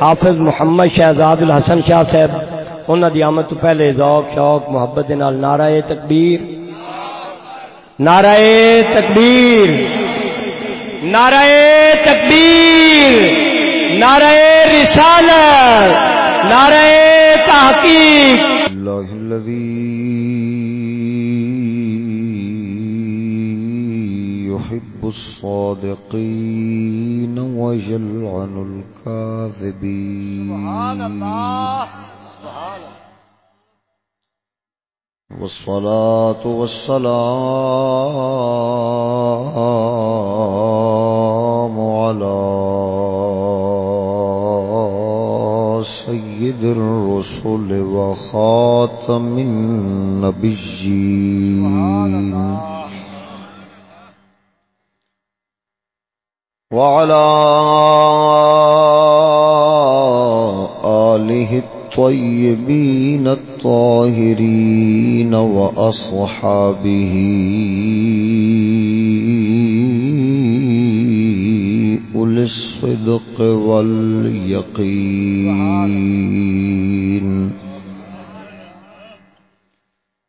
حافظ محمد شہزاد الحسن شاہ صاحب انہوں دی آمد تو پہلے ذوق، شوق، محبت نال نعرہ تکبیر۔ نعرہ تکبیر۔ نعرہ تکبیر۔ نعرہ رسالت۔ نعرہ تحقیق۔ اللہ الذي يحب الصادقين ويلعن الكاذبين. سبحان اللہ سبحان والصلاة والسلام على سيد الرسل وخاتم النبيين. وعلى آله الطيبين الطاهرين وأصحابه أولي الصدق واليقين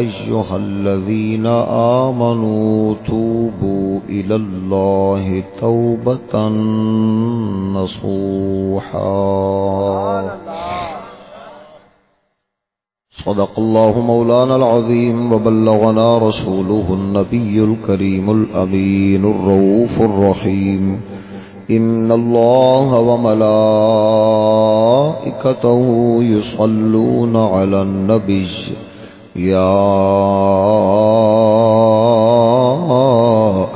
أيها الذين آمنوا توبوا إلى الله توبة نصوحا. صدق الله مولانا العظيم وبلغنا رسوله النبي الكريم الأمين الرؤوف الرحيم. إن الله وملائكته يصلون على النبي. يا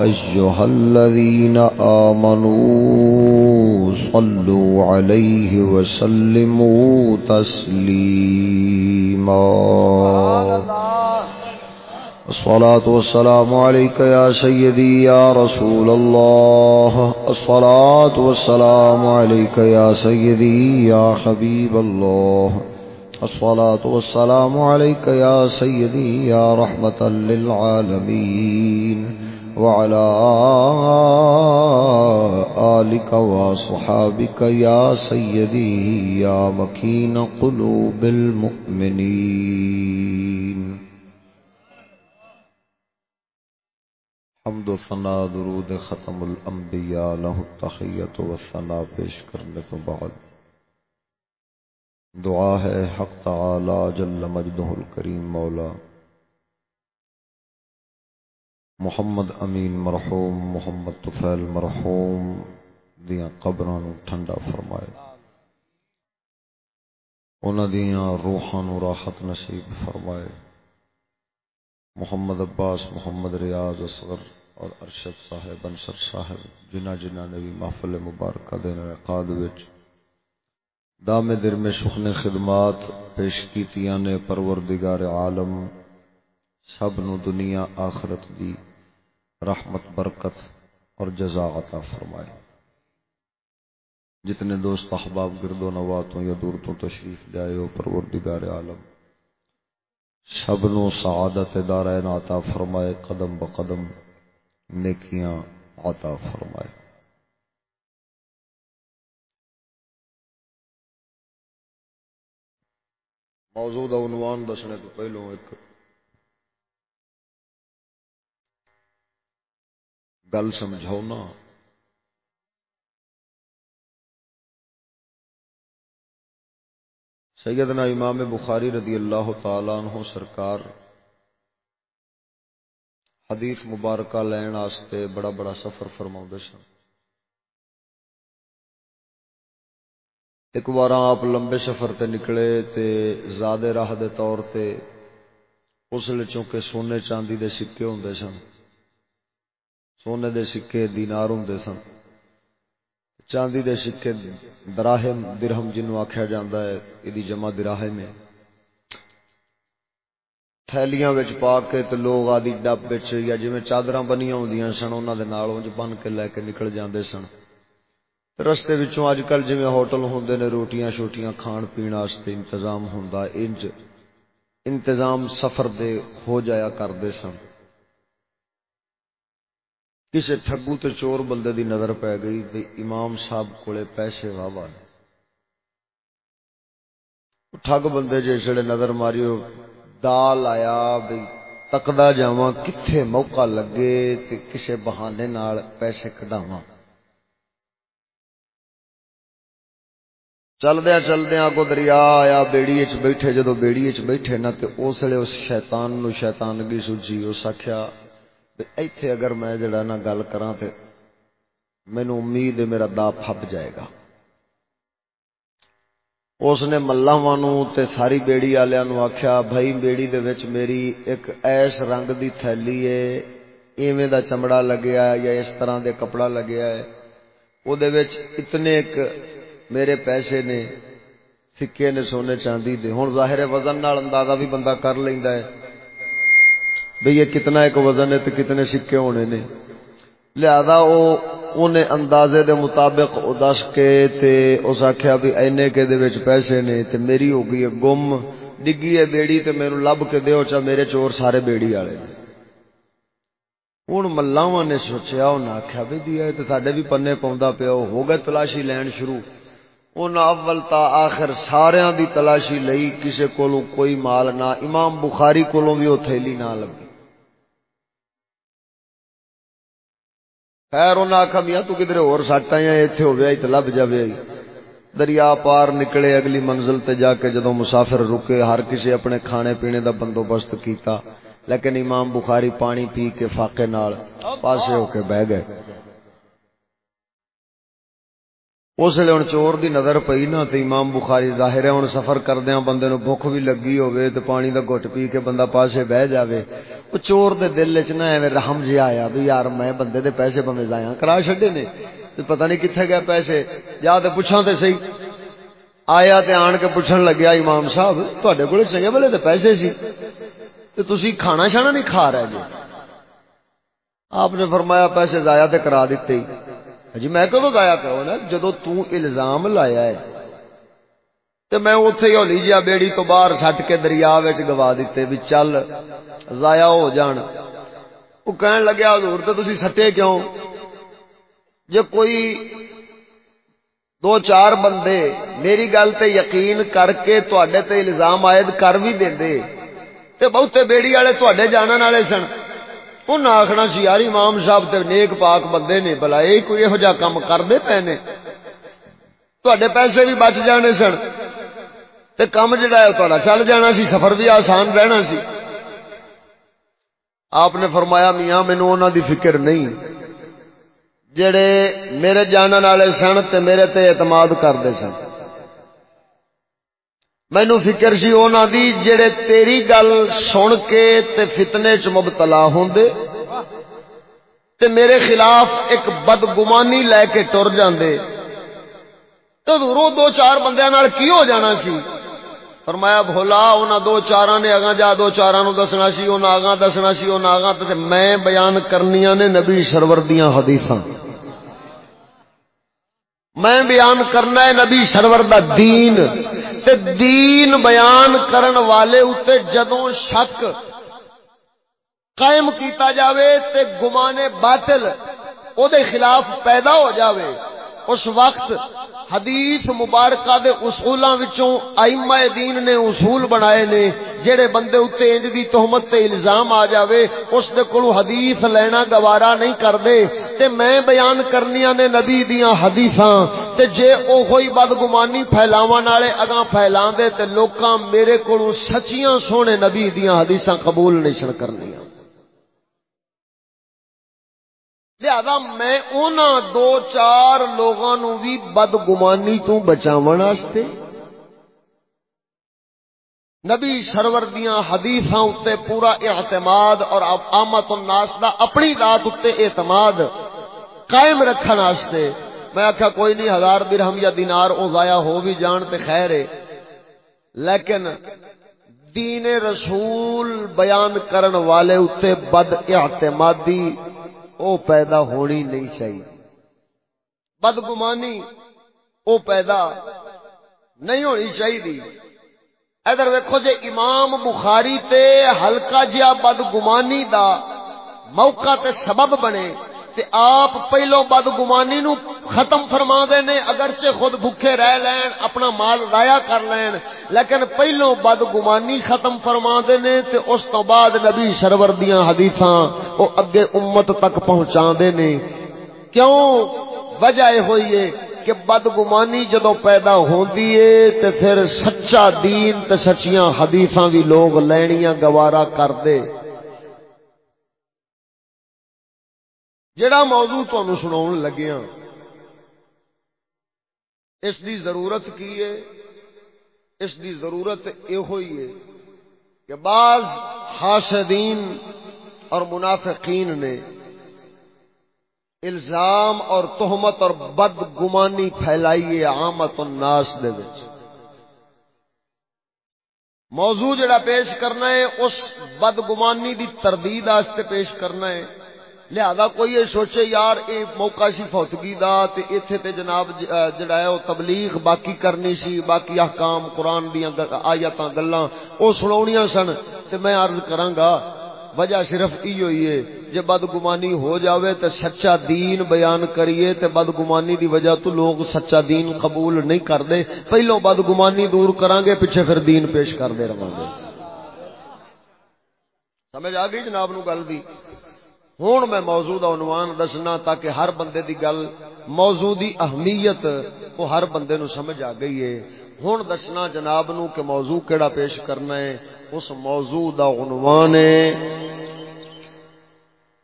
أيها الذين آمنوا صلوا عليه وسلموا تسليما. الصلاة والسلام عليك يا سيدي يا رسول الله. الصلاة والسلام عليك يا سيدي يا حبيب الله. الصلاة والسلام عليك يا سيدي يا رحمة للعالمين وعلى آلك وصحابك يا سيدي يا مكين قلوب المؤمنين. حمد و ثنا درود ختم الانبیاء له التحیت و ثنا پیش کرنے تو بعد. دعا ہے حق تعالی جل مجدہ الکریم مولا۔ محمد امین مرحوم، محمد طفیل مرحوم، دیاں قبراں نو ٹھنڈا فرمائے۔ انہاں دیاں روحاں نو راحت نصیب فرمائے۔ محمد عباس، محمد ریاض اصغر اور ارشد صاحب، انصر صاحب، جنہ جنہ نے بھی محفل مبارکہ دین عقاد وچ دام در میں شخن خدمات پیش کیتیاں نے پروردگار عالم، سب نو دنیا آخرت دی رحمت، برکت اور جزا عطا فرمائے۔ جتنے دوست احباب گرد و نواتوں یا دور تو تشریف لے ہو، پروردگار عالم، سب نو سعادت دارین عطا فرمائے، قدم بقدم نیکیاں عطا فرمائے۔ موضوع دا عنوان دسنے تو پہلو ایک گل سمجھاؤ نا۔ سیدنا امام بخاری رضی اللہ تعالیٰ عنہ سرکار حدیث مبارکہ لین آستے بڑا بڑا سفر فرماؤں سن۔ ایک بار آپ لمبے سفر تے نکلے تے زیادہ راہ دے طور تے اس لیے چونکہ سونے چاندی دے سکے ہوں دے سن، سونے دے سکے دینار ہوں دے سن۔ چاندی دے سکے دراہم، درہم جنوں آکھیا جاندا ہے، ایدی جمع دراہم ہے۔ تھیلیاں وچ پا کے تے لوگ آدی ڈب وچ یا جویں چادراں بنیاں ہوندیاں سن، انہاں دے نال اونج بن کے لے کے نکل جاندے سن۔ رستے وچوں اج کل جویں ہوٹل ہوندے نے روٹیاں شوٹیاں کھان پین واسطے انتظام ہوندا انج انتظام سفر دے ہو جایا کردے سن۔ کسی ٹھگو تے چور بندے دی نظر پی گئی بھئی امام صاحب کولے پیسے واہ واہ ٹھگ بندے جسے نظر ماری دال آیا بھئی تکدا جاواں، کتھے موقع لگے تے کسے بہانے نال پیسے کڈاواں چلدیا چلدیا کو دریا آیا بیڑی چ بیٹھے جدو بیڑی چ بیٹھے نا تے اس لیے اس شیطان نو شیطانگی سوجی اس آخیا ایتھے اگر میں جڑا نا گل کراں تے مینوں امید ہے میرا دا پھپ جائے گا اس نے ملاواں نو تے ساری بیڑی والےاں نو آکھیا بھائی بیڑی دے وچ میری ایک ایس رنگ دی تھیلی ہے ایویں دا چمڑا لگیا ہے یا اس طرح دے کپڑا لگیا ہے او دے وچ اتنے ایک میرے پیسے نے سکے نے سونے چاندی دے۔ ہن ظاہر وزن نال اندازہ بھی بندہ کر لیندا ہے۔ بھئی یہ کتنا ایک وزن ہے تے کتنے سکے ہونے نے۔ لہذا او اونے اندازے دے مطابق او دس کے تے اس آکھیا بھی اینے کے دے وچ پیسے نے تے میری ہو گئی ہے گم۔ ڈگی ہے بیڑی تے مینوں لب کے دیو چا میرے چور سارے بیڑی والے نے۔ ہن ملاواں نے سوچیا انہاں آکھیا بھی دیا تے ساڈے بھی پنے پوندا پیا۔ ہو گئے تلاشی لین شروع۔ انہاں اول تا آخر ساریاں دی تلاشی لئی کسے کولوں کوئی مال نہ، امام بخاری کولوں بھی او تھیلی نہ لگی خیر، انہاں آخا میاں، تو کدھر اور سٹ آیا اتنے ہوئے تو لب جائے دریا پار نکلے، اگلی منزل تے جا کے جدو مسافر رکے، ہر کسی اپنے کھانے پینے دا بندوبست کیتا۔ لیکن امام بخاری پانی پی کے فاقے نال پاسے ہو کے بہ گئے۔ اس لیے ہوں چور دی نظر پئی نا تو امام بخاری ظاہر ہے ہوں سفر کردیا ہاں بندے نو بھوک بھی لگی ہوے تو پانی دا گٹ پی کے بندہ پاسے بہ جاوے۔ وہ چور دے دل چ نہ ایویں رحم جی آیا بھی یار میں بندے دے پیسے بمے ضائع ہاں۔ کرا چھڈے نے؟ تو پتہ نہیں کتنے گئے پیسے۔ یا تے پوچھاں تے صحیح۔ آیا تے آن کے پوچھن لگیا امام صاحب، تواڈے کول چنگے بلے تے پیسے سی۔ تے تسی کھانا شانا نہیں کھا رہے جی؟ آپ نے فرمایا پیسے ضائع تے کرا دیتے ہاں جی میں کدو ضائع کرو نا، جدو الزام لایا ہے تو میں اتنے ہی ہولی جیا بیڑی تو باہر سٹ کے دریا گوا دیتے بھی چل، ضائع ہو جان۔ وہ کہن لگیا، حضور تو تسی سٹے کیوں؟ جے کوئی دو چار بندے میری گل تے یقین کر کے تے الزام عائد کر بھی دیندے، تے بہتے بیڑی والے تواڈے جانن والے سن۔ انہیں آخنا سی، یار امام صاحب تے نیک پاک بندے نے بلا یہ کوئی یہو جہ کام کرتے پے نے؟ تے پیسے بھی بچ جانے سن۔ تے کام جڑا ہے چل جانا سی، سفر بھی آسان رہنا سی۔ آپ نے فرمایا، میاں مینو انہوں دی فکر نہیں۔ جڑے میرے جانن والے سن تے میرے تے اعتماد کرتے سن۔ مینو فکر سی اونا دی، جڑے تیری گل سن کے تے فتنے چ مبتلا ہوں دے، تے میرے خلاف ایک بدگمانی لے کے ٹر جاندے۔ تو دوروں دو چار بندیاں نال کی ہو جانا سی؟ فرمایا، بھولا انہاں دو چاراں نے اگاں جا، دو چاراں نو دسنا سی انہاں اگاں دسنا سی انہاں اگاں تے میں بیان کرنیاں نے نبی سرور دیاں حدیثاں۔ میں بیان کرنا ہے نبی سرور دا دین۔ تے دین بیان کرن والے اتے جدوں شک قائم کیتا جاوے تے گمانے باطل او دے خلاف پیدا ہو جاوے، اس وقت حدیث مبارکہ دے اصولاں وچوں ائمہ دین نے اصول بنائے نے، جڑے بندے اتے انج دی تہمت تے الزام آ جاوے، اس دے کولو حدیث لینا گوارا نہیں کردے۔ تے میں بیان کرنیاں نے نبی دیاں حدیثاں۔ تے جے او کوئی بدگمانی پھیلاون والے اگاں پھیلاں دے تے لوکاں میرے کولو سچیاں سونے نبی دیاں حدیثاں قبول نہیں سن کرنیاں۔ لہذا میں اونا دو چار لوگوں نو بھی بدگمانی تو بچاون واسطے نبی سرور دیاں حدیثاں اتے پورا اعتماد اور آمت الناس دا اپنی ذات اتے اعتماد قائم رکھن واسطے میں آخیا کوئی نہیں ہزار درہم یا دینار او ضائع ہو بھی جان تے خیر ہے لیکن دین رسول بیان کرن والے اتنے بد اعتمادی او پیدا ہونی نہیں چاہیے۔ بدگمانی او پیدا نہیں ہونی چاہیے۔ ادھر ویکو جی امام بخاری تے ہلکا جہا بدگمانی دا موقع تے سبب بنے۔ تے آپ پہلو بدگمانی نو ختم فرما دے نے، اگرچہ خود بھوکے رہ لین، اپنا مال رایا کر لین، لیکن پہلو بدگمانی ختم فرما دے نے تے اس تو بعد نبی سرور دیاں حدیثاں او اگے امت تک پہنچا دے نے۔ کیوں؟ وجہ ہوئی ہے کہ بدگمانی جدو پیدا ہوندی ہے تے پھر سچا دین تے سچیاں حدیثاں بھی لوگ لینیاں گوارا کر دے۔ جڑا موضوع تمہیں سنا لگیا اس دی ضرورت کی ہے؟ اس دی ضرورت یہ ہوئی ہے کہ بعض حاسدین اور منافقین نے الزام اور تہمت اور بد گمانی پھیلائی ہے آمت الناس دے وچ۔ موضوع جڑا پیش کرنا ہے، اس بد گمانی دی تردید آستے پیش کرنا ہے۔ لہذا کوئی یہ سوچے یار اے موقع سی فوتگی دا، تے ایتھے تے جناب جڑا ہے او تبلیغ باقی کرنی سی، باقی احکام قرآن دیاں آیاتاں گلاں او سناونیاں سن۔ تے میں عرض کراں گا وجہ صرف ای ہوئی ہے، جے بدگمانی ہو جاوے تے سچا دین بیان کریے، تے بدگمانی دی وجہ تو لوگ سچا دین قبول نہیں کردے۔ پہلو بدگمانی دور کران گے پیچھے پھر دین پیش کر دے رہاں گے۔ سمجھ آ گئی جناب نو گل دی؟ ہوں میں موضوع کا عنوان دسنا تاکہ ہر بندے دی گل، موضوع دی اہمیت وہ ہر بندے نو سمجھ آ گئی ہے۔ ہوں دسنا جناب نو کہ موضوع کیڑا پیش کرنا ہے، اس موضوع دا عنوان ہے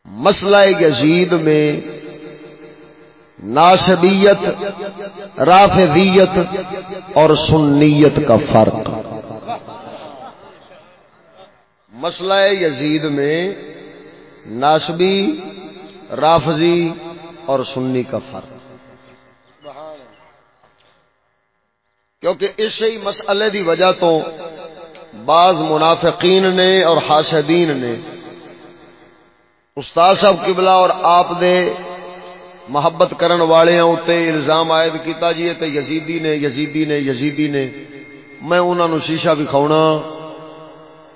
مسئلہ یزید میں ناسبیت، رافضیت اور سنیت کا فرق۔ مسئلہ یزید میں ناسبی، رافضی اور سنی کا فرق۔ کیونکہ اسی مسئلے دی وجہ تو بعض منافقین نے اور حاسدین نے استاد صاحب قبلہ اور آپ دے محبت کرن والے اتنے الزام عائد کیتا جی تے یزیدی نے یزیدی نے یزیدی نے۔ میں انہوں نے شیشہ دکھاؤنا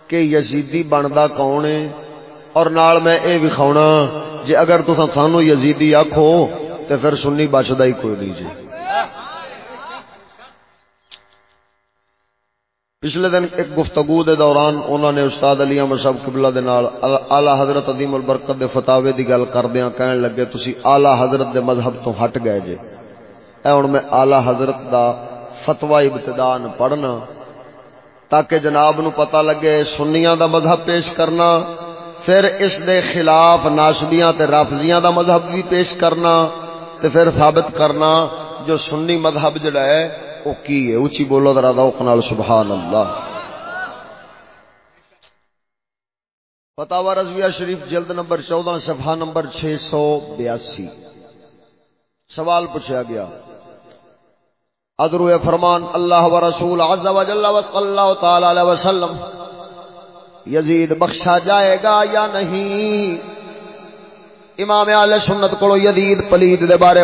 کہ یزیدی بنتا کون ہے؟ اور نال میں اے وکھاونا جے اگر تساں سانو یزیدی آکھو، تے پھر سنی بچدا ہی کوئی نہیں جی۔ پچھلے دن ایک گفتگو دے دوران انہوں نے استاد علی احمد صاحب قبلہ دے نال اعلی حضرت عظیم البرکت دے فتاوی دی گل کردیاں کہن لگے، تسی اعلی حضرت دے مذہب تو ہٹ گئے جے۔ اے ہن میں اعلی حضرت دا فتوی ابتدان پڑھنا، تاکہ جناب نو پتہ لگے سنیاں دا مذہب پیش کرنا پھر اس دے خلاف ناسبیاں تے رافضیاں دا مذہب بھی پیش کرنا تے پھر ثابت کرنا جو سنی مذہب جڑا ہے او کی ہے؟ اونچی بولو ذرا ذوق نال سبحان اللہ فتاوا رضویہ شریف جلد نمبر 14 صفحہ نمبر 682 سوال پوچھا گیا۔ ادرو فرمان، اللہ و رسول عز و جل و صلی اللہ تعالی علیہ وسلم یزید بخشا جائے گا یا نہیں؟ امام آل سنت کو یزید پلید دے بارے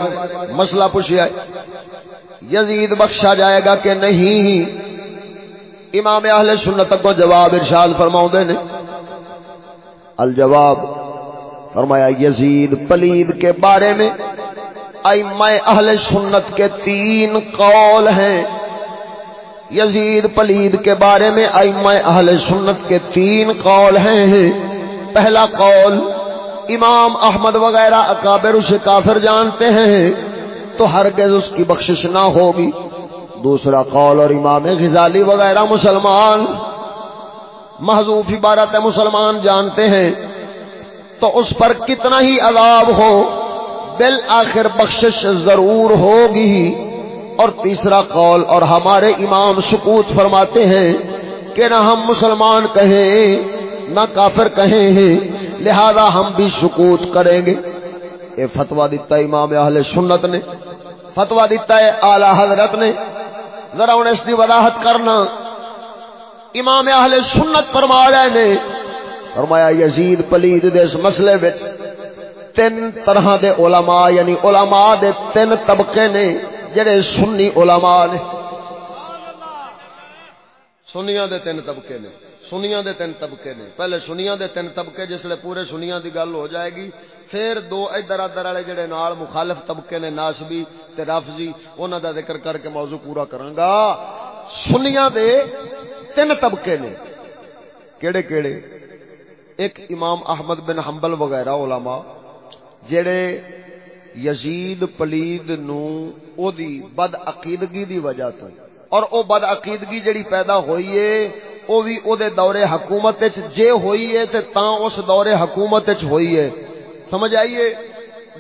مسئلہ پوچھا یزید بخشا جائے گا کہ نہیں؟ امام اہل سنت کو جواب ارشاد فرماؤں نے۔ الجواب فرمایا، یزید پلید کے بارے میں میں اہل سنت کے تین قول ہیں۔ یزید پلید کے بارے میں ائمہ اہل سنت کے تین قول ہیں۔ پہلا قول، امام احمد وغیرہ اکابر اسے کافر جانتے ہیں، تو ہرگز اس کی بخشش نہ ہوگی۔ دوسرا قول، اور امام غزالی وغیرہ مسلمان، محضوف عبارت مسلمان جانتے ہیں، تو اس پر کتنا ہی عذاب ہو، بالآخر بخشش ضرور ہوگی۔ اور تیسرا قول، اور ہمارے امام سکوت فرماتے ہیں کہ نہ ہم مسلمان کہیں، نہ کافر کہیں ہیں لہذا ہم بھی سکوت کریں گے۔ یہ فتوا دیتا ہے امام اہل سنت نے فتوا دیتا ہے اعلی حضرت نے۔ ذرا انہیں اس کی وضاحت کرنا۔ امام اہل سنت فرما رہے نے فرمایا یزید پلید دے اس مسئلے وچ تین طرح دے علماء یعنی علماء دے تین طبقے نے جڑے سنی علماء نے سنیاں دے تین طبقے نے، سنیاں دے تین طبقے نے۔ پہلے سنیاں دے تین طبقے، جس لے پورے سنیاں دی گل ہو جائے گی۔ پھر دو ادھر ادھر والے جڑے نال مخالف طبقے نے، ناسبی تے رافضی، انہاں دا ذکر کر کے موضوع پورا کراں گا۔ سنیاں دے تین طبقے نے۔ کیڑے کیڑے؟ ایک امام احمد بن حنبل وغیرہ علماء، جڑے یزید پلید نو او دی بد عقیدگی دی وجہ تو۔ اور او بد عقیدگی جڑی پیدا ہوئی ہے، او بھی او دے دور حکومت وچ جے ہوئی ہے تے تاں اس دور حکومت وچ ہوئی ہے۔ سمجھ آئیے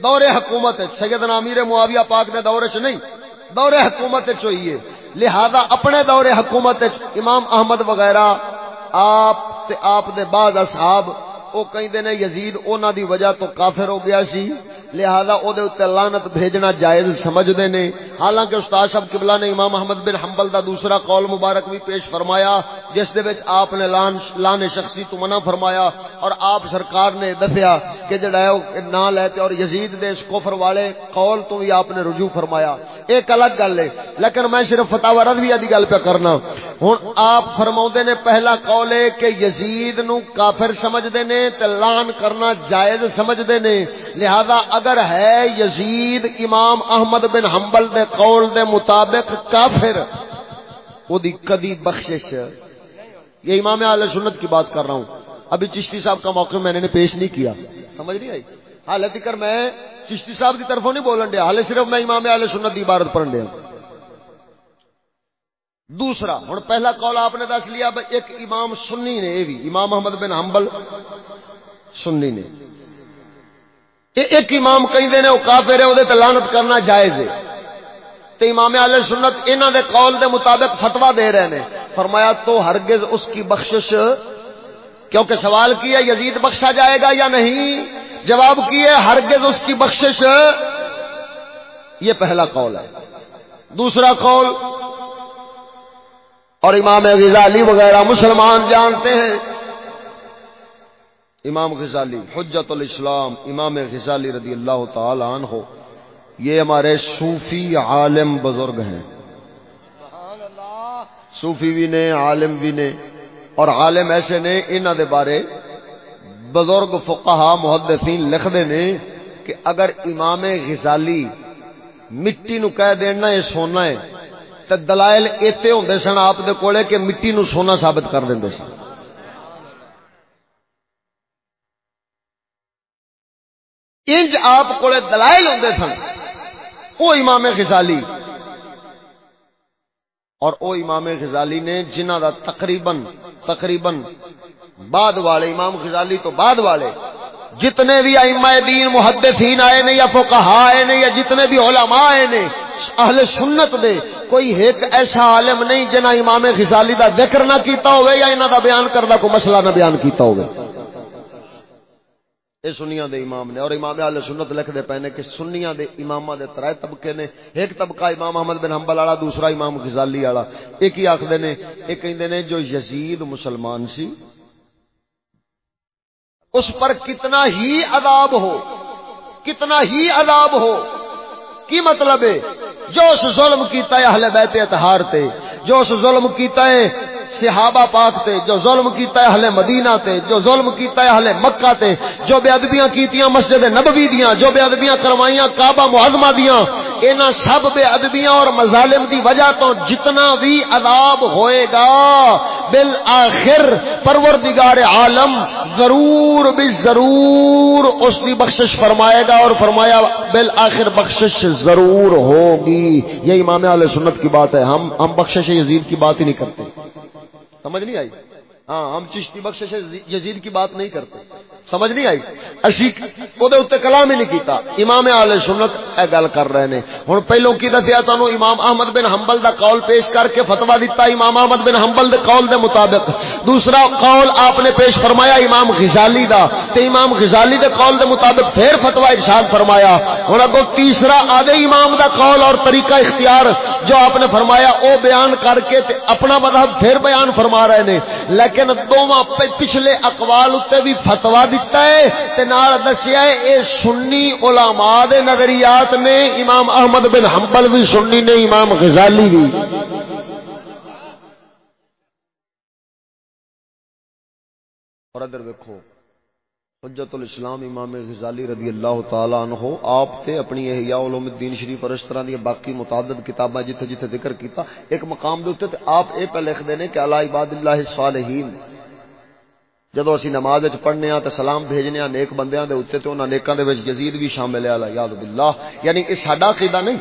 دور حکومت وچ سیدنا امیر معاویہ پاک دے دور وچ نہیں دور حکومت وچ ہوئی ہے۔ لہذا اپنے دور حکومت وچ امام احمد وغیرہ، آپ تے آپ دے بعد اصحاب، او کہندے نے یزید انہاں دی وجہ تو کافر ہو گیا سی۔ لہذا او دے اوتے لعنت بھیجنا جائز سمجھدے نے. حالانکہ استاد صاحب قبلہ نے امام احمد بن حنبل دا دوسرا قول مبارک بھی پیش فرمایا، جس دے وچ آپ نے لان لان شخصی تو منع فرمایا اور آپ سرکار نے دسیا کہ جڑا ہے نہ لیتے اور یزید دے اس کفر والے قول تو بھی آپ نے رجوع فرمایا. ایک الگ گل ہے، لیکن میں صرف فتاوی رضویہ دی گل پہ کرنا. ہن آپ فرماوندے نے پہلا قول ہے کہ یزید نو کافر سمجھدے نے تے لان کرنا جائز سمجھدے نے. لہذا اگر ہے یزید امام احمد بن حنبل دے قول دے مطابق کافر او دی کدی بخشش۔ یہ امام اہل سنت کی بات کر رہا ہوں۔ ابھی چشتی صاحب کا موقع میں نے پیش نہیں کیا۔ سمجھ نہیں آئی؟ حالت کر میں چشتی صاحب کی طرفوں نہیں بولن دیا حالت صرف میں امام اہل سنت کی عبارت پڑھن دیا۔ دوسرا ہوں پہلا قول آپ نے دس لیا ایک امام سنی نے، یہ بھی امام محمد بن حنبل سنی نے۔ ایک امام کہیں وہ کافر ہے وہ لانت کرنا جائز ہے۔ تو امام علیہ سنت انہوں دے قول دے مطابق فتوا دے رہے ہیں فرمایا تو ہرگز اس کی بخشش، کیونکہ سوال کیا، یزید بخشا جائے گا یا نہیں؟ جواب کیے ہرگز اس کی بخشش، یہ پہلا قول ہے۔ دوسرا قول، اور امام غزالی وغیرہ مسلمان جانتے ہیں۔ امام غزالی، حجت الاسلام، امام غزالی رضی اللہ تعالی عنہ ہو یہ ہمارے صوفی عالم بزرگ ہیں۔ صوفی بھی نے، عالم بھی نے، اور عالم ایسے نے انہوں دے بارے بزرگ فقہا، محدثین لکھتے نے کہ اگر امام غزالی مٹی نو کہہ دینا یہ سونا ہے تو دلائل ایتے ہوندے سن آپ دے کولے کہ مٹی نو سونا ثابت کر دیندے سن۔ انج آپ کو دلائل ہوں سن۔ وہ امام غزالی۔ اور او امام غزالی نے جنہ دا تقریباً تقریباً بعد والے، امام غزالی تو بعد والے، جتنے بھی ائمہ دین، محدثین آئے نے، یا فقہا آئے نے، یا جتنے بھی علماء آئے نے، اہل سنت دے، کوئی ایک ایسا عالم نہیں جنہ امام غزالی دا ذکر نہ کیتا ہوئے، یا انہاں دا بیان کردہ کوئی مسئلہ نہ بیان کیتا ہوئے۔ یہ سنیا دے امام نے، اور امام اہل سنت لکھ دے پہنے کہ سنیا دے امام دے ترائے طبقے نے، ایک طبقہ امام احمد بن حنبل والا، دوسرا امام غزالی والا۔ ایک ہی آخر نے، ایک کہندے نے، جو یزید مسلمان سی، اس پر کتنا ہی عذاب ہو، کتنا ہی عذاب ہو، کی مطلب ہے؟ جو اس ظلم کیتا ہے اہل بیت اتحار تے، جو اس ظلم کیتا ہے صحابہ پاک تے، جو ظلم کیتا ہے اہل مدینہ تے، جو ظلم کیتا ہے اہل مکہ تے، جو بے ادبیاں کیتیاں مسجد نبوی دیاں، جو بے ادبیاں کروائیاں کعبہ معظمہ دیاں انہاں سب بے ادبیاں اور مظالم دی وجہ تو جتنا بھی عذاب ہوئے گا، بالآخر پروردگار عالم ضرور بھی ضرور اس دی بخشش فرمائے گا اور فرمایا بالآخر بخشش ضرور ہوگی۔ یہ امام علیہ سنت کی بات ہے، ہم ہم بخشش یزید کی بات ہی نہیں کرتے۔ سمجھ نہیں آئی ہاں ہم چشتی بخش یزید کی بات نہیں کرتے سمجھ نہیں آئی؟ اسی اتنے کلام ہی نہیں کیتا۔ امام آل سنت اے گل کر رہے ہیں ہوں پہلو کی دسیا تمہوں امام احمد بن حنبل دا قول پیش کر کے فتوا دیتا امام احمد بن حنبل دے قول دے مطابق۔ دوسرا قول آپ نے پیش فرمایا امام غزالی دا۔ تے امام غزالی دے قول دے مطابق پھر فتوا ارشاد فرمایا۔ ہوں اگو تیسرا آدھے امام دا قول اور طریقہ اختیار جو آپ نے فرمایا او بیان کر کے تے اپنا مذہب پھر بیان فرما رہے نے۔ لیکن دوواں پچھلے اقوال اتنے بھی فتوا دیتا ہے تے نال دسیا ہے، اے سنی علماء دے نظریات نے امام احمد بن حنبل بھی سنی نے، امام غزالی بھی۔ اور ادھر دیکھو حجت الاسلام امام غزالی رضی اللہ تعالی عنہ، آپ تے اپنی احیاء علوم الدین شریف اور اس طرح دی باقی متعدد کتاباں جتھے جتھے ذکر کیتا، ایک مقام دے اوتے تے آپ اے پہ لکھ دے نے کہ اعلی عباد اللہ الصالحین جدو اسی نماز پڑھنے ہاں تے سلام بھیجنے ہاں نیک بندیاں دے اوتے تے انہاں نیکاں دے وچ یزید بھی شامل ہے یاد باللہ۔ یعنی اے ساڈا عقیدہ نہیں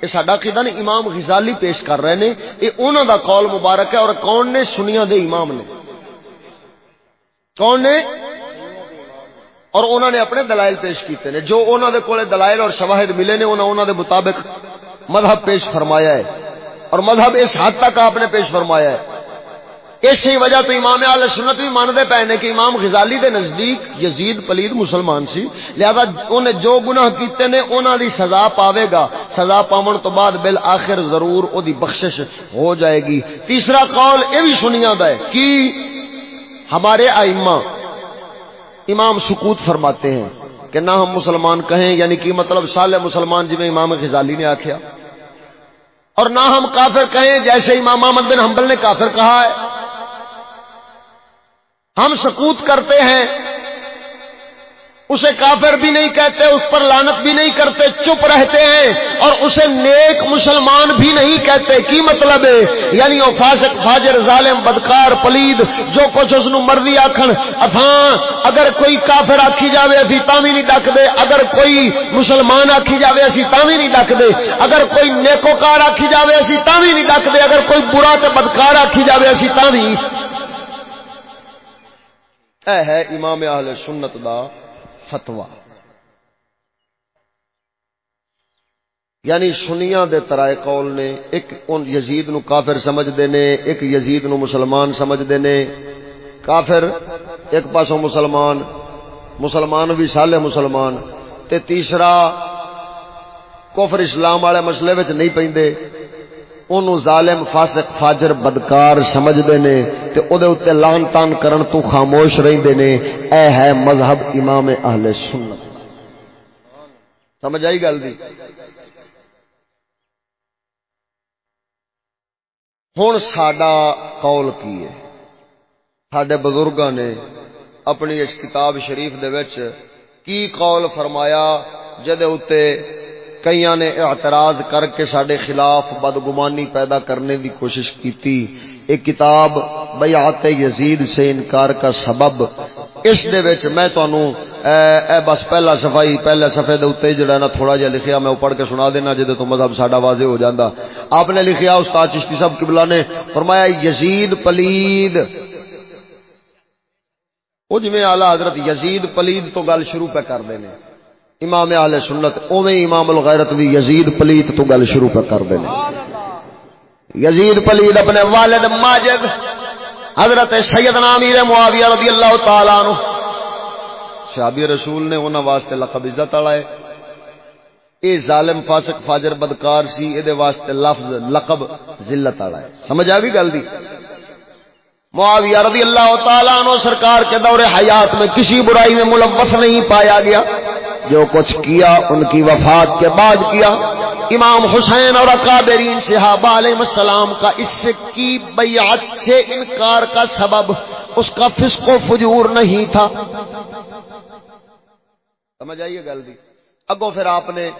اے ساڈا عقیدہ نہیں، امام غزالی پیش کر رہے نے اے انہاں دا قول مبارک ہے اور کون نے سنیاں دے امام نے؟ کون نے؟ اور انہوں نے اپنے دلائل پیش کیتے ہیں جو انہوں نے کولے دلائل اور شواہد ملے نے انہوں انہوں نے مطابق مذہب پیش فرمایا ہے۔ اور مذہب اس حد تک آپ نے پیش فرمایا ہے۔ اسی وجہ تو امام علیہ سنت بھی مانتے پے نے کہ امام غزالی دے نزدیک یزید پلید مسلمان سی۔ لہذا انہیں جو گناہ کیتے نے انہوں دی سزا پاوے گا۔ سزا پاون تو بعد بالآخر ضرور او دی بخشش ہو جائے گی۔ تیسرا قول یہ بھی سنیا ہے کہ ہمارے آئمہ امام سکوت فرماتے ہیں کہ نہ ہم مسلمان کہیں یعنی کہ مطلب سال مسلمان جی میں امام غزالی نے آخیا اور نہ ہم کافر کہیں، جیسے امام احمد بن حنبل نے کافر کہا ہے۔ ہم سکوت کرتے ہیں۔ اسے کافر بھی نہیں کہتے، اس پر لانت بھی نہیں کرتے، چپ رہتے ہیں۔ اور اسے نیک مسلمان بھی نہیں کہتے۔ کی مطلب ہے؟ یعنی وہ فاسق، فاجر، ظالم، بدکار، پلید، جو کچھ اس مرضی آخر اتھاں اگر کوئی کافر آکھی جاوے، اسی تاوی نہیں ڈک دے۔ اگر کوئی مسلمان آکھی جاوے، اسی تاوی نہیں ڈک دے۔ اگر کوئی نیکوکار آکھی جاوے، اسی تاوی نہیں ڈک دے۔ اگر کوئی برا تے بدکار آکھی جاوے، اسی تاوی اے ہے امام اہل سنت دا فتوا یعنی سنیا دے ترائے قول نے، ایک ان یزید نو کافر سمجھتے نے، ایک یزید نو مسلمان سمجھتے نے۔ کافر ایک پاسوں مسلمان مسلمان بھی سالے مسلمان۔ تے تیسرا، کفر اسلام والے مسئلے وچ نہیں پیندے اونوں ظالم، فاسق، فاجر، بدکار سمجھدے نے تے او دے اوتے لان تان کرن تو خاموش رہندے نے۔ اے ہے مذہب امام اہل سنت۔ سمجھ آئی گل دی؟ ہن ساڈا قول کی ہے؟ ساڈے بزرگاں نے اپنی اس کتاب شریف دے وچ کی قول فرمایا جدے اوتے کئی نے اعتراض کر کے سڈے خلاف بدگمانی پیدا کرنے کی کوشش کی ایک کتاب بیعت یزید سے انکار کا سبب۔ اس دے وچ میں تانوں اے, اے بس پہلا صفائی پہلے صفحے دے اوتے جڑا نا تھوڑا جہا لکھیا میں پڑھ کے سنا دینا جے تو مذہب ساڈا واضح ہو جاندا۔ آپ نے لکھیا استاد چشتی صاحب قبلہ نے فرمایا یزید پلید۔ او جویں اعلی حضرت یزید پلید تو گل شروع پہ کر دینے۔ امام اہل سنت اوویں امام الغیرت بھی یزید پلیت تو گل شروع پہ کر دینے یزید پلیت اپنے والد ماجد، حضرت سیدنا امیر معاویہ رضی اللہ تعالی عنہ۔ شابی رسول نے انہاں واسطے لقب عزت والا ہے اے ظالم فاسق فاجر بدکار سی اے دے واسطے لفظ لقب ذلت والا ہے سمجھ آ گئی گل دی؟ معاویہ رضی اللہ تعالیٰ عنہ سرکار کے دور حیات میں کسی برائی میں ملوث نہیں پایا گیا۔ جو کچھ کیا، ان کی وفات کے بعد کیا۔ امام حسین اور اکابرین صحابہ علیہ السلام کا اس سے کی بیعت سے انکار کا سبب، اس کا فسق و فجور نہیں تھا۔ سمجھ آئیے گل دی؟ اگو پھر آپ نے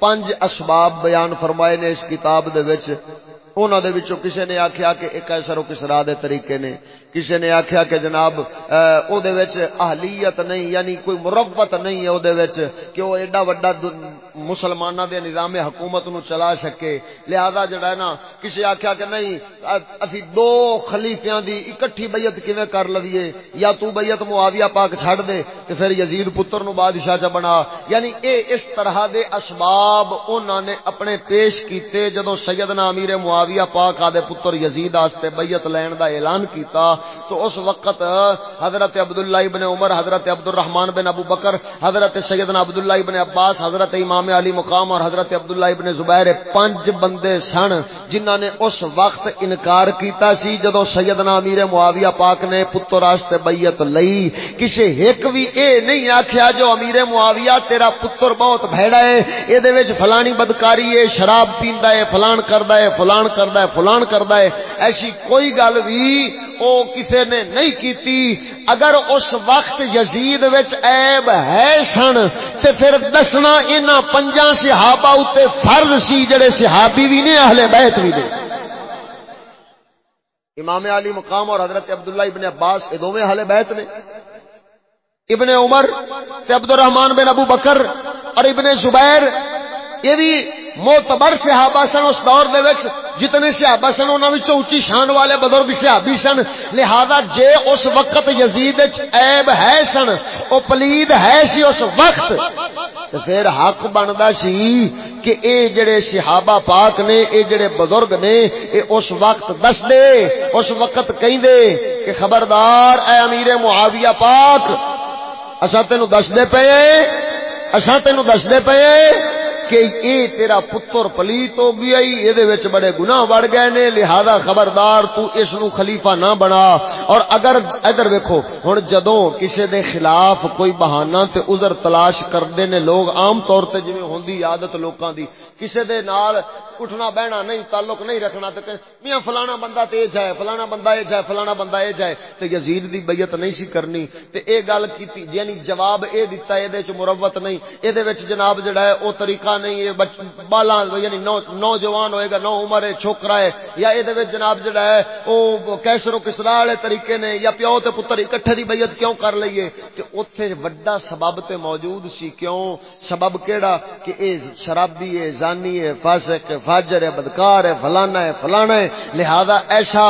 پنج اسباب بیان فرمائے نے اس کتاب دے وچ۔ انہوں دے وچوں کسے نے آکھیا کہ ایک ایسا رو کس راہ دے طریقے نے۔ کسی نے آخیا کہ جناب او دے وچ اہلیت نہیں یعنی کوئی مروت نہیں ہے او دے وچ، کہ وہ ایڈا وڈا مسلمانہ دے نظام حکومت نو چلا سکے۔ لہذا جڑا ہے نا کسی آخیا کہ نہیں، اسی دو خلیفیاں دی اکٹھی بیعت کیویں کر لویے یا تو بیعت معاویہ پاک چھڑ دے تے پھر یزید پتر نو بادشاہ چ بنا۔ یعنی اے اس طرح دے اسباب انہاں نے اپنے پیش کیتے جدوں سیدنا امیر معاویہ پاک آدھے پتر یزید آستے بیت لین دا اعلان کیتا۔ تو اس وقت حضرت عبداللہ ابن عمر، حضرت عبد الرحمن بن ابو بکر، حضرت سیدنا عبداللہ ابن عباس، حضرت امام علی مقام اور حضرت عبداللہ ابن زبیر پنج بندے سن جنہ نے اس وقت انکار کیتا سی جدو سیدنا امیر معاویہ پاک نے پتر آستے بیت لئی۔ کسے ایک بھی اے نہیں آکھیا جو امیر معاویہ تیرا پتر بہت بھیڑا ہے اے دے وچ فلانی بدکاری ہے، شراب پیندا ہے، فلان کردا ہے، فلان کردا ہے، فلان کردا ہے۔ ایسی کوئی گل بھی او کسے نے نہیں کیتی، اگر اس وقت یزید وچ عیب ہے سن، تے پھر دسنا انہاں پنجاں صحابہ اوتے فرض سی جڑے صحابی بھی نے اہل بیت بھی نے امام علی مقام اور حضرت عبداللہ ابن عباس، یہ دونوں اہل بیت نے۔ ابن عمر، تے عبد الرحمان بن ابو بکر اور ابن زبیر، یہ بھی موتبر صحابہ سن اس دور دے وچ، جتنے صحابہ سن، انہاں وچوں اونچی شان والے بزرگ صحابی سن۔ لہذا جے اس وقت یزید وچ عیب ہے سن، او پلید ہے سی اس وقت، تے پھر حق بندا سی کہ اے جڑے صحابہ پاک نے، اے جڑے بزرگ نے، اے اس وقت دس دے اس وقت کہیں دے کہ خبردار اے امیر معاویہ پاک اسا تینو دس دے پئے اسا تینو دس دے پئے۔ کہ اے تیرا پتر پلیت ہو گیا یہ وچ بڑے گناہ بڑھ گئے نے، لہذا خبردار تو اس نو خلیفہ نہ بنا۔ اور اگر ادھر ویکھو، ہن جدوں کسے دے خلاف کوئی بہانہ تے عذر تلاش کردے نے، لوگ عام طور تے جویں ہوندی عادت لوکاں دی، کسے دے نال اٹھنا بہنا نہیں، تعلق نہیں رکھنا تے میاں فلانا بندہ تے جائے، فلانا بندہ اے جائے، فلانا بندہ اے جائے، تے یزید دی بیعت نہیں سی کرنی۔ تے اے گل کیتی یعنی جواب اے دتا اے دے چ مروت نہیں۔ اے دے وچ جناب جڑا ہے، او طریقہ نہیں، یہ بالا یعنی نوجوان ہوئے گا، نو عمر ہے، چھوکرا ہے، یا یہ جناب جڑا ہے وہ کیسر و کسرا والے طریقے نے، یا پیو تے پتر اکٹھے دی بیعت کیوں کر لئیے کہ اوتھے بڑا سبب تے موجود سی کیوں، سبب کیڑا کہ اے شرابی ہے، زانی ہے، فاسق ہے، فاجر ہے، بدکار ہے، فلانا ہے فلانا ہے، لہذا ایسا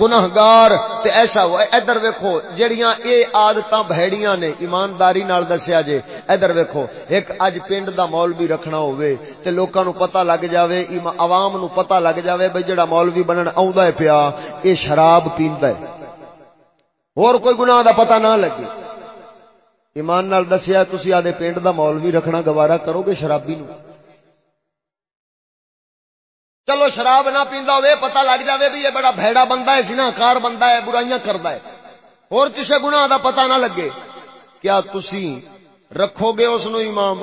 گنہگار تے ایسا ادھر ویکھو، جڑیاں اے عادتاں بھڑیاں نے ایمانداری نال دسیا جے، ادھر ویکھو، ایک اج پنڈ دا مولوی رکھنا ہوئے تے لوکاں نو پتہ لگ جاوے عوام نو پتہ لگ جاوے بھئی جڑا مولوی بنن اوندا ہے پیا اے شراب پیندا ہے اور کوئی گناہ دا پتہ نہ لگے ایمان نال دسیا تسی آدے پنڈ دا مولوی رکھنا گوارا کرو گے شرابی نو چلو شراب نہ پیندا ہوئے پتہ لگ جاوے بھی یہ بڑا بھیڑا بندہ ہے سنا کار بندہ ہے برائیاں کردا ہے اور کسے گناہ دا پتہ نہ لگے کیا تسی رکھو گے اس نو امام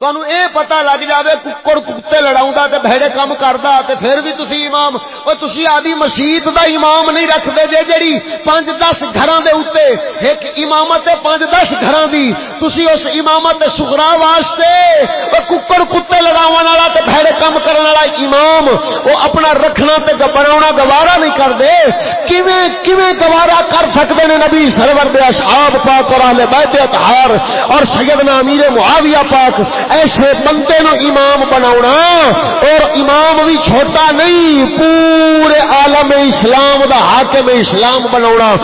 تہن اے پتا لگ جائے ککڑ کتے لڑاؤں تے بہڑے کام کردا تے پھر بھی تسی امام او تسی آدی مسیت دا امام نہیں رکھدے جے جڑی پانچ دس گھراں دے اوتے ایک امامت ہے پانچ دس گھراں دی تسی اس امامت سغرا واسطے او ککڑ کتے لڑاون والا تے بہڑے کام کرن والا امام او اپنا رکھنا تے بناونا گوارا نہیں کردے کیویں کیویں گوارا کر سکدے نے نبی سرور دے اصحاب پاک اور اہل بیت اطہار اور سیدنا امیر معاویہ پاک ایسے بندے نو امام بنا اور امام بھی چھوٹا نہیں، پورے عالم اسلام دا حاکم اسلام بنا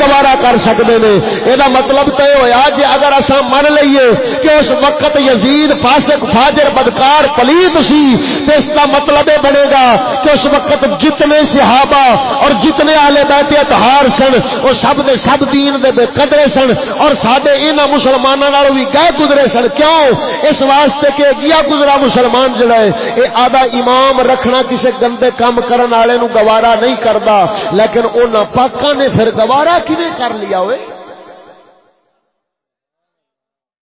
گوارا کر سکتے ہیں یہ مطلب تو یہ ہوا جی اگر اصا من لیے کہ اس وقت یزید، فاسق، فاجر، بدکار پلیت سی، تو اس کا مطلب یہ بنے گا کہ اس وقت جتنے صحابہ اور جتنے آلے بیتے اتہار سن، وہ سب دے سب دین دے بے قدرے سن اور سڈے یہاں مسلمانوں بھی گئے گزرے سن۔ کیوں؟ اس واسطے کہ گیا گزرا مسلمان جڑا ہے، یہ آدھا امام رکھنا کسی گندے کام کرن والے نو گوارا نہیں کرتا لیکن ان پاکا نے پھر گوارا کھے کر لیا ہوئے؟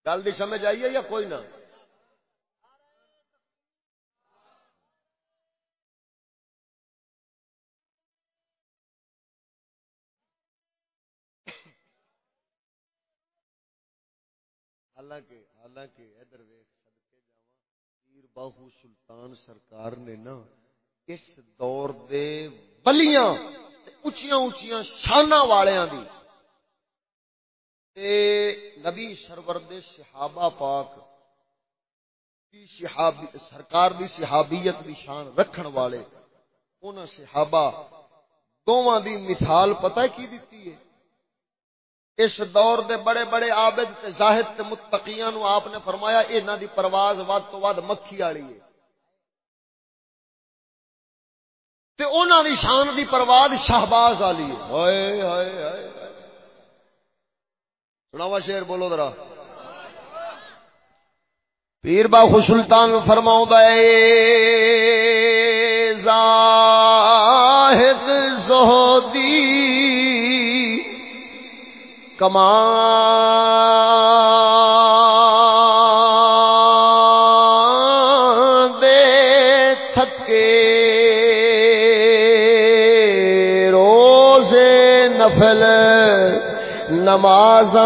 گل دی سمجھ آئیے یا کوئی نہ؟ حالانکہ حالانکہ ادھر ویخ سدکے جاوا پیر باہو سلطان سرکار نے نا، اس دور دے بلیاں اچیاں اچیاں شانہ والیاں دی۔ تے نبی سرور دے صحابہ پاک دی صحابی، سرکار دی صحابیت دی شان رکھن والے، انہاں صحابہ دوواں دی مثال پتہ کی دیتی ہے؟ اس دور دے بڑے بڑے عابد تے زاہد تے متقیاں نو آپ نے فرمایا انہاں دی پرواز ود تو ود مکھی والی ہے۔ تے انہاں دی شان دی پرواز شہباز والی ہے۔ ہائے ہائے ہائے سناوا شیر، بولو ذرا۔ پیر باہو سلطان فرماؤں زاہد کمان دے تھکے روز نفل نماز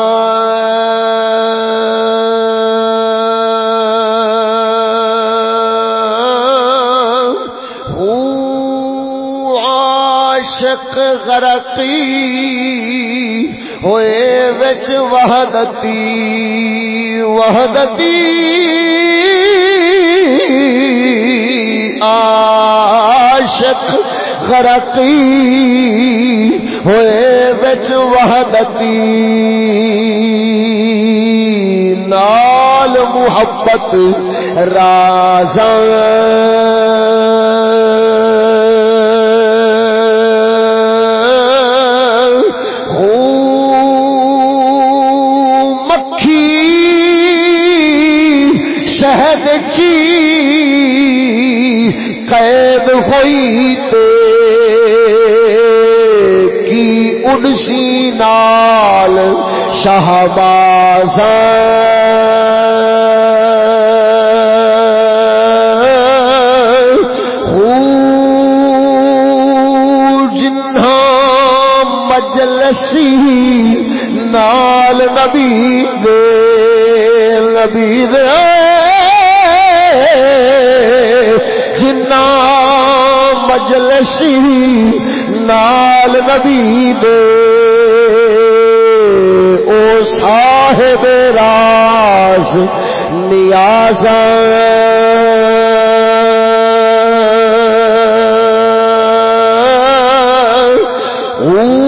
عاشق غرقی ہوئے وچ وحدتی وحدتی عاشق غرقی ہوئے بچ وحدتی نال محبت راز قید ہوئی اڈسی نال شہباز مجلسی نال نبی دے نبی دے۔ جنہ مجلسی نال نبی دے او صاحب راز نیاز او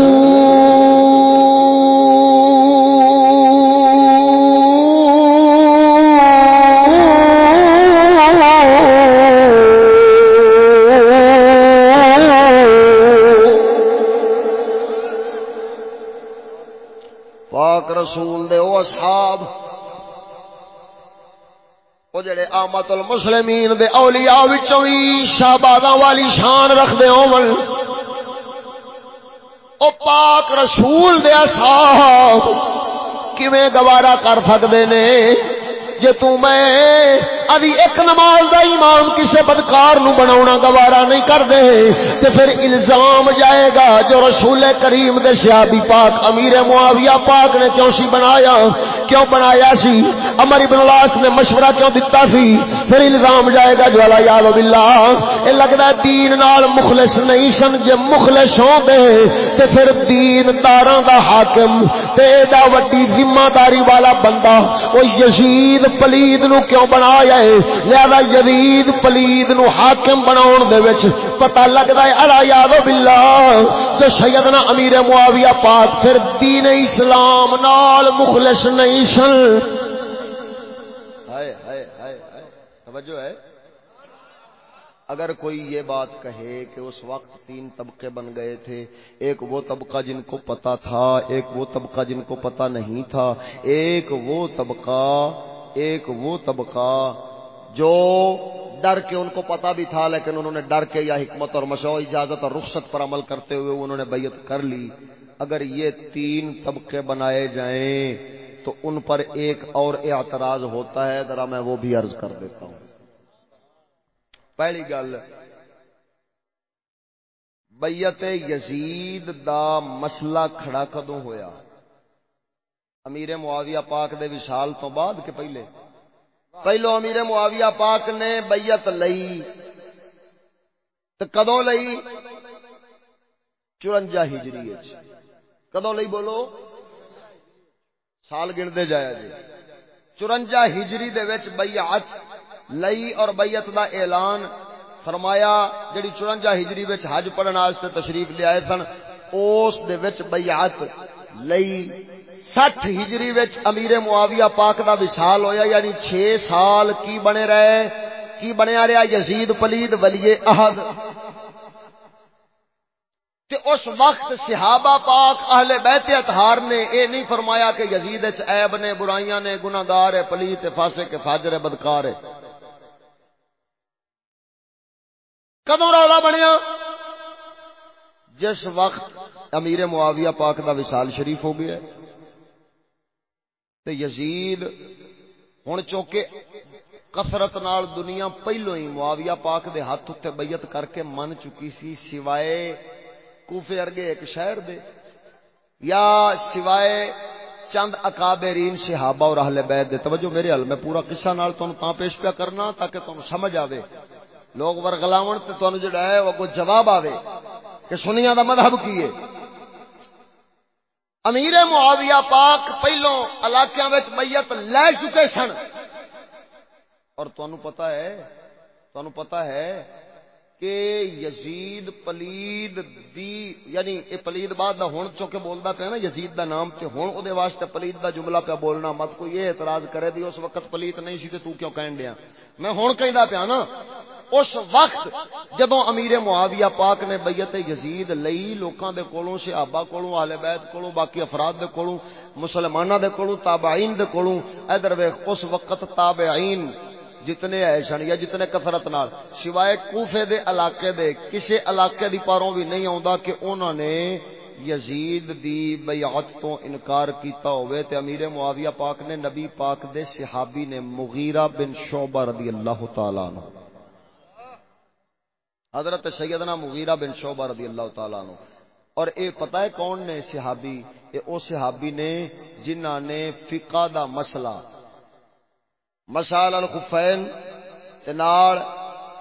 پاک رسول دے او اصحاب، او جڑے آمد المسلمین دے اولیاء وچوں وی شہباداں والی شان رکھدے ہون۔ او پاک رسول دے اصحاب کیویں گوارا کر سکدے نے؟ جے تو میں ادی ایک نماز دا امام کسے بدکار نو بناونا گوارا نہیں کر دے تے پھر الزام جائے گا جو رسول کریم دے صحابی پاک، امیر معاویہ پاک نے کیوں سی بنایا؟ کیوں بنایا سی؟ امر ابن العاص نے مشورہ کیوں دتا سی؟ پھر الزام جائے گا جو اللہ یاد باللہ، اے لگدا ہے دین نال مخلص نہیں سن جے مخلص ہوں دے، تے پھر دین تاراں دا حاکم، تے ایڈا وڈی ذمہ داری والا بندہ او یزید پلید نو کیوں بنایا ہے؟ لہذا یزید پلید نو حاکم بناون دے وچ پتہ لگدا ہے، الا یاد باللہ۔ جو سیدنا امیر معاویہ پاک پھر دین اسلام نال مخلص نہیں سن۔ ہائے ہائے ہائے توجہ ہے۔ اگر کوئی یہ بات کہے کہ اس وقت تین طبقے بن گئے تھے، ایک وہ طبقہ جن کو پتا تھا، ایک وہ طبقہ جن کو پتا نہیں تھا، ایک وہ طبقہ ایک وہ طبقہ جو ڈر کے ان کو پتا بھی تھا، لیکن انہوں نے ڈر کے یا حکمت اور مشو اجازت اور رخصت پر عمل کرتے ہوئے انہوں نے بیعت کر لی۔ اگر یہ تین طبقے بنائے جائیں تو ان پر ایک اور اعتراض ہوتا ہے۔ ذرا میں وہ بھی عرض کر دیتا ہوں۔ پہلی گل بیت یزید دا مسئلہ کھڑا کدو ہویا؟ امیر معاویہ پاک دے وشال تو بعد کے پہلے۔ پہلو امیر معاویہ پاک نے بیت لئی۔ تو کدو لئی؟ چورنجا ہجری کدو لئی بولو؟ سال گنتے جایا جی۔ چورنجا ہجری دے وچ بیعت لئی اور بیعت دا اعلان فرمایا، جڑی چورنجا ہجری وچ حج پڑھن واسطے تشریف لے آئے سن، اس دے وچ بیعت لئی سٹھ ہجری وچ امیر معاویہ پاک دا وصال ہویا یعنی چھ سال کی بنے رہے کی بنیا رہا یزید پلید ولی احد تے اس وقت صحابہ پاک اہل بیت اتہار نے اے نہیں فرمایا کہ یزید اچ عیب نے برائیاں نے گناہگار ہے پلیت فاسے کے فاجر ہے بدکار ہے کدو رولا بنیا جس وقت امیر معاویہ پاک دا وصال شریف ہو گیا ہے۔ تے یزید، ہن چونکہ کثرت نال دنیا پہلو ہی معاویہ پاک دے ہاتھ تے بیعت کر کے من چکی سی، سوائے کوفے ارگے ایک شہر دے۔ یا سوائے چند اکابرین صحابہ اور اہل بیت دے۔ توجہ میرے حل، میں پورا قصہ نال تانوں تاں پیش پیا کرنا تاکہ تانوں سمجھ آوے۔ لوگ ورگلاون تے تانوں جڑا ہے، وہ کوئی جواب آوے کہ سنیاں دا مذہب کی ہے؟ امیر معاویہ پاک پہلو علاقیاں وچ میت لے چکے سن۔ اور تانوں پتہ ہے، تانوں پتہ ہے کہ یزید پلید دی یعنی اے پلید بعد دا ہن چونکہ بولدا پیا نا، یزید دا نام تے ہن او دے واسطے پلید دا جملہ پہ بولنا مت، کوئی یہ اعتراض کرے دی اس وقت پلید نہیں سی تے تو کیوں کہن دیا؟ میں ہن کہندا پیا نا۔ اس وقت جدوں امیر معاویہ پاک نے بیعت یزید لئی، لوکاں دے کولوں، صحابہ کولوں، اہل بیت کولوں، باقی افراد دے کولوں، مسلماناں دے کولوں، تابعین دے کولوں، ادھر ویکھ، اس وقت تابعین جتنے ہے سن یا جتنے کثرت نال، سوائے کوفے دے علاقے دے، کسے علاقے دی پاروں بھی نہیں آوندا کہ انہوں نے یزید دی بیعت تو انکار کیتا ہوئے تے امیر معاویہ پاک نے نبی پاک دے صحابی نے مغیرہ بن شعبہ رضی اللہ تعالی عنہ حضرت سیدنا مغیرہ بن شعبہ رضی اللہ تعالی عنہ۔ اور اے پتہ ہے کون نے صحابی؟ اے او صحابی نے جنہاں نے فقہ دا مسئلہ۔ مسال الخفین نال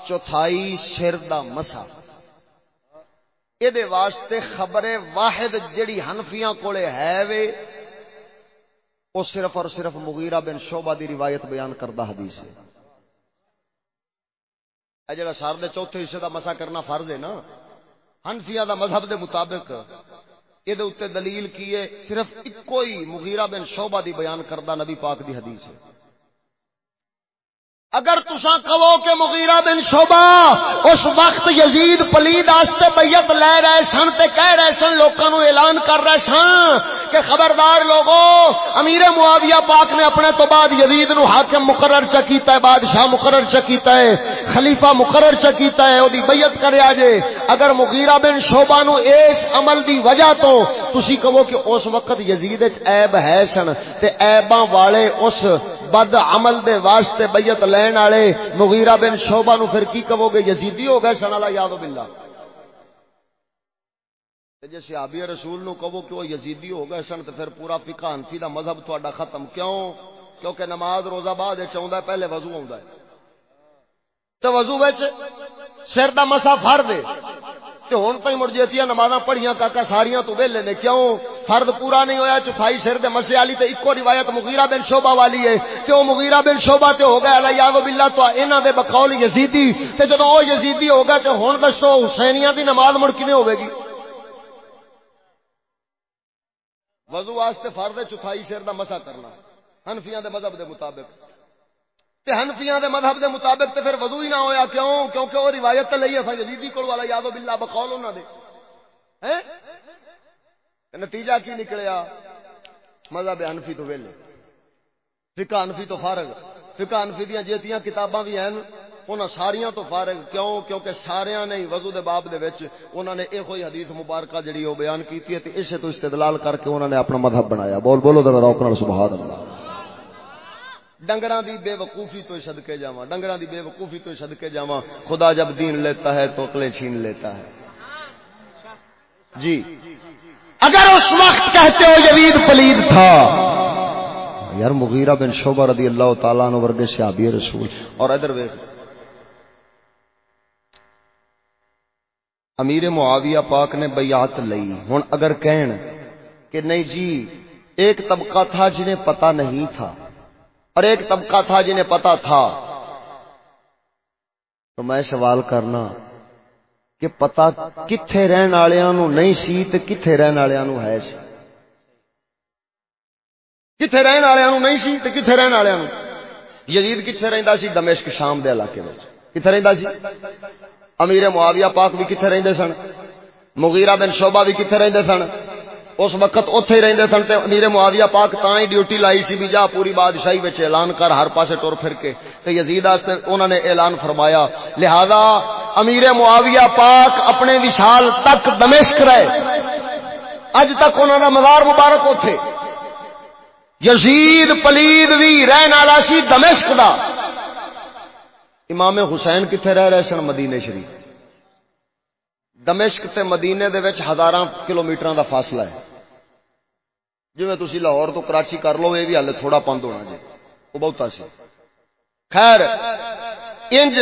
چوتھائی سر دا مسا۔ یہ واسطے خبر واحد جڑی ہنفیاں کولے ہے وے، وہ صرف اور صرف مغیرہ بن شعبہ دی روایت بیان کردہ حدیث ہے۔ جڑا سار دے چوتھے حصے دا مسا کرنا فرض ہے نا۔ ہنفیاں دا مذہب دے مطابق یہ دلیل کی ہے، صرف ایکو ہی مغیرہ بن شعبہ دی بیان کردہ نبی پاک دی حدیث ہے۔ اگر تسا کہو کہ مغیرہ بن شوبا اس وقت یزید پلید آستے بیت لے رہے سن تے کہہ رہے سن، لوکاں نو اعلان کر رہے سن۔ کہ خبردار لوگو امیر معاویہ پاک نے اپنے تو بعد یزید نو حاکم مقرر چکیتا ہے، بادشاہ مقرر چکیتا ہے، خلیفہ مقرر چکیتا ہے، او دی بیعت کرے آجے۔ اگر مغیرہ بن شوبا نو اس عمل دی وجہ تو تسی کہو کہ اس وقت یزید وچ عیب ہے سن تے عیباں والے اس بد عمل دے واسطے بیعت لین والے مغیرہ بن شعبہ نو پھر کی کہو گے؟ یزیدی ہو گئے سن، اللہ یاد باللہ۔ جی صحابی رسول نو کہو کہ وہ یزیدی ہو گئے سن تو پھر پورا فقہ حنفی دا مذہب تہاڈا ختم کیوں؟ کیونکہ نماز روزہ بعد چاہندا ہے، پہلے وضو آوندا ہے۔ تو وضو وچ سر دا مسا پھڑ دے۔ تے ہن تئی مڑ جیتیاں نمازاں پڑھیاں کاکا ساریاں تو ویلے نے کیوں؟ فرض پورا نہیں ہویا، چوتھائی سر دے مسے والی تے اکو روایت مغیرہ بن شعبہ والی ہے تے او مغیرہ بن شعبہ تے ہو گیا اللہ یاد باللہ تو انہاں دے بقول یزیدی۔ تے جدوں او یزیدی ہو گیا تے ہن دسو حسینیاں دی نماز مڑ کیویں ہوے گی؟ وضو واسطے فرض چوتھائی سر دا مسا کرنا۔ حنفیاں دے مذہب دے مطابق۔ تے حنفیاں دے مذہب دے مطابق تے پھر وضو ہی نہ ہویا کیوں؟ کیونکہ وہ روایت تے لئی ہے یزیدی کول والا یاد باللہ بقول انہاں دے۔ ہیں؟ نتیجہ کی نکلیا؟ مذہب انفی تو ویلے۔ فقہ انفی تو فارغ۔ فقہ انفی دیا جیتیاں کتاباں بھی ہیں۔ انہاں ساریاں تو فارغ کیوں؟ کیونکہ ساریاں نے وضو دے باب دے وچ انہاں نے ایک ہوئی حدیث مبارکہ جڑی او بیان کیتی ہے تے اسے تو استدلال کر کے انہاں نے اپنا مذہب بنایا۔ بول، بولو ذرا روک نال سبحان اللہ ڈنگراں دی بے وقوفی تو صدقے جاواں، ڈنگراں دی بے وقوفی تو صدقے جاواں۔ خدا جب دین لیتا ہے تو عقلیں چھین لیتا ہے۔ جی۔ اگر اس وقت کہتے ہو یزید پلید تھا، یار مغیرہ بن شعبہ رضی اللہ تعالیٰ عنہ ورگے صحابی رسول۔ اور ادھر ویکھ۔ امیر معاویہ پاک نے بیعت لئی۔ ہن اگر کہن کہ نہیں جی ایک طبقہ تھا جنہیں پتہ نہیں تھا اور ایک طبقہ تھا جنہیں پتہ تھا۔ تو میں سوال کرنا کہ پتا کتنے رہن والوں نہیں سی تو کتنے رہن والوں ہے سی؟ کتنے رہن والوں نہیں سی تو کتنے رہن والوں یزید کتنے رہندا سی؟ دمشق شام دے علاقے میں کتنے رہندا سی؟ امیر معاویہ پاک بھی کتنے رہندے سن، مغیرہ بن شوبہ بھی کتنے رہتے سن۔ اس وقت اتے ہی رہتے سن تے امیر معاویہ پاک تا ہی ڈیوٹی لائی سی بھی جا پوری بادشاہی بچ اعلان کر ہر پاسے ٹر پھر کے۔ تے یزید واسطے انہوں نے اعلان فرمایا، لہذا امیر معاویہ پاک اپنے وشال تک دمشق رہے۔ اج تک انہوں کا مزار مبارک اتے یزید پلید بھی رہن والا سی دمشق دا۔ امام حسین کتنے رہ رہے سن مدینے شریف؟ دمشق تے مدینے دے وچ ہزاراں کلومیٹر دا فاصلہ ہے۔ جی تسی لاہور تو کراچی کر لو، یہ بھی ہلے تھوڑا پند ہونا جی۔ وہ بہت سی۔ خیر، انج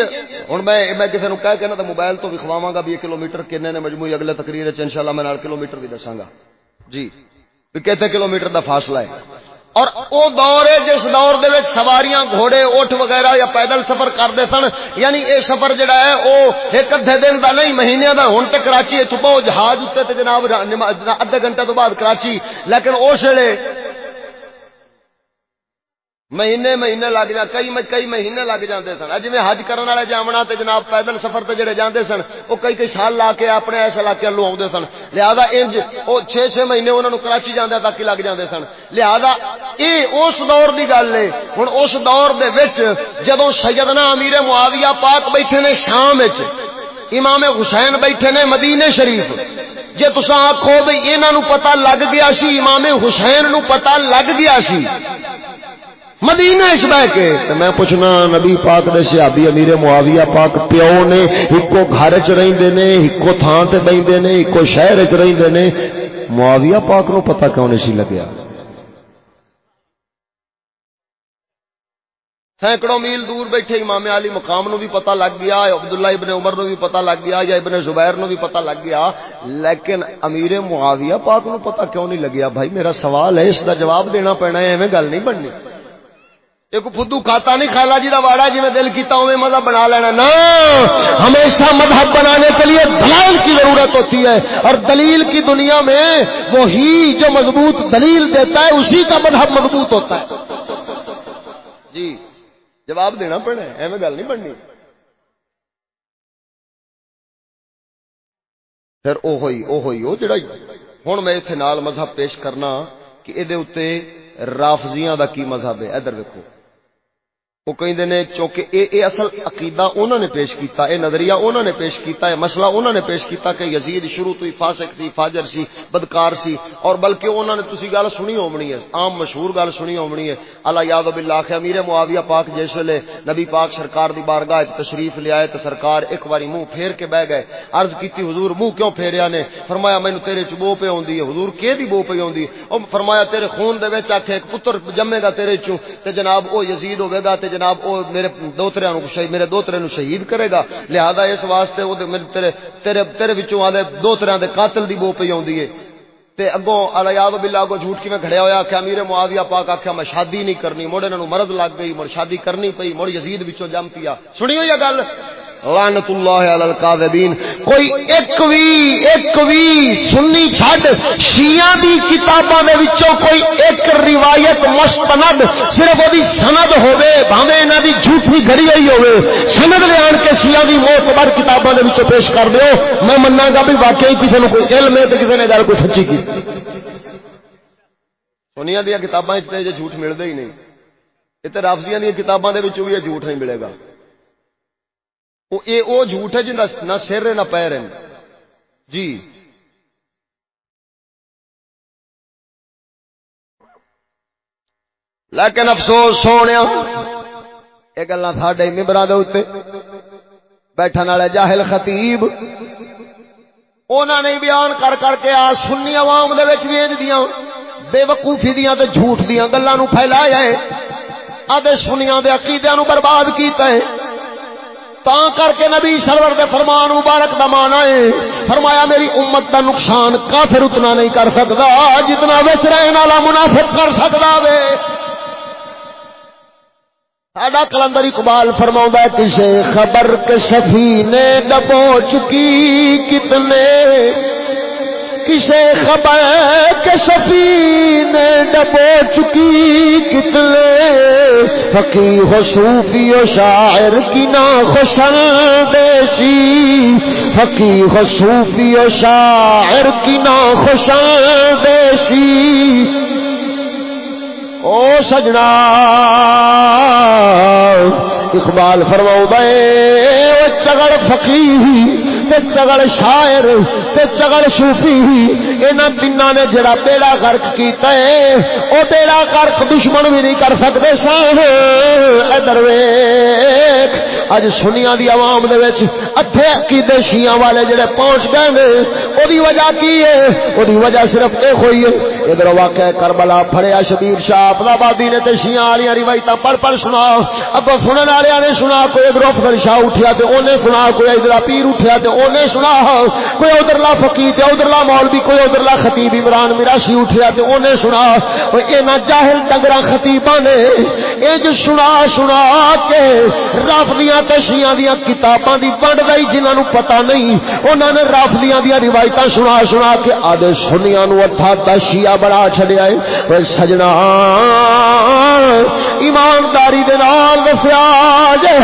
ہوں میں میں کسی نے کہہ کے نا تو موبائل تو بھی گا بھی یہ کلو میٹر کنے نے مجموعی اگلے تقریر ان شاء اللہ میں کلو میٹر بھی دساگا جی کتنے کلو میٹر کا فاصلہ ہے؟ اور او دور ہے جس دور دے وچ سواریاں گھوڑے، اٹھ وغیرہ یا پیدل سفر کرتے سن یعنی اے سفر جڑا ہے، او ایک ادھے دن دا نہیں، مہینے دا، ہن تے کراچی چھپو جہاز اتنے تے جناب، ادھے گھنٹے تو بعد کراچی، لیکن اس ویلے مہینے مہینے لگ جا کئی کئی مہینے لگ جاندے سن۔ جی حج کرنے والے جامنا تے جناب پیدل سفر تے جڑے جاندے سن وہ کئی کئی سال لا کے اپنے اس علاقے لو آدھے سن۔ لہذا انج وہ چھ چھ مہینے انہوں نے کراچی جانے تک لگ جاندے سن۔ لہذا یہ اس دور دی گل ہے ہوں اس دور دے وچ جدو سیدنا امیر معاویہ پاک بیٹھے نے شام امام حسین بیٹھے نے مدینے شریف۔ جی تصا آخو بھائی یہاں پتا لگ گیا سی، امام حسین نو پتا لگ گیا سی۔ مدینہ اس بہ کے۔ میں پوچھنا، نبی پاک دے صحابی امیر معاویہ پاک پیو نے ایکو گھر چ رہندے نے، ایکو تھان تے بیندے نے، ایکو شہر چ رہندے نے۔ معاویہ پاک نو پتہ کیوں نہیں سی لگیا؟ سینکڑوں میل دور بیٹھے امام علی مقام نو بھی پتہ لگ گیا، عبداللہ ابن عمر نو بھی پتہ لگ گیا، یا ابن زبیر نو بھی پتہ لگ گیا۔ لیکن امیر معاویہ پاک نو پتہ کیوں نہیں لگیا؟ بھائی میرا سوال ہے، اس دا جواب دینا پینا ہے، ایویں گل نہیں بننی۔ ایک فدو کھاتا نہیں کھالا جی واڑا جی میں دل کیتا ہوں مذہب بنا لینا۔ نا ہمیشہ مذہب بنانے کے لیے دلائل کی ضرورت ہوتی ہے۔ اور دلیل کی دنیا میں وہی جو مضبوط دلیل دیتا ہے، اسی کا مذہب مضبوط ہوتا ہے۔ جی جواب دینا پڑنا ایویں گل نہیں بننی۔ پھر او ہوئی او ہوئی او جڑا ہوں میں اتنے نال مذہب پیش کرنا کہ یہ رافضیاں دا کی مذہب ہے؟ ادھر دیکھو وہ کہیں نے چونکہ اے اے اصل عقیدہ انہوں نے پیش کیتا، اے نظریہ انہوں نے پیش کیتا ہے مسئلہ انہوں نے پیش کیتا کہ یزید شروع تو ہی فاسق سی، فاجر سی، بدکار سی، اور بلکہ انہوں نے تسی گل سنی ہومنی ہے، عام مشہور گل سنی ہومنی ہے۔ اللہ یاد باللہ کہ امیر معاویہ پاک جس ویلے نبی پاک سرکار دی بارگاہ وچ تشریف لے آئے تے سرکار ایک واری منہ پھیر کے بیٹھ گئے۔ عرض کیتی حضور منہ کیوں پھیریا نے؟ فرمایا مینوں تیرے چ بو پہ ہوندی ہے۔ حضور کی دی بو پہ ہوندی او فرمایا تیرے خون دے وچ آکھے ایک پتر جمے گا تیرے چوں تے جناب او یزید ہوے گا تے جناب، او میرے دوترے نو شہید، میرے دوترے نو شہید کرے گا۔ لہذا اس واسطے او تیرے تیرے تیرے وچوں آدے دوترے دے قاتل دی بو پئی اوندی ہے تے اگوں، الا یاد باللہ کو جھوٹ کیویں کھڑیا ہویا کہ امیر معاویہ پاک آکھیا، میں شادی نہیں کرنی مڑ انہاں نو مرض لگ گئی، مڑ شادی کرنی پئی، مڑ یزید وچوں جم پیا۔ سنی ہوئی گل؟ لعنت اللہ علی القاذبین۔ کوئی ایک وی ایک وی سنی چھڈ، شیعہ دی کتاباں دے وچوں کوئی ایک روایت مستند، صرف اودی سند ہوے بھاویں انہاں دی جھوٹی گھڑی ہوئی ہوے سند لے آن کے شیعہ دی موت بار کتاباں دے وچوں پیش کر دیو۔ میں مننا گا بھی واقعی کسی نو کوئی علم ہے تے کسی نے گل کوئی سچی کی۔ سنیا دیا کتاباں وچ تے جھوٹ ملدا ہی نہیں۔ یہ تے رافضیاں دی کتاباں دے وچوں بھی جھوٹ نہیں ملے گا۔ وہ جھوٹ ہے جی نہ سر نہ پیر ہے جی۔ لیکن افسوس سونے یہ گلا ساڈے ممبر بیٹھن والے جاہل خطیب انہوں نے بیان کر کر کے آ سنی عوام دے دیا بے وقوفی دیا تے جھوٹ دیا گلوں پھیلایا ہے۔ آدھے سنیا دے عقیدے برباد کیتا ہے۔ تا کر کے نبی سرور دے فرمان مبارک دا مانا ہے، فرمایا میری امت دا نقصان کافر اتنا نہیں کر سکتا، جتنا وچ رہن والا منافق کر سکتا وے۔ ساڈا کلندر اقبال فرما کسے خبر کے سفی نے ڈبو چکی کتنے کسے خبر کے سفینے ڈبو چکی کتنے فقی ہو صوفی و شاعر کی نا خوشن دیسی فقی ہو صوفی و شاعر کی نا خوشن دیسی او سجنا، اقبال فرماؤ دے چگڑ فقی تے چگڑ شاعر تے چگڑ صوفی، انہاں تیناں نے جڑا بیڑا غرق کیتا ہے، او بیڑا غرق دشمن بھی نہیں کر سکدے سن ادھر ویکھ اج سنیاں دی عوام دے وچ اتھے عقیدے شیعہ والے جڑے پہنچ گئے نے او دی وجہ کی ہے؟ او دی وجہ صرف اے ہوئی ہے۔ ادھر واقعہ کربلا پھڑیا شبیر شاہ عبد آبادی نے تے شیعہ والی روایتاں پڑھ پڑھ سنا۔ اگوں سنن والے نے سنا، کوئی ادھر افضل شاہ اٹھیا تے اونے سنا، کوئی ادھر پیر اٹھیا تے اونے سنا۔ کوئی ادھرلا فقیر ادھرلا مولوی، کوئی ادھرلا خطیب عمران مراشی اٹھیا تے اونے سنا۔ اینا جاہل ڈنگرا خطیباں نے۔ اج سنا سنا کے رافضیاں تے شیعاں دیاں کتاباں دی ونڈ دئی جنہاں نو پتہ نہیں۔ انہاں نے رافضیاں دیاں روایتاں سنا سنا کے آدھے سنیاں نو اتھا دا شیعہ بڑا چھڑیا ہے اوے سجنا۔ ایمانداری دے نال دسیا جے۔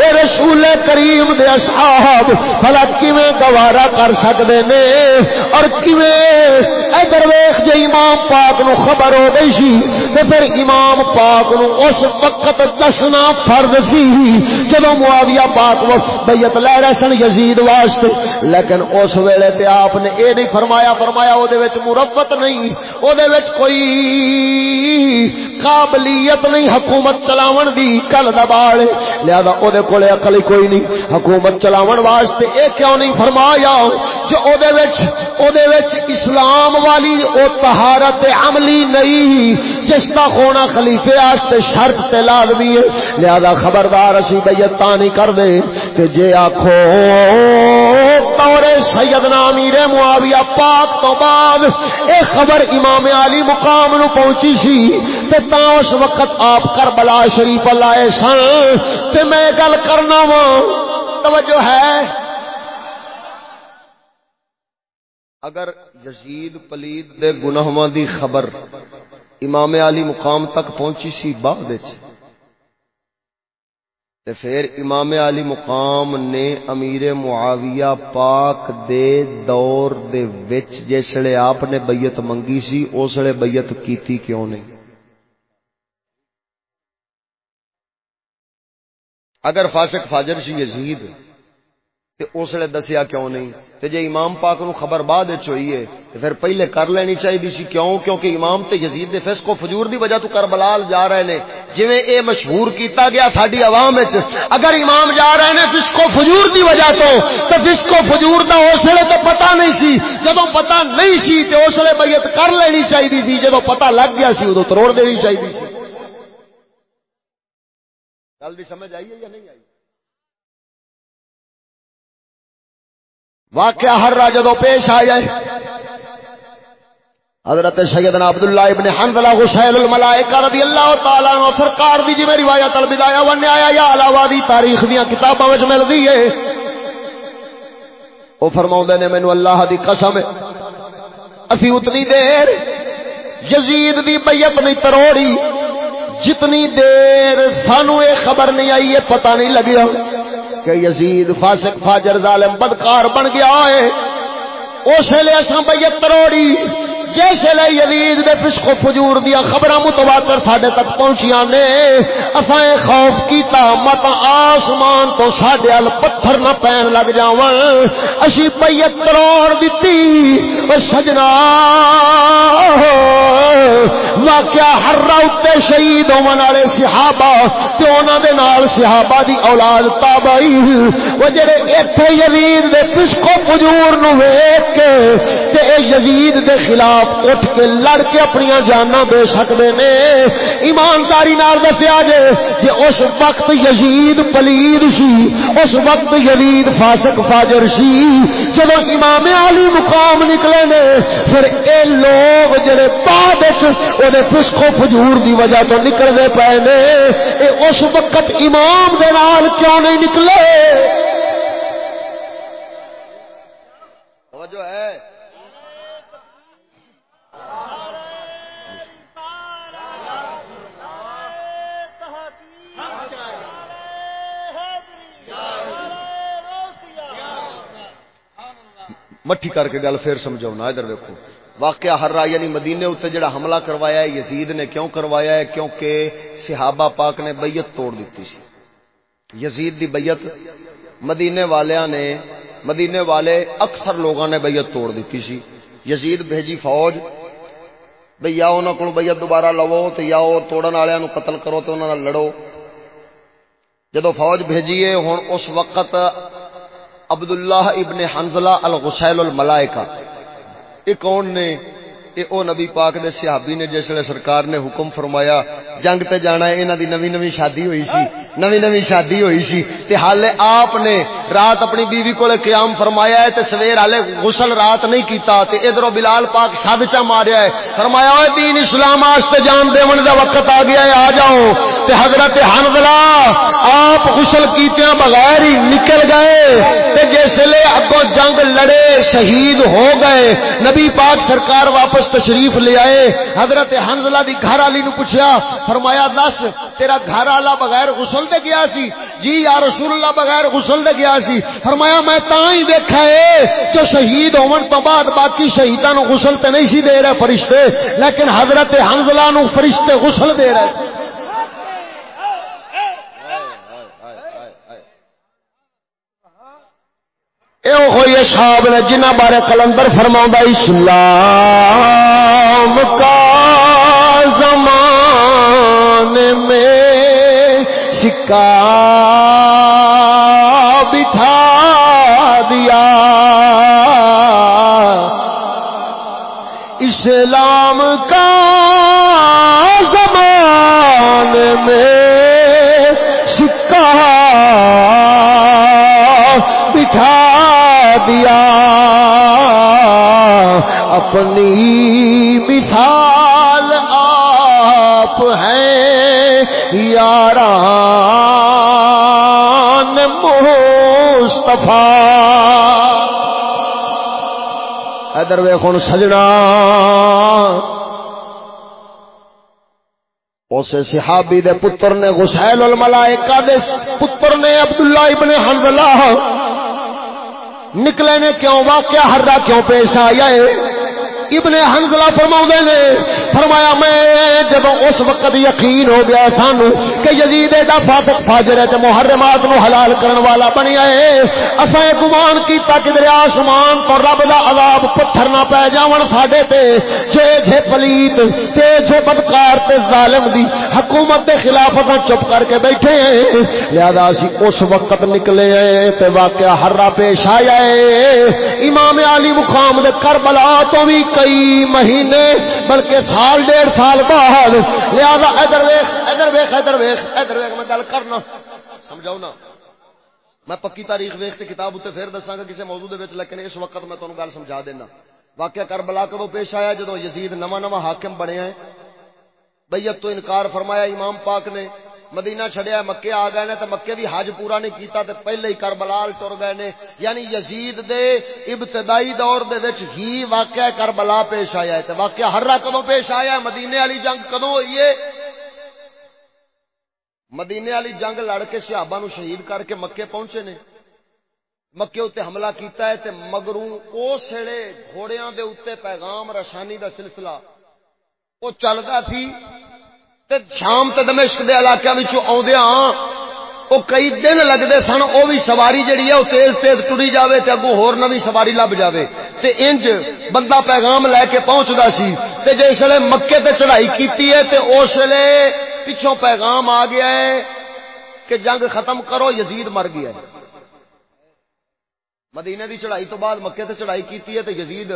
اے رسول کریم دے اصحاب بھلا کیویں گوارا کر سکتے نے؟ اور کیویں؟ ادھر ویخ جی امام پاک نو خبر ہو گئی سی تو پھر امام پاک نو اس وقت دسنا فرد سی جدو معاویہ پاک بیت لے رہے سن یزید واسطے۔ لیکن اس ویلے تے آپ نے اے نہیں فرمایا فرمایا او دے وچ مربت نہیں او دے وچ کوئی قابلیت نہیں حکومت چلاون دی، کل دباڑ لہذا او دے کولے عقل کوئی نہیں، حکومت چلاون واسطے اے کیوں نہیں فرمایا جو او دے وچ او دے وچ اسلام والی او طہارت عملی نہیں، جس دا ہونا خلیفے واسطے شرط تے لازمی ہے۔ لہذا خبردار اسی بیعت نہیں کر دے کہ جے آکھو تورے سیدنا امیر معاویہ پاک تو بعد اے خبر امام علی مقام نو پہنچی سی، تے تا اس وقت آپ کربلا شریف لائے سن تے میں گل کرنا وا توجہ ہے۔ اگر یزید پلید دے گناہواں دی خبر امام علی مقام تک پہنچی سی بعد تے پھر امام علی مقام نے امیر معاویہ پاک دے دور دے وچ جسلے آپ نے بیعت منگی سی اسلے بیعت کیتی کیوں نہیں؟ اگر فاسق فاجر سی یزید تے اس لیے دسیا کیوں نہیں؟ تے جے امام پاک نو خبر بعد وچ ہوئی ہے، تے پھر پہلے کر لینی چاہیے سی، کیوں؟ کیونکہ امام تے یزید دے فسق و فجور دی وجہ تو کربلا جا رہے نے۔ جویں اے مشہور کیتا گیا ساڈی عوام وچ، اگر امام جا رہے نے فسق و فجور دی وجہ تو، تے فسق و فجور دا اس لیے تو پتہ نہیں سی۔ جدوں پتہ نہیں سی، تے اس لیے بیعت کر لینی چاہیے سی۔ جدوں پتہ لگ گیا سی اودوں توڑ دینی چاہیے سی۔ گل دی سمجھ آئی ہے یا نہیں آئی؟ واقعہ ہر را جدو پیش آ جائے۔ حضرت سیدنا عبداللہ ابن حنزلہ حسین الملائکہ رضی اللہ تعالی عنہ سرکار دی جی میری روایت البدایہ و نہایا یا علاوہ دی تاریخ دیاں کتاباں وچ ملدی ہے۔ او فرماوندے نے مینوں اللہ دی قسم، اسی اتنی دیر یزید دی بیعت نہیں تروڑی، جتنی دیر سانو یہ خبر نہیں آئی، یہ پتہ نہیں لگیا کہ یزید فاسق فاجر ظالم بدکار بن گیا ہے۔ اس لیے اصا بیت تروڑی جس لے یزید دے پسکو فجور دیا خبر متواتر ساڈے تک پہنچیاں نے، اساں خوف کیتا مت آسمان تو ساڈے ال پتھر نہ پین لگ جاون اسی بیت تروڑ دتی، او سجنا واقعہ ہر راوتے شہید ہون والے صحابہ، تے انہاں دے نال صحابہ دی اولاد تابعی او جڑے ایتھے یزید دے پسکو فجور نو ویکھ کے، تے اے یزید دے خلاف خلاف اٹھ کے لڑ کے اپنی جانا دے سکتے نے۔ ایمانداری نال دسیا جے کہ اس وقت یزید پلید سی، اس وقت یزید فاسق فاجر سی۔ جب امام علی مقام نکلے نے، پھر اے لوگ جڑے بعد وہ پسکو فجور دی وجہ تو نکلتے پے نے، اے اس وقت امام دے نال کیوں نہیں نکلے؟ توجہ ہے۔ مٹھی کر کے گل پھر سمجھاؤنا، ادھر دیکھو واقعہ ہر رہا یعنی مدینے اتنے جڑا حملہ کروایا ہے، یزید نے کیوں کروایا ہے؟ کیونکہ صحابہ پاک نے بیعت توڑ دیتی سی۔ یزید دی بیعت مدینے والیاں نے، مدینے والے اکثر لوگوں نے بیعت توڑ دیتی سی۔ یزید بھیجی فوج، بھئی یا انہوں کو بیعت دوبارہ لو تو یا اور توڑن والے نو قتل کرو تو انہوں نے لڑو۔ جدو فوج بھیجیے ہوں اس وقت عبداللہ ابن حنزلہ الغسیل الملائکہ۔ یہ کون نے؟ یہ او نبی پاک دے صحابی نے، جس سرکار نے حکم فرمایا، جنگ تے جانا ہے، انہاں دی نوی نوی شادی ہوئی سی۔ نوی نوی شادی ہوئی سی تے حالے آپ نے رات اپنی بیوی کو قیام فرمایا ہے تے سویر حالے غسل رات نہیں کیتا تے ادھروں بلال پاک صد چا ماریا ہے۔ فرمایا اے دین اسلام واسطے جان دیون دا وقت آ گیا ہے، آ جاؤ۔ تے حضرت حنزلہ آپ غسل کیتیاں بغیر ہی نکل گئے۔ تے جس لے اگوں جنگ لڑے، شہید ہو گئے۔ نبی پاک سرکار واپس تشریف لے آئے۔ حضرت حنزلہ دی گھر والی نو پوچھیا، فرمایا، دس، تیرا گھر والا بغیر غسل دے گیا سی۔ جی یا رسول اللہ بغیر غسل دے گیا سی۔ فرمایا، میں تا ہی دیکھا ہے جو شہید ہون تو بعد باقی شہیداں نو غسل تے نہیں سی دے رہے فرشتے، لیکن حضرت حنزلہ نو فرشتے غسل دے رہے۔ ہوئی صاحب نے جنہ بارے کلندر فرما اسلام کا زمان میں سکا بٹھا دیا۔ اسلام کا زمان میں سکا بٹھا دیا۔ اپنی مثال آپ ہیں یاران وفا۔ ادر ویخ سجنا۔ اس صحابی دے پتر نے غسیل الملائکہ دے پتر نے عبداللہ ابن حنبلہ نکلے نے کیوں؟ واقعہ ہر کیوں پیش آیا ہے؟ ابن حنزلہ فرما نے، فرمایا میں جب اس وقت یقین ہو گیا سانو کہ یزید ایڈا فاتق فاجر ہے تے محرمات نو حلال کرن والا بنیا ہے اساں گمان کیتا کہ دریا آسمان تو رب دا عذاب پتھر نہ پے جاون ساڈے تے، جے جے پلیت تے جے بدکار تے ظالم دی حکومت دے خلاف اساں چپ کر کے بیٹھے ہیں۔ لہذا اسی اس وقت نکلے ہیں تے واقعہ ہر پیش آیا ہے۔ امام علی مقام دے کربلا تو بھی کئی مہینے، بلکہ سال، ڈیڑھ سال بعد۔ لہذا ادھر ویخ ادھر ویخ ادھر ویخ ادھر ویخ میں گل کرنا۔ سمجھاؤ نا۔ میں پکی تاریخ ویخ تے کتاب اتنے پھر دساں گا کسی موضوع دے وچ، لیکن اس وقت میں تمہیں گل سمجھا دینا۔ واقعہ کربلا کدو پیش آیا جدو یزید نواں نواں حاکم بنے ہیں بیت تو انکار فرمایا امام پاک نے۔ مدینہ چھڑیا مکے آ گئے نے، تو مکے بھی حج پورا نہیں کیتا، تے پہلے ہی کربلال ٹر گئے نے۔ یعنی یزید دے ابتدائی دور دے وچ ہی واقعہ کربلا پیش آیا ہے۔ تے واقعہ ہر کدو پیش آیا ہے؟ مدینے والی جنگ کدو ہوئی ہے؟ مدینے والی جنگ لڑ کے صحابہ نو شہید کر کے مکے پہنچے نے۔ مکے اتنے حملہ کیتا ہے تے مگروں اس ویلے گھوڑیاں دے اتنے پیغام رشانی دا سلسلہ۔ وہ چلتا تھی تے شام تے دمشق دے علاقے وچوں اوندے ہاں او کئی دن لگدے سن، او بھی سواری جڑی ہے، او تیز تیز ٹری جاوے تے اگوں ہور نویں سواری لب جاوے۔ تے انج بندہ پیغام لے کے پہنچدا سی۔ تے جس ویلے مکے تے چڑھائی کیتی ہے، تے اس ویلے پیچھوں پیغام آ گیا ہے کہ جنگ ختم کرو، یزید مر گیا ہے۔ مدینے دی چڑھائی تو بعد مکے تے چڑھائی کیتی ہے، تے یزید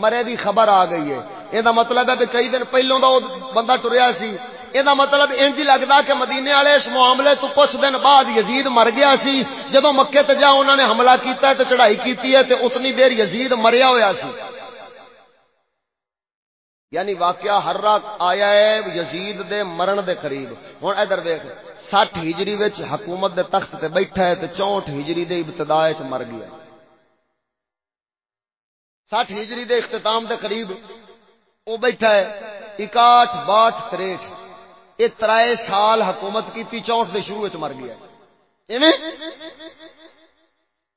مرے دی خبر آ گئی ہے۔ یہ مطلب ہے کہ کئی دن پہلوں دا بندہ ٹریا سی۔ یہ مطلب انج لگتا کہ مدینے والے اس معاملے تو کچھ دن بعد یزید مر گیا سی۔ جدو مکے تے جا انہوں نے حملہ کیتا ہے تے چڑھائی کیتی ہے تے اتنی دیر یزید مریا ہویا سی۔ یعنی واقعہ ہر راک آیا ہے یزید دے مرن دے قریب۔ ہوں ادھر ویخ سٹھ ہجری حکومت دے تخت تے بیٹھا ہے تے چونٹ ہجری دے ابتدا مر گیا۔ سٹھ ہجری دے اختتام دے قریب وہ بیٹھا ہے، اکاٹھ باٹھ تریٹ یہ ترائے سال حکومت کی چونٹ دے شروع مر گیا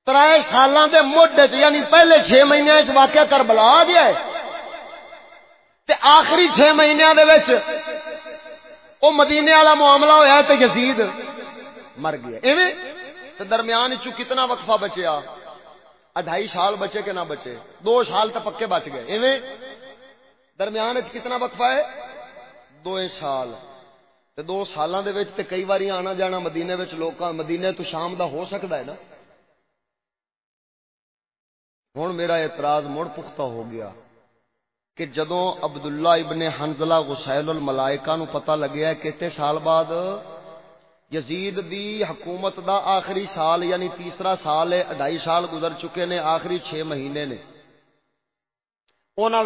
ترائے سالاں دے مڈ یعنی پہلے چھ مہینے واقعہ کربلا آ گیا ہے۔ تے آخری چھ مہینے دے وچ او مدینے والا معاملہ ہویا تے یزید مر گیا ایویں؟ تے درمیان چ کتنا وقفہ بچیا۔ اڑھائی سال بچے کہ نہ بچے؟ دو سال تو پکے بچ گئے۔ ایویں درمیان کتنا وقفہ ہے؟ دو سال۔ تے دو سالاں دے وچ تے کئی واری آنا جانا مدینے وچ لوکاں مدینے تو شام دا ہو سکدا ہے نا؟ ہن میرا اعتراض مڑ پختہ ہو گیا کہ جدوں عبداللہ ابن حنزلہ غسیل الملائکہ نو پتہ لگیا ہے کتے سال بعد یزید دی حکومت دا آخری سال یعنی تیسرا سال ہے اڑائی سال گزر چکے نے، آخری چھ مہینے نے۔ اونا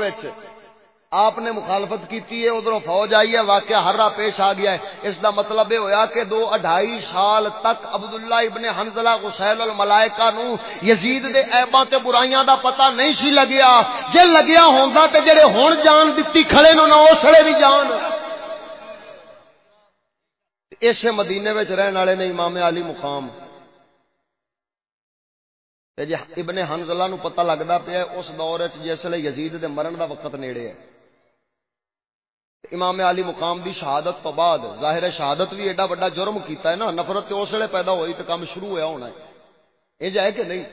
آپ نے مخالفت کی ہے ادھر فوج آئی ہے، واقعہ ہر راہ پیش آ گیا ہے۔ اس دا مطلب یہ ہویا کہ دو اڑائی سال تک عبداللہ ابن حنزلہ غسیل الملائکہ نو یزید دے عیباں تے برائیاں دا پتہ نہیں سی لگیا۔ جے لگیا ہوندا تے جڑے ہن جان دتی کھڑے نو، نہ اوسڑے بھی جان۔ اس مدینے وچ رہن والے نے امام علی مقام۔ تے ابن حنزلہ نو پتہ لگدا پیا اس دور وچ جس لے یزید دے مرن دا وقت نیڑے ہے۔ امام علی مقام دی شہادت تو بعد ظاہر شہادت بھی ایڈا بڑا جرم کیتا ہے نا، نفرت تے اس ویلے پیدا ہوئی تے کام شروع ہویا ہونا ہے۔ اے جائے کہ نہیں؟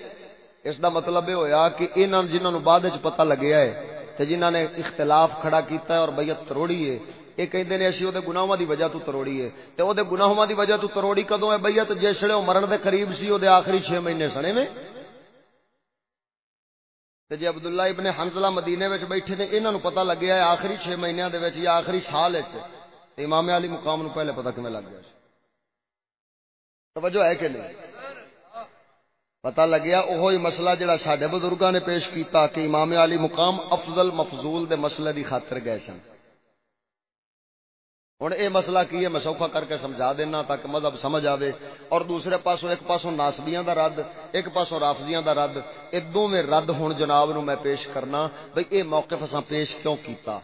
اس دا مطلب یہ ہویا کہ انہاں جنہاں نو بعد وچ پتہ لگیا ہے تے جنہاں نے اختلاف کھڑا کیتا ہے اور بیعت تروڑی ہے یہ کہندے نے اسی او دے گناہاں دی وجہ تو تروڑی ہے۔ تے او دے گناہاں دی وجہ تو تروڑی کدوں ہے؟ بیعت جس ویلے مرن دے قریب سی او دے آخری 6 مہینے سنے میں تے جی عبداللہ ابن حنزلہ مدینے وچ بیٹھے نے، انہاں نو پتہ لگیا ہے آخری 6 مہینیاں دے وچ یا آخری سال وچ۔ امام علی مقام نو پہلے پتہ کیویں لگ گیا توجہ ہے کہ نہیں؟ پتہ لگیا اوہی مسئلہ جڑا ساڈے بزرگاں نے پیش کیتا کہ امام علی مقام افضل مفضول دے مسئلے دی خاطر گئے سن۔ ہوں یہ مسئلہ کی ہے، میں سوکھا کر کے سمجھا دینا تاکہ مذہب سمجھ آئے اور دوسرے پاسوں، ایک پاسوں ناسبیاں دا رد، ایک پاسوں رافضیاں دا رد۔ یہ دونوں رد ہوں جناب نو میں پیش کرنا بھئی اے موقف اساں پیش کیوں کیتا؟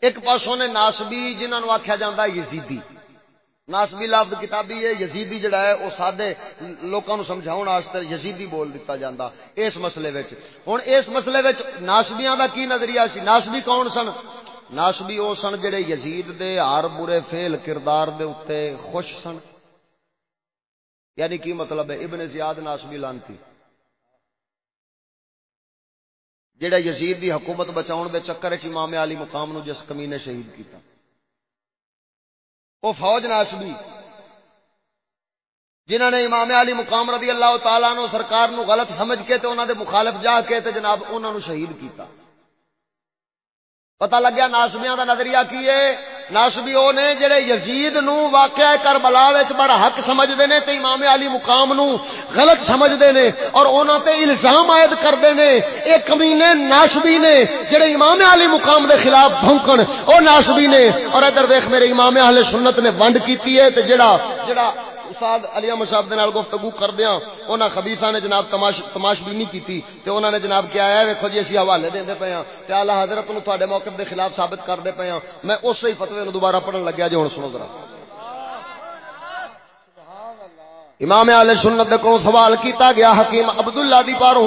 ایک پاسوں نے ناسبی جنہاں نو آکھیا جاندا یزیدی۔ ناسبی لفظ کتابی ہے، یزیدی جڑا ہے، او سادے لوکاں نو واسطے یزیدی بول دتا جاندا۔ اس مسئلے وچ۔ ہن اس مسئلے وچ ناسبیاں دا کی نظریہ سی؟ ناسبی کون سن؟ ناسبی او سن جڑے یزید دے ہر برے فیل کردار دے اتے خوش سن۔ یعنی کی مطلب ہے؟ ابن زیاد ناسبی لانتی۔ جڑا یزید دی حکومت بچاؤن دے چکر چ امام علی مقام نو جس کمی نے شہید کیتا۔ او فوج ناسبی جنہوں نے امام علی مقام رضی اللہ تعالیٰ نو سرکار نو غلط سمجھ کے تے انہوں دے مخالف جا کے تے جناب انہوں نو شہید کیتا۔ پتا لگیا ناسبیاں دا نظریہ کی ہے ناسبی او نے جڑے یزید نو واقعہ کربلا وچ بڑا حق سمجھدے نے تے امام علی مقام نو غلط سمجھدے نے اور انہاں تے الزام عائد کردے نے اے کمینے ناسبی نے جڑے امام علی مقام دے خلاف بھونکن او ناسبی نے اور ادھر دیکھ میرے امام اہل سنت نے ونڈ کیتی ہے تے جڑا جڑا استاد علی احمد صاحب دے نال گفتگو کردیاں۔ انہاں خبیثاں نے جناب تماش تماش بھی نہیں کیتی تے انہاں نے جناب کیا ہے، ویکھو جی اسی حوالے دیندے پے ہاں۔ تے اعلی حضرت نو تواڈے موقف دے خلاف ثابت کردے پے ہاں۔ میں اس ہی فتوی نو دوبارہ پڑھن لگیا جی ہن سنو ذرا۔ امام اہل سنت کو سوال کیتا گیا، حکیم عبداللہ دی پارو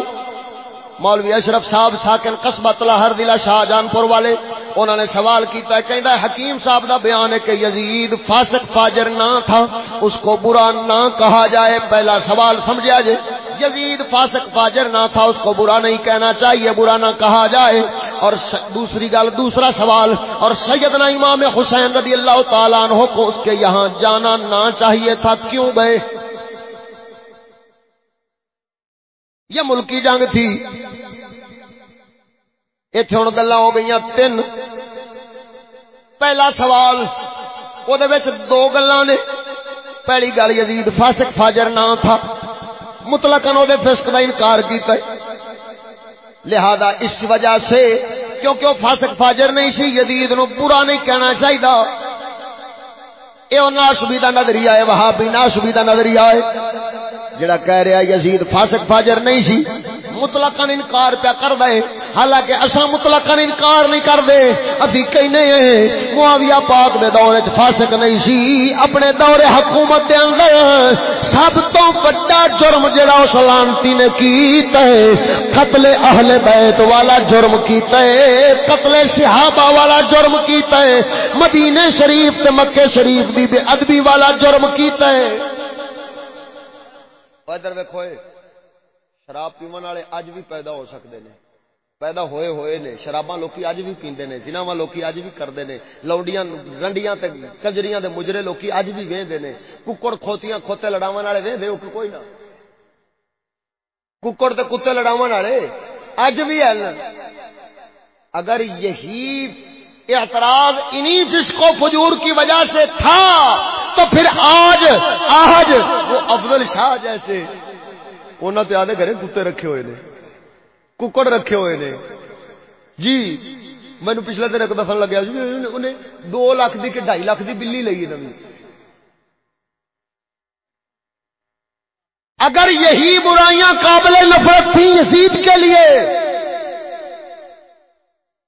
مولوی اشرف صاحب ساکن قصبہ طلاہر ضلع شاہ جان پور والے، انہوں نے سوال کیتا ہے، کہندا ہے، حکیم صاحب دا بیان ہے کہ یزید فاسق فاجر نہ تھا، اس کو برا نہ کہا جائے۔ پہلا سوال سمجھا جائے یزید فاسق فاجر نہ تھا، اس کو برا نہیں کہنا چاہیے، برا نہ کہا جائے۔ اور دوسری گل، دوسرا سوال، اور سیدنا امام حسین رضی اللہ تعالیٰ عنہ کو اس کے یہاں جانا نہ چاہیے تھا، کیوں گئے یہ ملکی جنگ تھی۔ اتے ہوں گلا ہو گئی تین۔ پہلا سوال وہ دو گلا نے۔ پہلی گل یزید فاسق فاجر نہ تھا۔ مطلق فسق کا انکار کیتا ہے۔ لہذا اس وجہ سے، کیونکہ وہ فاسق فاجر نہیں سی یزید نو برا نہیں کہنا چاہیے یہ ناسبی کا نظریہ ہے وہاں بھی ناسبی کا نظریہ ہے۔ جڑا کہہ رہا یزید فاسق فاجر نہیں سی۔ مطلق انکار پیا کر دے۔ حالانکہ اصا مطلق انکار نہیں کرتے ابھی کہنے معاویہ پاک دے دور چ فاسق نہیں سی۔ اپنے دور حکومت دے اندر سب تو بڑا جرم جڑا اس لانتی نے کیتا ہے۔ قتل اہل بیت والا جرم کیتا ہے۔ قتل صحابہ والا جرم کیتا ہے۔ مدینے شریف تے مکے شریف دی بے ادبی والا جرم کیتا ہے۔ ادھر ویکھو شراب پیمن والے اج بھی پیدا ہو سکتے ہیں پیدا ہوئے ہوئے نے۔ شراباں لوکی اج بھی پیندے نے۔ جنہاں لوکی اج بھی کردے نے۔ لوڈیاں، رنڈیاں تے کجریاں دے مجرے لوکی اج بھی ویندے نے۔ ککڑ کھوتیاں کھوتے لڑاون والے ویندے او کوئی نہ۔ ککڑ تے کتے لڑاون والے اج بھی ہیں اگر یہی اعتراض انہی فسق و فجور کی وجہ سے تھا، تو پھر آج آج وہ افضل شاہ جیسے انہوں نے آدھے گھر کتے رکھے ہوئے نے ککڑ رکھے ہوئے نے جی مینو پچھلے دن ایک دفعہ لگیا جی انہیں دو لاکھ دی کہ ڈھائی لاکھ دی بلی لئی نوی اگر یہی برائیاں قابل نفرت تھیں یزید کے لیے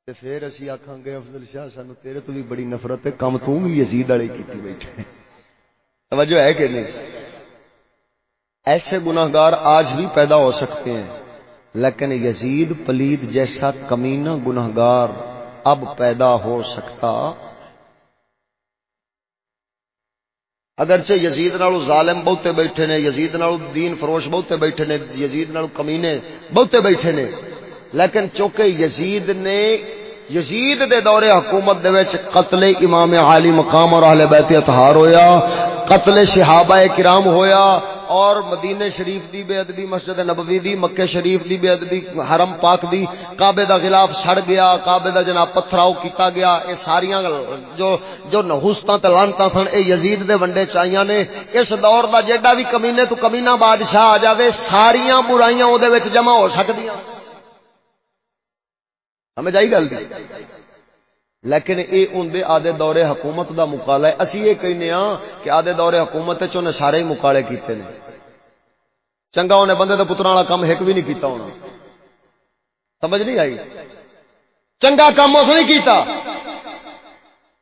پھر اسی آخان گے افضل شاہ سانو تیرے تو بھی بڑی نفرت ہے کم تو بھی یزید والے کی بیٹھے توجہ ہے کہ نہیں ایسے گناہگار آج بھی پیدا ہو سکتے ہیں۔ لیکن یزید پلید جیسا کمینہ گناہگار اب پیدا ہو سکتا۔ اگرچہ یزید نالو ظالم بہتے بیٹھے نے، یزید نالو دین فروش بہتے بیٹھے نے، یزید نالو کمینے بہتے بیٹھے نے۔ لیکن چونکہ یزید نے، یزید دے دور حکومت دے وچ قتل امام عالی مقام اور اہل بیت اطہار ہویا، قتل صحابہ کرام ہویا اور مدینے شریف دی بے ادبی، مسجد نبوی دی، مکہ شریف دی بے ادبی، حرم پاک دی، کعبے دا غلاف سڑ گیا، کعبے دا جناب پتھراؤ کیتا گیا، اے ساریاں جو جو نحوستاں تے لعنتاں سن، اے یزید دے ونڈے چائیاں نے، اس دور دا جیڑا بھی کمینے تو کمینہ بادشاہ آ جاوے، ساریاں برائیاں او دے وچ جمع ہو سکدیاں۔ ہمیں جائی گل دی؟ لیکن اے ان دے آدھے دور حکومت دا مقالہ ہے۔ اسی یہ کہنے ہاں کہ آدھے دور حکومت چ سارے ہی مقالے کیتے نے۔ چنگا انہیں بندے کے پترا والا کام ایک بھی نہیں کیتا ہونا۔ سمجھ نہیں آئی؟ چنگا کام اس نہیں کیتا۔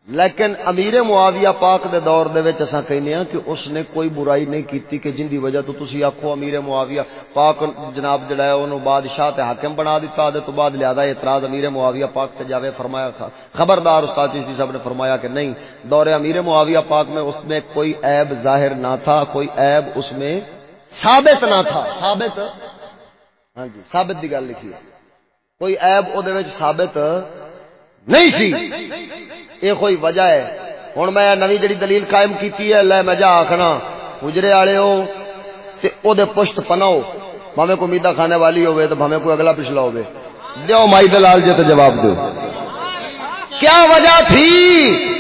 لیکن امیر معاویہ پاک دے دور دے وچ اساں کہنے ہاں کہ اس نے کوئی برائی نہیں کیتی کہ جن دی وجہ تو تسی آکھو امیر معاویہ پاک جناب جڑا ہے اونوں بادشاہ تے حاکم بنا دیتا دے تو بعد لہذا اعتراض امیر معاویہ پاک تے جاوے فرمایا خبردار استاد چشتی صاحب نے فرمایا کہ نہیں دور امیر معاویہ پاک میں اس میں کوئی عیب ظاہر نہ تھا کوئی عیب اس میں ثابت نہ تھا۔ ثابت؟ ہاں جی ثابت دی گل لکھی ہے۔ کوئی عیب او دے وچ ثابت نہیں سی۔ یہ کوئی وجہ ہے۔ ہوں میں نوی جڑی دلیل قائم کیتی ہے، لے میں جا آخنا گجرے والے ہو تے او دے پشت پناو بھاوے کو میدا کھانے والی ہوے تو بھاوے کوئی اگلا پچھلا ہوے دیو مائی دلال جی تو جواب دو کیا وجہ تھی؟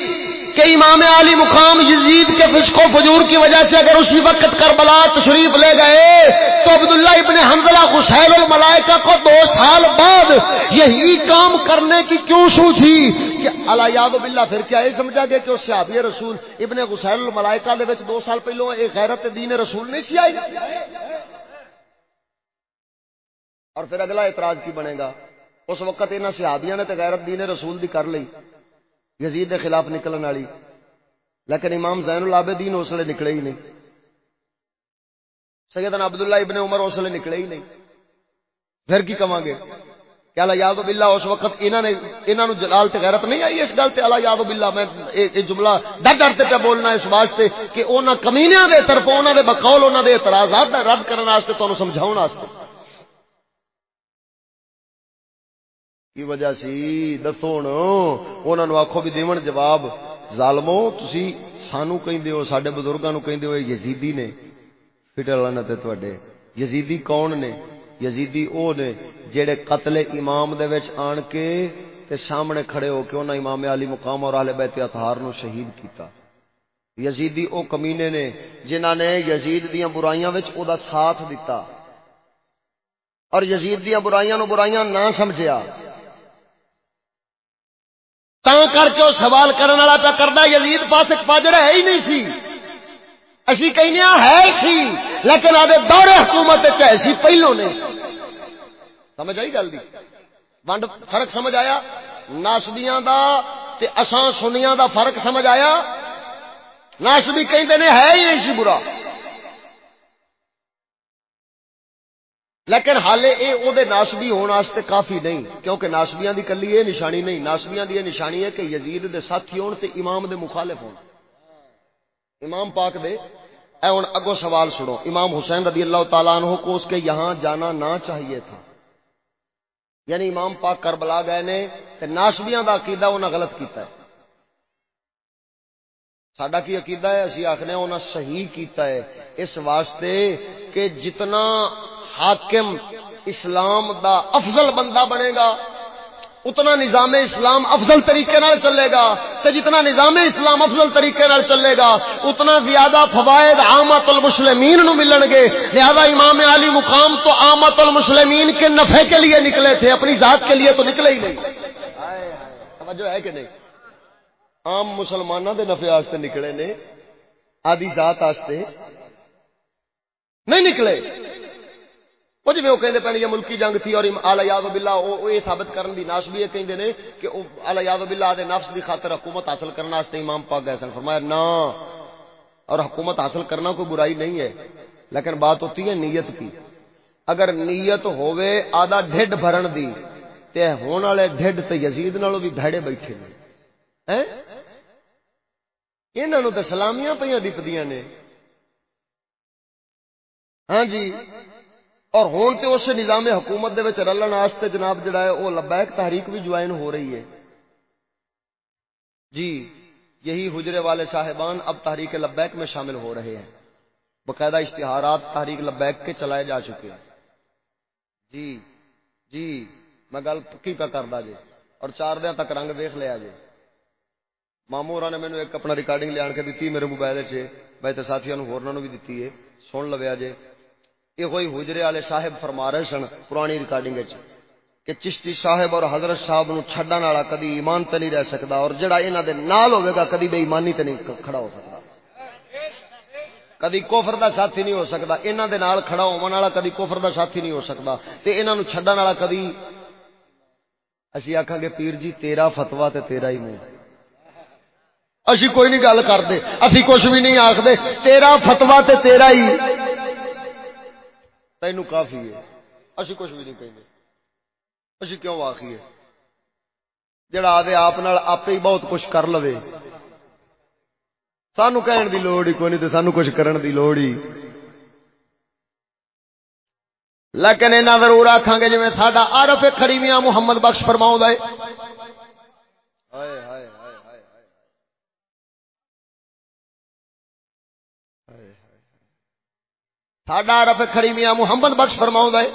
کہ امام علی مقام یزید کے فسق و فجور کی وجہ سے اگر اسی وقت کربلا تشریف لے گئے تو عبداللہ ابن حنزلہ حسین الملائکہ کو دو سال بعد یہی کام کرنے کی کیوں سو تھی کہ اللہ یاد باللہ پھر کیا یہ سمجھا گیا کہ اس صحابی رسول ابن حسین الملائکہ دے وچ دو سال پہلو ایک غیرت دین رسول نہیں سی آئی؟ اور پھر اگلا اعتراض کی بنے گا؟ اس وقت انہوں صحابیاں نے تو غیرت دین رسول دی کر لی۔ یزید کے خلاف نکلن والی۔ لیکن امام زین العابدین اس لیے نکلے ہی نہیں۔ سیدنا عبداللہ ابن عمر اس لیے نکلے ہی نہیں۔ پھر کی کہاں گے؟ کہ اللہ یاد باللہ اس وقت انہوں نے انہوں نے جلال تے غیرت نہیں آئی اس گل تے؟ اللہ یاد باللہ میں یہ جملہ ڈر ڈر پہ بولنا اس واسطے کہ انہوں کمینیاں دے طرف انہوں دے بقول انہوں دے اعتراضات رد کرنے واسطے تمہیں سمجھاؤ واسطے۔ کی وجہ سی? دسو انہوں نے آخو بھی دیون جواب۔ ظالمو، تسی سانو کہیں ہو سڈے بزرگوں کہیں ہو یزیدی نے۔ فٹر لانا تے یزیدی کون نے؟ یزیدی او نے جڑے قتل امام دے وچ آن کے تے سامنے کھڑے ہو کے انہاں امام علی مقام اور اہل بیت اطہار نو شہید کیتا۔ یزیدی او کمینے نے، جنہاں نے یزید دیاں برائیاں وچ او دا ساتھ دتا۔ اور یزید دیاں برائیاں نو برائیاں نہ سمجھیا۔ تا کر کے وہ سوال کرنے والا پہ کرتا یزید پاس ایک فاجر ہے ہی نہیں سی۔ اسی کہنے ہے سی، لیکن آدھے دورے حکومت ایسی پہلو نے۔ سمجھ آئی گل ونڈ فرق سمجھ آیا؟ ناسبیاں دا تے اساں سنیاں دا فرق سمجھ آیا؟ ناسبی کہندے نے ہے ہی نہیں سی برا۔ لیکن حالے اے او دے ناسبی ہونے واسطے کافی نہیں، کیونکہ ناسبیاں دی کلی اے نشانی نہیں، ناسبیاں دی نشانی ہے کہ یزید دے ساتھی ہون تے امام دے مخالف ہون۔ امام پاک دے، اے ہن اگو سوال سنو۔ امام حسین رضی اللہ تعالیٰ عنہ کو اس کے یہاں جانا نہ چاہیے تھا۔ یعنی امام پاک کربلا گئے نے تے ناسبیاں دا عقیدہ انہاں غلط کیتا ہے۔ ساڈا کی عقیدہ ہے؟ اسی آخنے انہاں صحیح کیتا ہے۔ اس واسطے کہ جتنا حاکم اسلام دا افضل بندہ بنے گا، اتنا نظام اسلام افضل طریقے نال چلے گا تو جتنا نظام اسلام افضل طریقے نال چلے گا، اتنا زیادہ فوائد آمت المسلمین نو ملن گے۔ لہذا امام علی مقام تو آمت المسلمین کے نفع کے لیے نکلے تھے، اپنی ذات کے لیے تو نکلے ہی نہیں۔ توجہ ہے کہ نہیں؟ عام مسلمانوں کے نفع آستے نکلے نے، آدھی ذات آستے نہیں نکلے۔ وہ جی وہ کہتے پہلے یہ ملکی جنگ تھی اور آلہ یاد بلا وہ یہ ثابت کرن دی ناش بھی کہتے ہیں کہ آلہ یاد بلا دے نفس دی خاطر حکومت حاصل کرنا واسطے امام پاک گئے سن فرمایا نا اور حکومت حاصل کرنا کوئی برائی نہیں ہے لیکن بات ہوتی ہے نیت کی اگر نیت ہووے آدھا ڈھڈ بھرن دی تے ہون والے ڈھڈ تے یزید نالوں بھی بھڑے بیٹھے نے ہیں انہاں نو تے سلامیاں پیاں دیپدیاں نے ہاں جی اور ہون تے اس نظام حکومت دے وچ رلن واسطے جناب جڑا ہے او لبیک تحریک بھی جوائن ہو رہی ہے۔ جی یہی حجرے والے صاحبان اب تحریک لبیک میں شامل ہو رہے ہیں۔ باقاعدہ اشتہارات تحریک لبیک کے چلائے جا چکے ہیں۔ جی جی میں گل پکی پہ کردا جی اور چار دن تک رنگ ویخ لیا جی مامورا ہاں نے مینو ایک اپنا ریکارڈنگ لیا کے دیتی میرے موبائل سے میں تو ساتھیوں ہورنا بھی دیتی ہے۔ سن لویا جی یہ کوئی حجرے والے صاحب فرما رہے سن، پرانی ریکارڈنگ کہ چشتی صاحب اور حضرت صاحب نو چھڈن والا کدی ایمان تے نہیں رہ سکتا اور جڑا انہاں دے نال ہوے گا کدی بے ایمانی تے نہیں کھڑا ہو سکتا۔ کدی کفر دا ساتھی نہیں ہو سکتا، انہاں دے نال کھڑا ہون والا کدی کفر دا ساتھی نہیں ہو سکتا۔ تے انہاں نو چھڈن والا کدی اسی آکھاں گے، پیر جی تیرا فتوا تے تیرا ہی منہ۔ اسی کوئی نہیں گل کردے اسی کچھ بھی نہیں آکھدے تیرا فتوا تے تیرا ہی تینو کافی ہے۔ اسی کچھ بھی نہیں کہیں اسی کیوں واقعی ہے؟ جڑا آدھے آپ آپ ہی بہت کچھ کر لو سانو کہن دی لوڑ ہی کوئی نہیں تو سانو کچھ کرن دی لوڑ ہی۔ لیکن اینا ضرور آکھاں گے جی میں ساڈا عرف کھڑی میاں محمد بخش فرماؤں دے ساڈا رب کھڑی میاں محمد بخش فرماؤں دے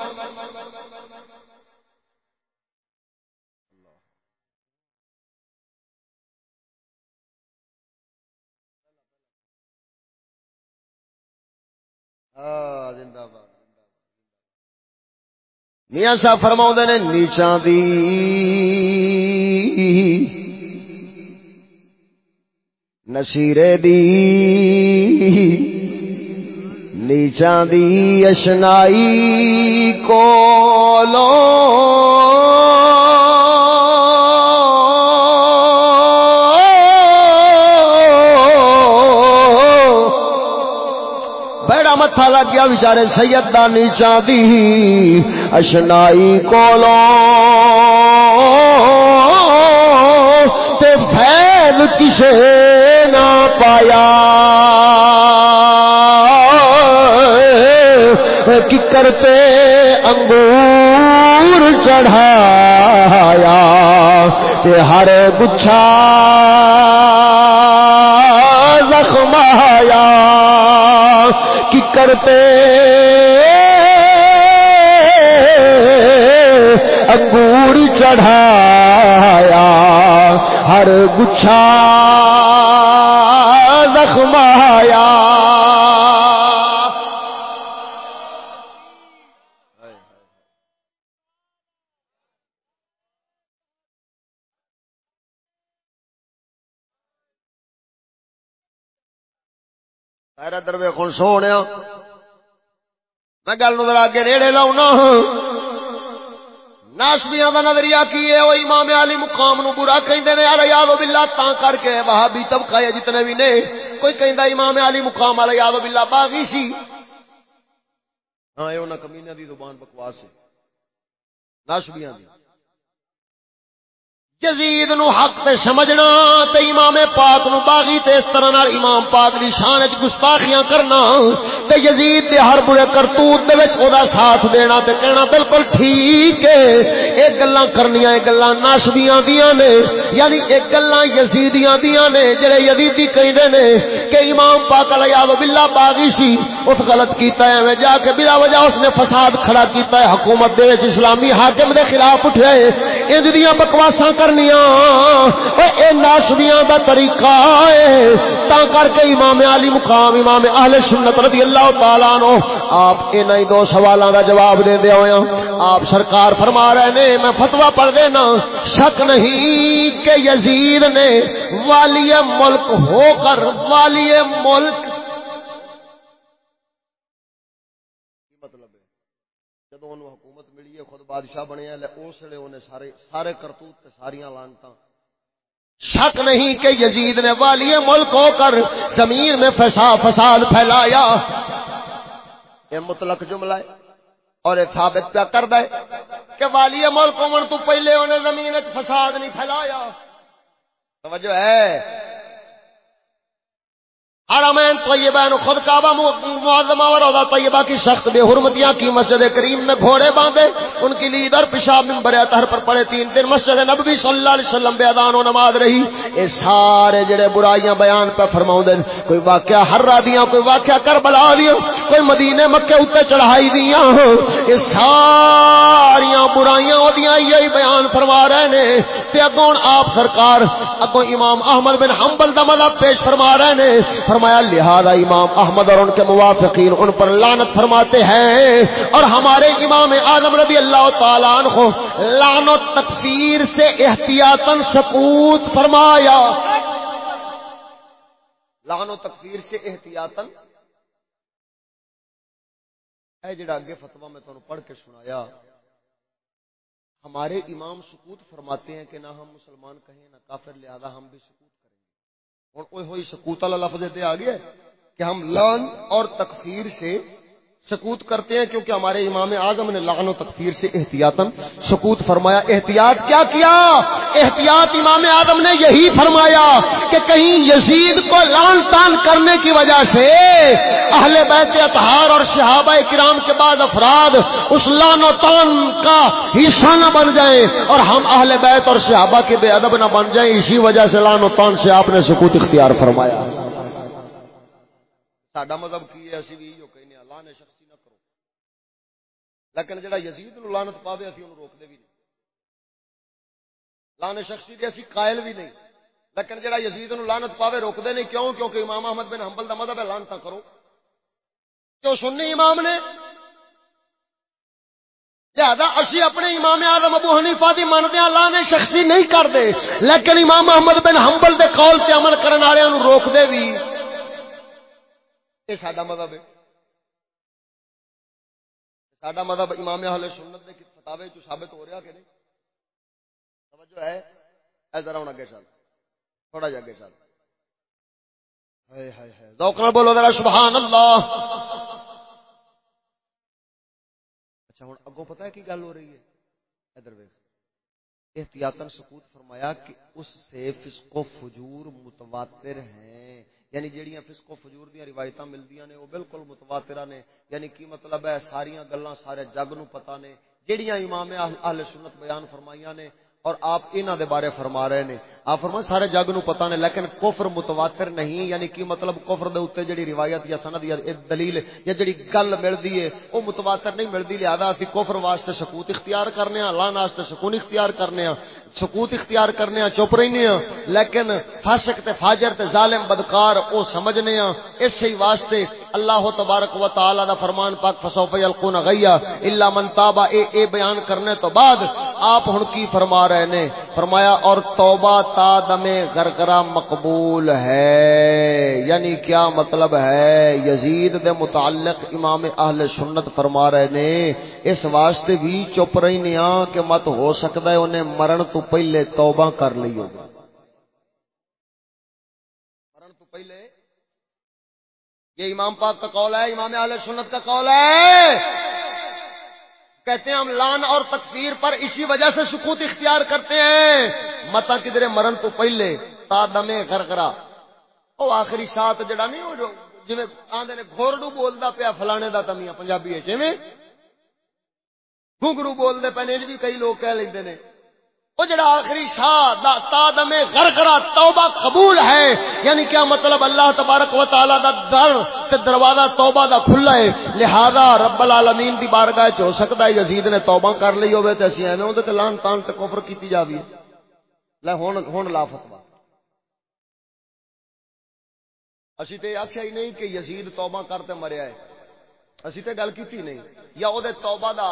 میاں صاحب فرما نے نیچا دی۔ نصیرے دی۔ نیچاں دی اشنائی کو لو بڑا متھا لگ گیا بچارے سید دا نیچاں دی اشنائی کو لو تے پھیل کسے نہ پایا۔ کی کرتے انگور چڑھایا کہ ہر گچھا زخمایا کی کرتے انگور چڑھایا ہر گچھا زخمایا میرا دروے خون سونے میں گل نظر آگے نیڑے لاؤنا ناسبیاں دا نظریہ کی ہے وہ امام علی مقام نو برا کہندے نے علی یاد باللہ تا کر کے وہابی طبقہ ہے جتنے بھی نے کوئی کہندا امام علی مقام علی یاد باللہ باغی سی ہاں اے انہاں کمینہ دی زبان بکواس ہے ناسبیاں دی یزید نو حق تے سمجھنا تے امام پاک نو باغی تے اس طرح نال امام پاک دی شان وچ گستاخیاں کرنا تے یزید دے ہر برے کرتوت دے وچ او دا ساتھ دینا تے کہنا بالکل ٹھیک ہے۔ اے گلاں کرنیاں، اے گلاں ناشبیاں دیاں نے یعنی اے گلاں یزیدیاں دیاں نے، جڑے یزیدی کہندے نے کہ امام پاک علیہ باللہ باغی سی، اس غلط کیتا ہے، میں جا کے بلا وجہ اس نے فساد کھڑا کیتا ہے، حکومت دے وچ اسلامی حاکم دے خلاف اٹھے، انج دیاں بکواساں کرنیا اے ناسبیاں دا طریقہ ہے تا کر کے امام علی مقام، امام اہل سنت رضی اللہ تعالیٰ عنہ، آپ انہی دو سوالاں دا جواب دے دے ہویا ہاں۔ آپ سرکار فرما رہے نے، میں فتوہ پڑھ دینا، شک نہیں کہ یزید نے والی ملک ہو کر، والی ملک۔ مطلب ہے جدو حکومت ہے خود بادشاہ بنے اس لیے انہیں سارے سارے کرتوت ساریاں لانتا شک نہیں کہ یزید نے والی ملک ہو کر زمین میں فسا فساد پھیلایا۔ یہ مطلق جملہ ہے۔ اور یہ ثابت پیا کر دے کہ والی ملک ہونے تو پہلے انہیں زمین فساد نہیں پھیلایا۔ توجہ ہے۔ حرمین طیبین خود کعبہ معظمہ و روضہ طیبہ کی سخت بے حرمتیاں کی مسجد کریم میں گھوڑے باندھے، ان کی لیدر پیشاب منبر اطہر پر پڑے تین دن مسجد نبوی صلی اللہ علیہ وسلم بے ادان و نماز رہی۔ اے سارے جڑے برائیاں بیان پہ فرماؤں دیں کوئی واقعہ ہررا دیاں، کوئی واقعہ کربلا دیاں، کوئی مدینے مکے اوتے چڑھائی دیاں۔ ہو اے ساریاں برائیاں اودیاں یہی بیان فرما رہے نے۔ تے اگوں آپ سرکار، اگوں امام احمد بن حنبل دا مذہب پیش فرما رہے نے۔ فرمایا، لہذا امام احمد اور ان کے موافقین ان پر لانت فرماتے ہیں اور ہمارے امام اعظم رضی اللہ تعالیٰ عنہ لان و تکفیر سے احتیاطن سکوت فرمایا۔ لان و تکفیر سے احتیاطن اے جڑا اگے فتوا میں تمہیں پڑھ کے سنایا، ہمارے امام سکوت فرماتے ہیں کہ نہ ہم مسلمان کہیں، نہ کافر، لہذا ہم بھی سکوت ہوں کوئی ہوئی سکوت والا لفظ آ گیا کہ ہم لان اور تکفیر سے سکوت کرتے ہیں کیونکہ ہمارے امام اعظم نے لان و تکفیر سے احتیاط سکوت فرمایا۔ احتیاط کیا کیا؟ احتیاط امام اعظم نے یہی فرمایا کہ کہیں یزید کو لان تان کرنے کی وجہ سے اہل بیت اتہار اور صحابہ کرام کے بعد افراد اس لان و تان کا حصہ نہ بن جائیں اور ہم اہل بیت اور صحابہ کے بے ادب نہ بن جائیں۔ اسی وجہ سے لان و تان سے آپ نے سکوت اختیار فرمایا۔ ساڈا مذہب کی ہے، اسی بھی کہنے اللہ نے شخص لیکن جڑا یزید نو لانت پاوے اسی اونوں روکدے بھی نہیں۔ لان شخصی دے اسی قائل بھی نہیں۔ لیکن جڑا یزید نو لانت پاوے روکدے نہیں، کیوں؟ کیونکہ امام احمد بن حنبل دا مذہب ہے لانتا کرو۔ کیوں سننی امام نے؟ لہذا اسی اپنے امام اعظم ابو حنیفہ دی مانتے ہیں لانے شخصی نہیں کرتے، لیکن امام احمد بن حنبل دے قول تے عمل کرن والے نو روک دے بھی۔ یہ ساڈا مذہب ہے۔ ساڈا مذہب امام اہل سنت دے فتاوے چ ثابت ہو رہا کہ نہیں؟ توجہ ہے؟ اے ذرا ہن اگے چل۔ تھوڑا جا اگے چل۔ ہائے ہائے ہائے۔ ذوق نال بولو ذرا سبحان اللہ اچھا ہن اگوں پتہ ہے کی گل ہو رہی ہے؟ ادھر ویکھ۔ احتیاطن سکوت فرمایا کہ اس سے فسق و فجور متواتر ہیں۔ یعنی جہاں فسق و فجور دیا روایت ملتی نے، وہ بالکل متواترہ نے۔ یعنی کی مطلب ہے ساریا گلا سارے جگ نو پتا نے۔ جہاں امام اہل سنت بیان فرمائیاں نے اور آپ انہوں دے بارے فرما رہے ہیں آپ فرما سارے جگ نو پتا نے، لیکن کفر متواتر نہیں یعنی کی مطلب کفر دے اتنے جڑی روایت یا سند یا دلیل یا جڑی گل ملتی ہے، وہ متواتر نہیں ملتی لہذا اسی کفر واسطے سکوت اختیار کرنے ہاں اللہ واسطے سکون اختیار کرنے ہاں۔ سکوت اختیار کرنے ہاں چپ رہنے ہاں۔ لیکن فاسق تے فاجر تے ظالم بدکار او سمجھنے ہاں۔ اس ہی واسطے اللہ تبارک و تعالی دا فرمان، پاک، فسوف یلقون غیا الا من تاب۔ اے اے بیان کرنے تو بعد آپ ہن کی فرما رہے نے؟ فرمایا، اور توبہ تا دم غرغرہ مقبول ہے۔ یعنی کیا مطلب ہے؟ یزید دے متعلق امام اہل سنت فرما رہے نے، اس واسطے بھی چپ رہی نہیں کہ مت ہو سکتا ہے انہیں مرن تو پہلے توبہ کر لی ہوگا مرن تو پہلے؟ یہ امام پاک کا قول ہے، امام اہل سنت کا قول ہے۔ کہتے ہیں ہم لان اور تکفیر پر اسی وجہ سے سکوت اختیار کرتے ہیں۔ متا کدھر مرن تو پہلے تا دمے گرگرا وہ آخری سات جڑا نہیں ہو جو جی آدھے نے گھوڑو بولتا پیا فلانے دا تمیا پنجابی جی گھنگرو بولتے پینے بھی کئی لوگ کہہ لیندے نے۔ جڑا آخری شاہ تادم غرغرہ توبہ قبول ہے یعنی کیا مطلب اللہ تبارک و تعالی دا در تے دروازہ توبہ دا کھلا ہے، لہذا رب العالمین دی بارگاہ چ ہو سکدا ہے یزید نے توبہ کر لی ہوے تے اسی ایویں اون تے لان تان تے کفر کیتی جاوی۔ لے ہن ہن لا فتوا اسی تے آکھیا ہی نہیں کہ یزید توبہ کرتے مریا ہے۔ اسی تے گل کیتی نہیں، یا او دے توبہ دا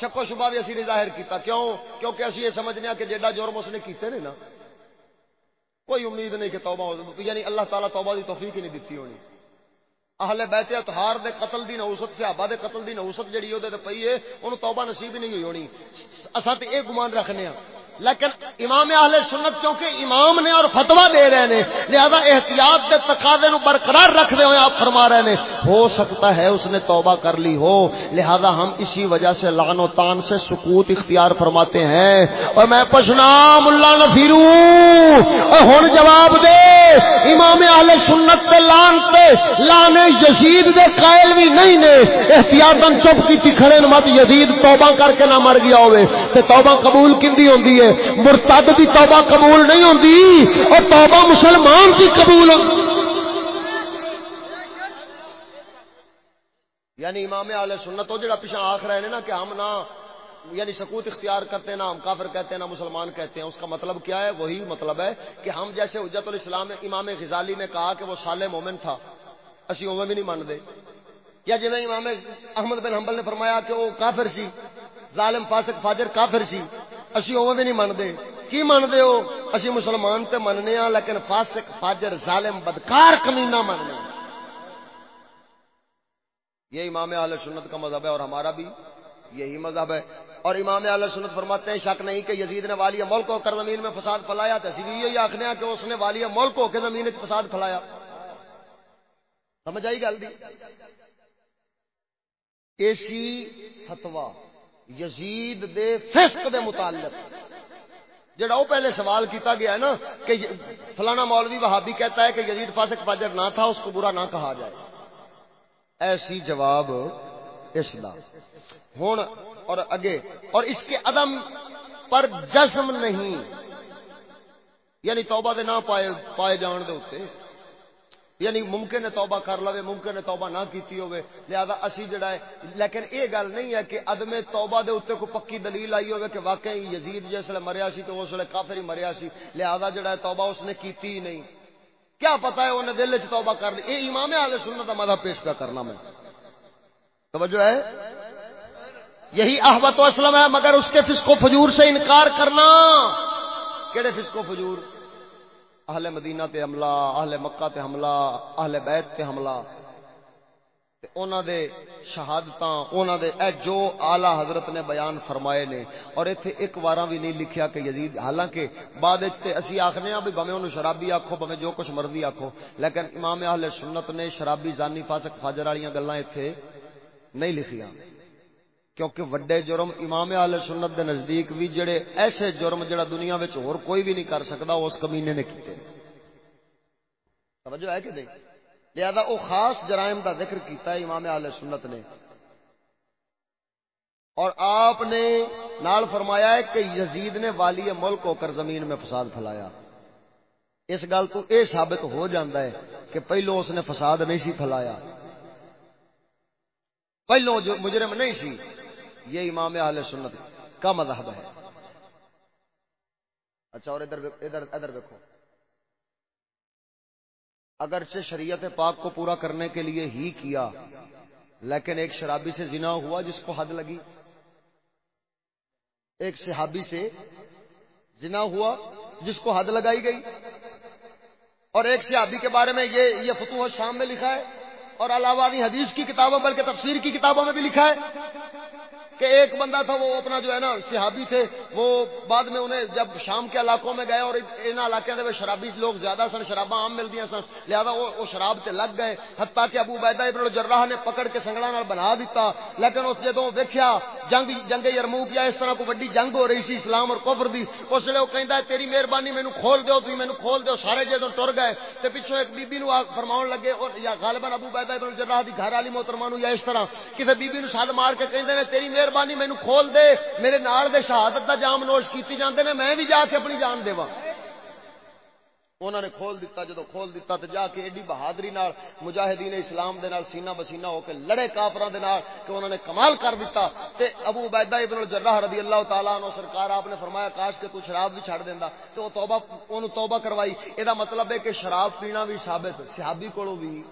شکو شبہ بھی اسی نے ظاہر کیتا. کیوں؟ کیونکہ اسی یہ سمجھنے کہ جیڈا جرم اس نے کیتے نے نا، کوئی امید نہیں کہ توبہ ہو یعنی اللہ تعالیٰ توبہ دی توفیق ہی نہیں دیتی ہونی. اہل بیت اتہار دے قتل دی نوست صحابہ دے قتل دی نوست جڑی او دے پئی ہے، اونوں توبہ نصیب نہیں ہوئی ہونی. اساں تے اے گمان رکھنے ہاں لیکن امام اہل سنت کیونکہ امام نے اور فتوا دے رہے ہیں لہذا احتیاط کے تقاضے نو برقرار رکھتے ہوئے آپ فرما رہے ہیں ہو سکتا ہے اس نے توبہ کر لی ہو، لہذا ہم اسی وجہ سے لان و تان سے سکوت اختیار فرماتے ہیں۔ اور میں پشنا ملا نفیرو ہوں جواب دے، امام اہل سنت تے لان تے لانے یزید دے قائل بھی نہیں نے۔ احتیاط چپ کی کھڑے مت یزید توبہ کر کے نہ مر گیا ہوئے، تے توبہ قبول کندی ہوندی ہے۔ مرتد دی توبہ قبول نہیں ہوتی اور توبہ مسلمان کی قبول یعنی امام علیہ سنت جڑا پیچھا آخ رہے ہیں نا کہ ہم نہ یعنی سکوت اختیار کرتے ہیں نا، ہم کافر کہتے ہیں نا، مسلمان کہتے ہیں۔ اس کا مطلب کیا ہے؟ وہی مطلب ہے کہ ہم جیسے حجت الاسلام امام غزالی نے کہا کہ وہ سال مومن تھا۔ اسی اوے بھی نہیں مانتے۔ یا جی امام احمد بن حنبل نے فرمایا کہ وہ کافر سی، ظالم، فاسق، فاجر کافر سی۔ اسی اوے بھی نہیں منتے کی منتے ہو؟ اسی مسلمان تے مننے ہاں لیکن فاسق، فاجر، ظالم، بدکار کمینہ مننے ہاں۔ یہ امام اہل سنت کا مذہب ہے اور ہمارا بھی یہی مذہب ہے۔ اور امام اہل سنت فرماتے ہیں، شک نہیں کہ یزید نے والی ملک ہو کر زمین میں فساد پھیلایا تو اسی بھی یہی آخنے ہاں کہ اس نے والی ملک ہو کے زمین فساد پھیلایا۔ سمجھ آئی گل دی؟ ایسی فتوا یزید دے فسق دے متعلق۔ جڑا وہ پہلے سوال کیتا گیا ہے نا کہ فلانا مولوی وہابی کہتا ہے کہ یزید فاسق فاجر نہ تھا، اس کو برا نہ کہا جائے۔ ایسی جواب اس دا۔ ہوں اور اگے، اور اس کے عدم پر جسم نہیں۔ یعنی توبہ دے نہ پائے پائے جان دے ہوتے یعنی ممکن ہے توبہ کر لو ممکن ہے توبہ نہ کیتی ہوئے لہذا اسی جڑا ہے، لیکن یہ گل نہیں ہے کہ عدم توبہ دے اتنے کوئی پکی دلیل آئی ہوئے کہ واقعی یزید جس ویلے مریا سی تو اس ویلے کافر ہی مریا سی، لہذا جڑا ہے توبہ اس نے کیتی ہی نہیں۔ کیا پتا ہے انہیں دل چ توبہ کر لی یہ امام آل سنت کا مذہب پیش پہ کرنا میں۔ توجہ ہے؟ یہی احبت و اسلم ہے، مگر اس کے فسق و فجور سے انکار کرنا۔ کہڑے فسق و فجور؟ اہل مدینہ تے حملہ، اہل مکہ تے حملہ، اہل بیت تے حملہ۔ تے اونا دے شہادتاں اونا دے اے جو اعلی حضرت نے بیان فرمائے نے۔ اور ایتھے ایک واراں بھی نہیں لکھیا کہ یزید، حالانکہ بعد وچ تے اسی آکھنے ہاں بھی بھویں اونوں شرابی آکھو بھویں جو کچھ مرضی آکھو۔ لیکن امام اہل سنت نے شرابی زانی فاسق فاجر والیاں گلاں ایتھے نہیں لکھیاں۔ کیونکہ وڈے جرم امام اہل سنت دے نزدیک بھی جڑے ایسے جرم جڑا دنیا وچ اور کوئی بھی نہیں کر سکدا اس کمینے نے کیتے توجہ ہے کہ نہیں؟ لہذا او خاص جرائم دا ذکر کیتا ہے امام اہل سنت نے۔ اور آپ نے نال فرمایا ہے کہ یزید نے والی ملک ہو کر زمین میں فساد پھیلایا۔ اس گل تو اے ثابت ہو جاندہ ہے کہ پہلو اس نے فساد نہیں سی پھیلایا۔ پہلو جو مجرم نہیں سی یہ امام اہل سنت کا مذہب ہے۔ اچھا اور ادھر ادھر ادھر دیکھو اگرچہ شریعت پاک کو پورا کرنے کے لیے ہی کیا، لیکن ایک شرابی سے زنا ہوا جس کو حد لگی۔ ایک صحابی سے جنا ہوا جس کو حد لگائی گئی۔ اور ایک صحابی کے بارے میں یہ یہ فتوح شام میں لکھا ہے، اور علاوہ حدیث کی کتابوں بلکہ تفسیر کی کتابوں میں بھی لکھا ہے۔ کہ ایک بندہ تھا وہ اپنا جو ہے نا صحابی تھے، وہ بعد میں انہیں جب شام کے علاقوں میں گئے اور ان علاقے میں شرابی لوگ زیادہ سن، شراباں عام ملتی سن، لہذا وہ وہ شراب سے لگ گئے۔ حتیٰ کہ ابو بیدہ ابن الجراح نے پکڑ کے سنگڑا نال بنا دیتا۔ لیکن اس جدوں ویکھیا جنگ جنگ یرموک یا اس طرح کو بڑی جنگ ہو رہی سی، اسلام اور کفر دی، اس لیے وہ کہندا ہے، تیری مہربانی مینوں کھول دیو تسی مینوں کھول دیو۔ سارے جدوں ٹر گئے تے پیچھے ایک بی بی نو فرماون لگے اور یا غالبا ابو بیدہ ابن الجراح دی گھر والی محترمہ نو یا اس طرح کسے بی بی نو ساد مار کے کہندے نے، تیری مہربانی مینوں کھول دے، میرے نال دے شہادت دا جام نوش کیتی جاندے نے، میں بھی جا کے اپنی جان دیواں۔ انہوں نے کھول دیتا جدو کھول دیتا تو جا کے ایڈی بہادری نال، مجاہدین اسلام دے نال سینہ بسینہ ہو کے لڑے کافراں دے نال کہ انہوں نے کمال کر دیتا تے ابو عبیدہ ابن الجراح رضی اللہ تعالی عنہ سرکار، آپ نے فرمایا، کاش کہ تو شراب بھی چھڑ دیندا۔ تے او توبہ اونوں توبہ کروائی۔ اے دا مطلب ہے کہ شراب پینا بھی ثابت، صحابی کولوں بھی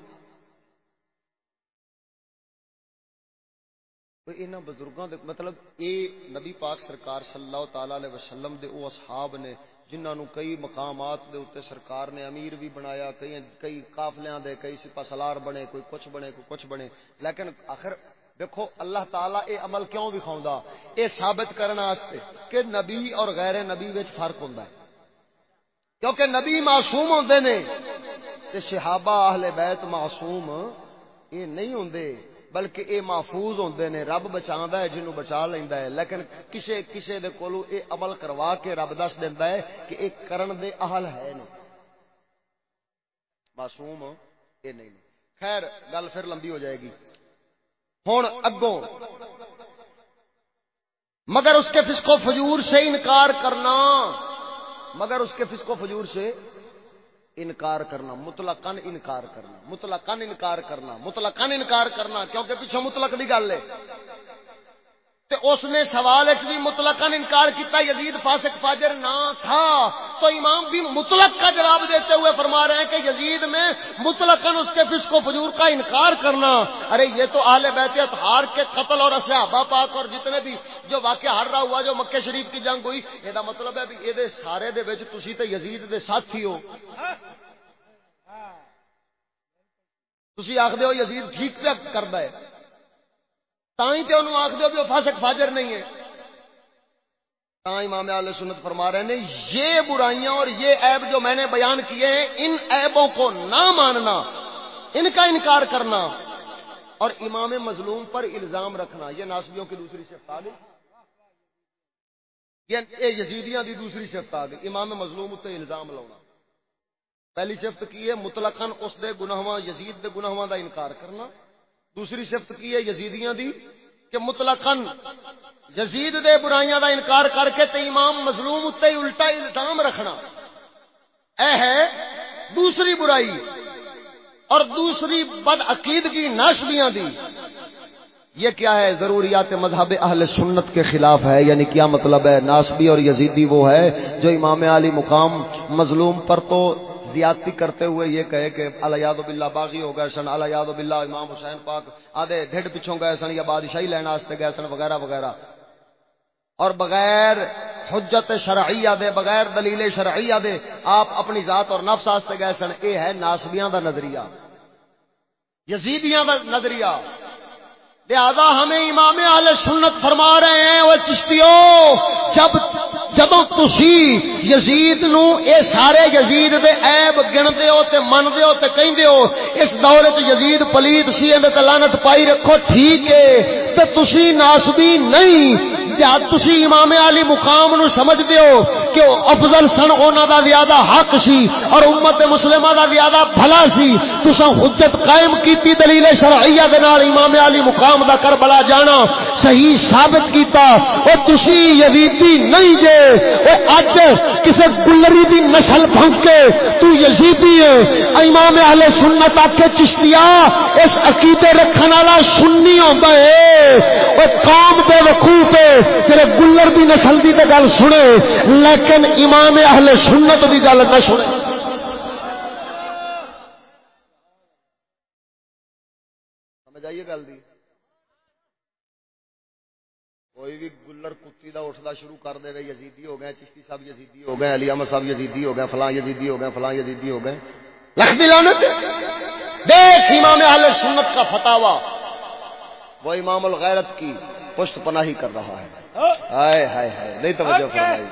انہاں بزرگاں دے مطلب اے نبی پاک سرکار صلی اللہ تعالی علیہ وسلم دے او اصحاب نے، جنہاں نو کئی مقامات دے اوتے سرکار نے امیر بھی بنایا، کئی کئی قافلیاں دے، کئی سپہ سالار بنے، کوئی کچھ بنے، کوئی کچھ بنے۔ لیکن آخر دیکھو، اللہ تعالیٰ اے عمل کیوں دکھاؤں اے ثابت کرنا واسطے کہ نبی اور غیر نبی وچ فرق ہوندا ہے۔ کیونکہ نبی معصوم ہوندے نے، تے صحابہ اہل بیت معصوم اے نہیں ہوندے۔ بلکہ اے محفوظ ہوندے نے، رب بچاندا ہے جنوں بچا لیندا ہے۔ لیکن کسے کسے دے کولو اے عمل کروا کے رب دس دیندا ہے کہ اے کرن دے اہل ہے نہیں۔ معصوم اے نہیں۔ خیر، گل پھر لمبی ہو جائے گی۔ ہن اگوں، مگر اس کے فسق و فجور سے انکار کرنا۔ مگر اس کے فسق و فجور سے انکار کرنا، مطلقاً انکار کرنا، مطلقاً انکار کرنا، مطلقاً انکار کرنا، کیونکہ پیچھے مطلق کی گل ہے۔ تے اس نے سوال بھی مطلقاً انکار کیتا، یزید فاسق فاجر نہ تھا۔ تو امام بھی مطلق کا جواب دیتے ہوئے فرما رہے ہیں کہ یزید میں مطلقاً اس کے فسق و فجور کا انکار کرنا۔ ارے، یہ تو اہل بیت اطہار کے قتل اور صحابہ پاک اور جتنے بھی جو واقعہ ہر رہا ہوا جو مکہ شریف کی جنگ ہوئی یہ مطلب ہے بھی یہ سارے دے وچ تسی تے یزید دے ساتھی ہو۔ تسی آخ ہو یزید ٹھیک پہ کرتا ہے۔ تھی تو انہوں آخ دو بھی وہ فاسق فاجر نہیں ہے امام علیہ سنت فرما رہے ہیں، یہ برائیاں اور یہ عیب جو میں نے بیان کیے ہیں، ان عیبوں کو نہ ماننا، ان کا انکار کرنا اور امام مظلوم پر الزام رکھنا، یہ ناسبیوں کی دوسری شفت آ گئی۔ یہ یزیدیاں دی دوسری شفت آ گئی۔ امام مظلوم اتنے الزام لاؤنا۔ پہلی شفت کی ہے، مطلقاً اس دے گناہواں، یزید دے گناہواں دا انکار کرنا۔ دوسری شفت کی ہے یزیدیاں دی، کہ مطلقاً یزید دے برائیاں دا انکار کر کے تے امام مظلوم اتے الٹا الزام رکھنا۔ اے ہے، دوسری برائی اور دوسری بد عقیدگی ناشبیاں دی۔ یہ کیا ہے؟ ضروریات مذہب اہل سنت کے خلاف ہے یعنی کیا مطلب ہے؟ ناسبی اور یزیدی وہ ہے جو امام علی مقام مظلوم پر تو زیادتی کرتے ہوئے یہ کہے کہ اللہ یاد باللہ باغی ہو گئے سن اللہ یاد باللہ امام حسین پاک آدھے ڈھڈ پچھوں گئے سن یا بادشاہی لینا واسطے گئے سن، وغیرہ وغیرہ۔ اور بغیر حجت شرعیہ دے، بغیر دلیل شرعیہ دے، آپ اپنی ذات اور نفس واسطے گئے سن، اے ہے ناسبیاں دا نظریہ، یزیدیاں دا نظریہ۔ لہذا ہمیں امام اہل سنت فرما رہے ہیں، وہ چشتیوں، جب جدو تسی یزید نو اے سارے یزید دے عیب گنتے ہو تے من ہو تے کہندے ہو، اس دور وچ یزید پلید سی اندے تے لعنت پائی رکھو، ٹھیک ہے، تے تسی ناسبی نہیں تسی امام علی مقام نو سمجھ دیو کہ افضل سن اونا دا زیادہ حق سی اور امت مسلمہ دا زیادہ بھلا سی۔ تسا حجت قائم کیتی دلیل شرعیہ دے نال امام علی مقام دا کربلا جانا صحیح ثابت کیتا۔ او تسی یزیدی نہیں جے، او اج کسے گلری دی نسل بھنکے تو یزیدی ہے۔ امام اہل سنت آکھے چشتیا اس عقیدے رکھن والا سنی ہوندا ہے۔ او قوم دے وقوف تیرے گلر دی نسل دی تے گل سنے، لیکن امام اہل سنت دی گل نہ سنے۔ سمجھ آئیے گل دی؟ کوئی بھی گلر کتی دا اٹھدا شروع کر دے یزیدی ہو گئے، چشتی صاحب یزیدی ہو گئے، علی احمد صاحب یزیدی ہو گئے، فلاں یزیدی ہو گئے، فلاں یزیدی ہو گئے۔ لکھ دی لعنت۔ دیکھ امام اہل سنت کا فتاوا وہ امام الغیرت کی۔ پشت پناہی کر رہا ہے۔ ہائے ہائے ہائے نہیں توجہ فرمائی۔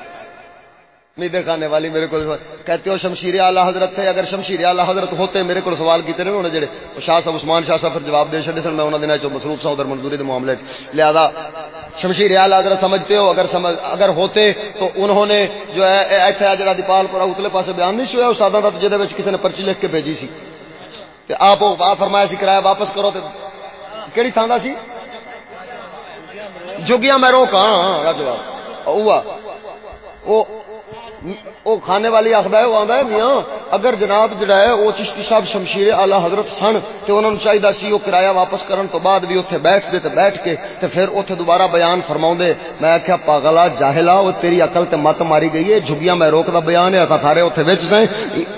نہیں دکھانے والی میرے کو کہتے ہو شمشیر اعلی حضرت تھے اگر شمشیر اعلی حضرت ہوتے میرے کو سوال کیتے رہے جڑے شاہ صاحب عثمان شاہ صاحب پھر جواب دے چھڈے سن میں انہاں دنوں چ مصروف سا ادھر منظوری دے معاملے لہذا شمشیر اعلی حضرت سمجھتے ہو اگر سمجھ اگر ہوتے تو انہوں نے جو ہے ایتھے جڑا دیپال پورا اتلے پاسے بیان نہیں ہویا استاداں دا جے دے وچ کسی نے پرچی لکھ کے بھیجی سی۔ تے آپ فرمایا سی کرایہ واپس کرو تے کیڑی تھاں دا سی؟ جگیا میں روکاں ہاں جواب۔ او وہ کھانے والی آخر ہے، وہ آتا ہے، میاں، اگر جناب جڑا ہے، وہ چشتی صاحب شمشیر آلہ حضرت سن تو انہوں نے چاہیے سی وہ کرایہ واپس کرن تو بعد بھی اتنے بیٹھ دے تے بیٹھ کے تے پھر اتنے دوبارہ بیان فرما دے میں آخیا پاگلا جاہلا وہ تیری اقل تے مت ماری گئی ہے، جھگیاں میں روک دا بیان ہے سارے اتنے بچ سیں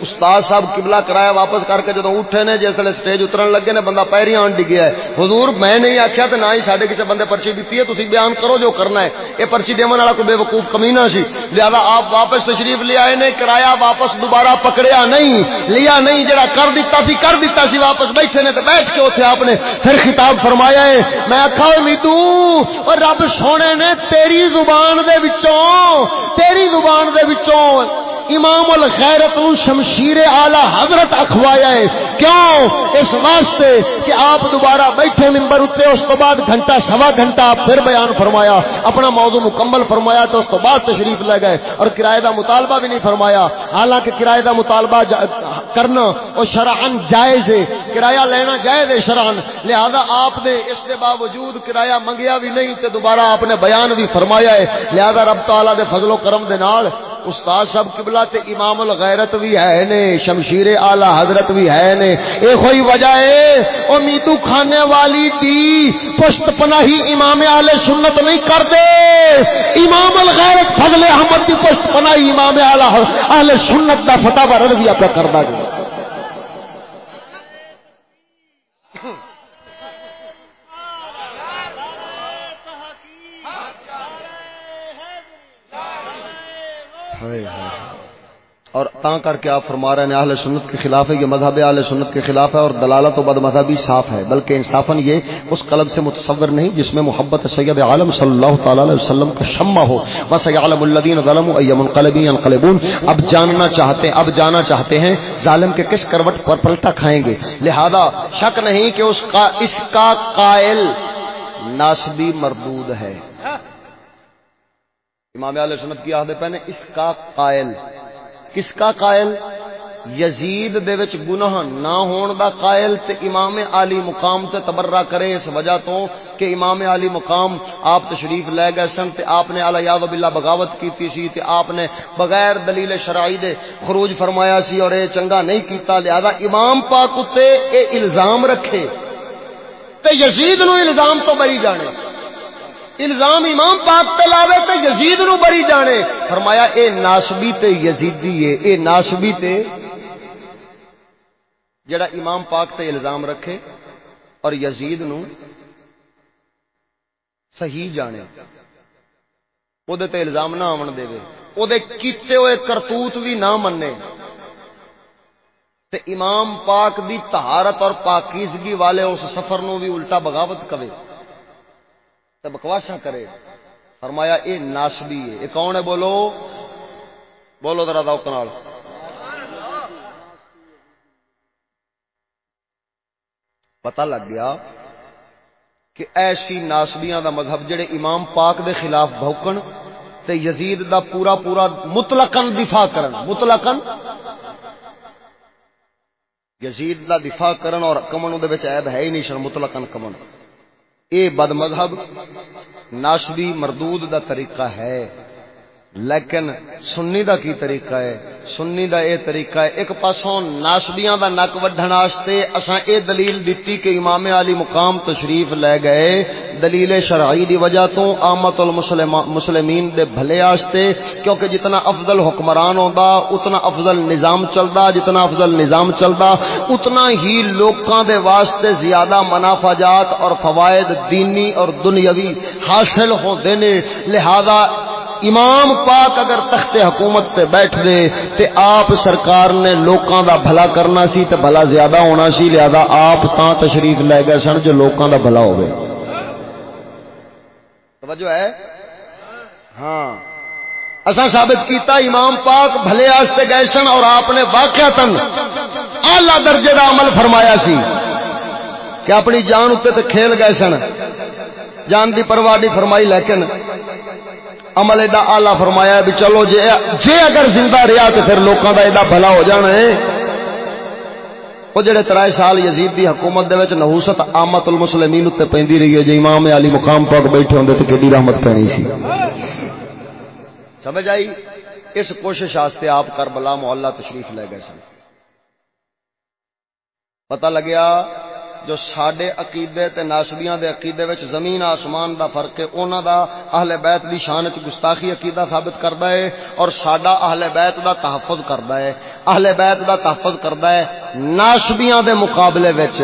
استاد صاحب قبلہ کرایہ واپس کر کے جدو اٹھے نے، جس ویلے سٹیج اترن لگے نے، بندہ پیری آن ڈگیا ہے۔ حضور، میں نہیں آخیا تو نہ ہی سارے کسی بندے پرچی دیتی ہے تھی بیان کرو جو کرنا ہے۔ یہ پرچی دن والا کوئی بے وقوف کمینہ سی۔ لہذا آپ واپس تشریف لے آئے نے کرایہ واپس دوبارہ پکڑیا نہیں، لیا نہیں، جڑا کر دیتا سی، کر دیتا سی، واپس بیٹھے نے تو بیٹھ کے اتنے آپ نے پھر خطاب فرمایا ہے۔ میں آخا میتو اور رب سونے نے تیری زبان دے وچوں، تیری زبان دے وچوں امام الخیرت شمشیر آلہ حضرت اخوایا ہے۔ کیوں؟ اس واسطے کہ آپ دوبارہ بیٹھے ممبر اتنے، اس تو بعد گھنٹہ، سوا گھنٹہ پھر بیان فرمایا، اپنا موضوع مکمل فرمایا تو اس تو بعد تشریف لے گئے اور کرایہ دا مطالبہ بھی نہیں فرمایا۔ حالانکہ کرایہ دا مطالبہ جا... کرنا وہ شرحن جائز ہے۔ کرایہ لینا جائز ہے شرحن لہذا آپ نے اس کے باوجود کرایہ منگیا بھی نہیں تو دوبارہ آپ نے بیان بھی فرمایا ہے۔ لہذا رب تعالیٰ دے فضل و کرم دے نال استاد صاحب قبلہ تے امام الغیرت بھی ہے نے، شمشیر آلہ حضرت بھی ہے نے۔ اے کوئی وجہ ہے او میتو کھانے والی دی پشت پناہی امام آل سنت نہیں کر دے امام الغیرت فضل احمد دی پشت پناہی امام آل سنت دا فتح رضویہ پہ کردہ گیا۔ اور تا کر کے آپ فرما رہے ہیں، اہل سنت کے خلاف ہے، یہ مذہب اہل سنت کے خلاف ہے اور دلالت و بد مذہبی صاف ہے، بلکہ انصافاً یہ اس قلب سے متصور نہیں جس میں محبت سید عالم صلی اللہ تعالی علیہ وسلم کا شمع ہو۔ بس عالم الدین ظلم ایم القلبی انقلبون اب جاننا چاہتے ہیں اب جانا چاہتے ہیں، ظالم کے کس کروٹ پر پلٹا کھائیں گے۔ لہذا شک نہیں کہ اس کا اس کا قائل ناسبی مردود ہے۔ امام علیہ سنت کی آہد پہنے، اس کا قائل۔ کس کا قائل؟ یزید دے وچ گناہ نہ ہون دا قائل تے امام علی مقام تے تبرہ کرے، اس وجہ تو کہ امام علی مقام آپ تشریف لے گئے سن تے آپ نے علی یاد باللہ بغاوت کیتی سی تے آپ نے بغیر دلیل شرعی دے خروج فرمایا سی اور اے چنگا نہیں کیتا، لہذا امام پاک تے اے الزام رکھے۔ تے یزید نو الزام تو بری جانے۔ الزام امام پاک تے لاوے تے یزید نو بری جانے۔ فرمایا، اے ناسبی تے یزیدی ہے، اے ناسبی تے۔ جڑا امام پاک تے الزام رکھے اور یزید نو صحیح جانے۔ او دے تے الزام نہ آون دے۔ وے او دے کیتے ہوئے کرتوت بھی نہ مننے تے امام پاک دی طہارت اور پاکیزگی والے اس سفر نو بھی الٹا بغاوت کرے بکواسا کرے۔ فرمایا، اے ناسبی ہے۔ یہ کون ہے؟ بولو۔ بولو ذرا دوک نال۔ پتہ لگ گیا کہ ایسی ناسبیاں دا مذہب جڑے امام پاک دے خلاف بھوکن تے یزید دا پورا پورا مطلقاً دفاع کرن۔ مطلقاً۔ یزید دا دفاع کرن اور کمن دے وچ عیب ہے ہی نہیں شر مطلقاً کمن اے بد مذہب ناشبی مردود دا طریقہ ہے۔ لیکن سنی دا کی طریقہ ہے؟ سنی دا اے طریقہ ہے، ایک پاسوں ناسبیاں دا نک وڈھن واسطے اساں اے دلیل دتی کہ امام علی مقام تشریف لے گئے۔ دلیل شرعی دی وجہ تو آمت المسلمین دے بھلے واسطے کیونکہ جتنا افضل حکمران ہوندا، اتنا افضل نظام چلدا۔ جتنا افضل نظام چلدا، اتنا ہی لوکاں دے واسطے زیادہ منافعات اور فوائد دینی اور دنیاوی حاصل ہوندے نے۔ لہذا امام پاک اگر تخت حکومت تے بیٹھ دے تے آپ سرکار نے لوکاں دا بھلا کرنا سی تے بھلا زیادہ ہونا سی، لہذا آپ تاں تشریف لے گئے سن جو لوکاں دا بھلا ہوئے۔ توجہ ہے؟ ہاں۔ اصا ثابت کیتا امام پاک بھلے آستے گئے سن اور آپ نے واقع تن آلہ درجے دا عمل فرمایا سی۔ کہ اپنی جان اتنے تے کھیل گئے سن۔ جان دی پرواہ نہیں فرمائی، لیکن عمل ایڈا آلہ فرمایا بھی چلو جے جے اگر زندہ رہا تو پھر لوگوں کا ایڈا بھلا ہو جانا ہے۔ وہ جڑے ترائے سال یزید دی حکومت دے وچ نحوست آمت المسلمین تے پیندی رہی ہے، جے امام علی مقام پاک بیٹھے ہوندے تے کیڑی رحمت پینی سی؟ سمجھ آئی؟ اس کوشش واسطے آپ کربلا محلہ تشریف لے گئے سن۔ پتہ لگیا جو ساڈے عقیدے تے ناسبیاں دے عقیدے وچ زمین آسمان دا فرق ہے، انہاں دا اہل بیت دی شان وچ گستاخی عقیدہ ثابت کردا ہے اور ساڈا اہل بیت دا تحفظ کردا ہے۔ اہل بیت دا تحفظ کردا ہے ناسبیاں دے مقابلے وچ۔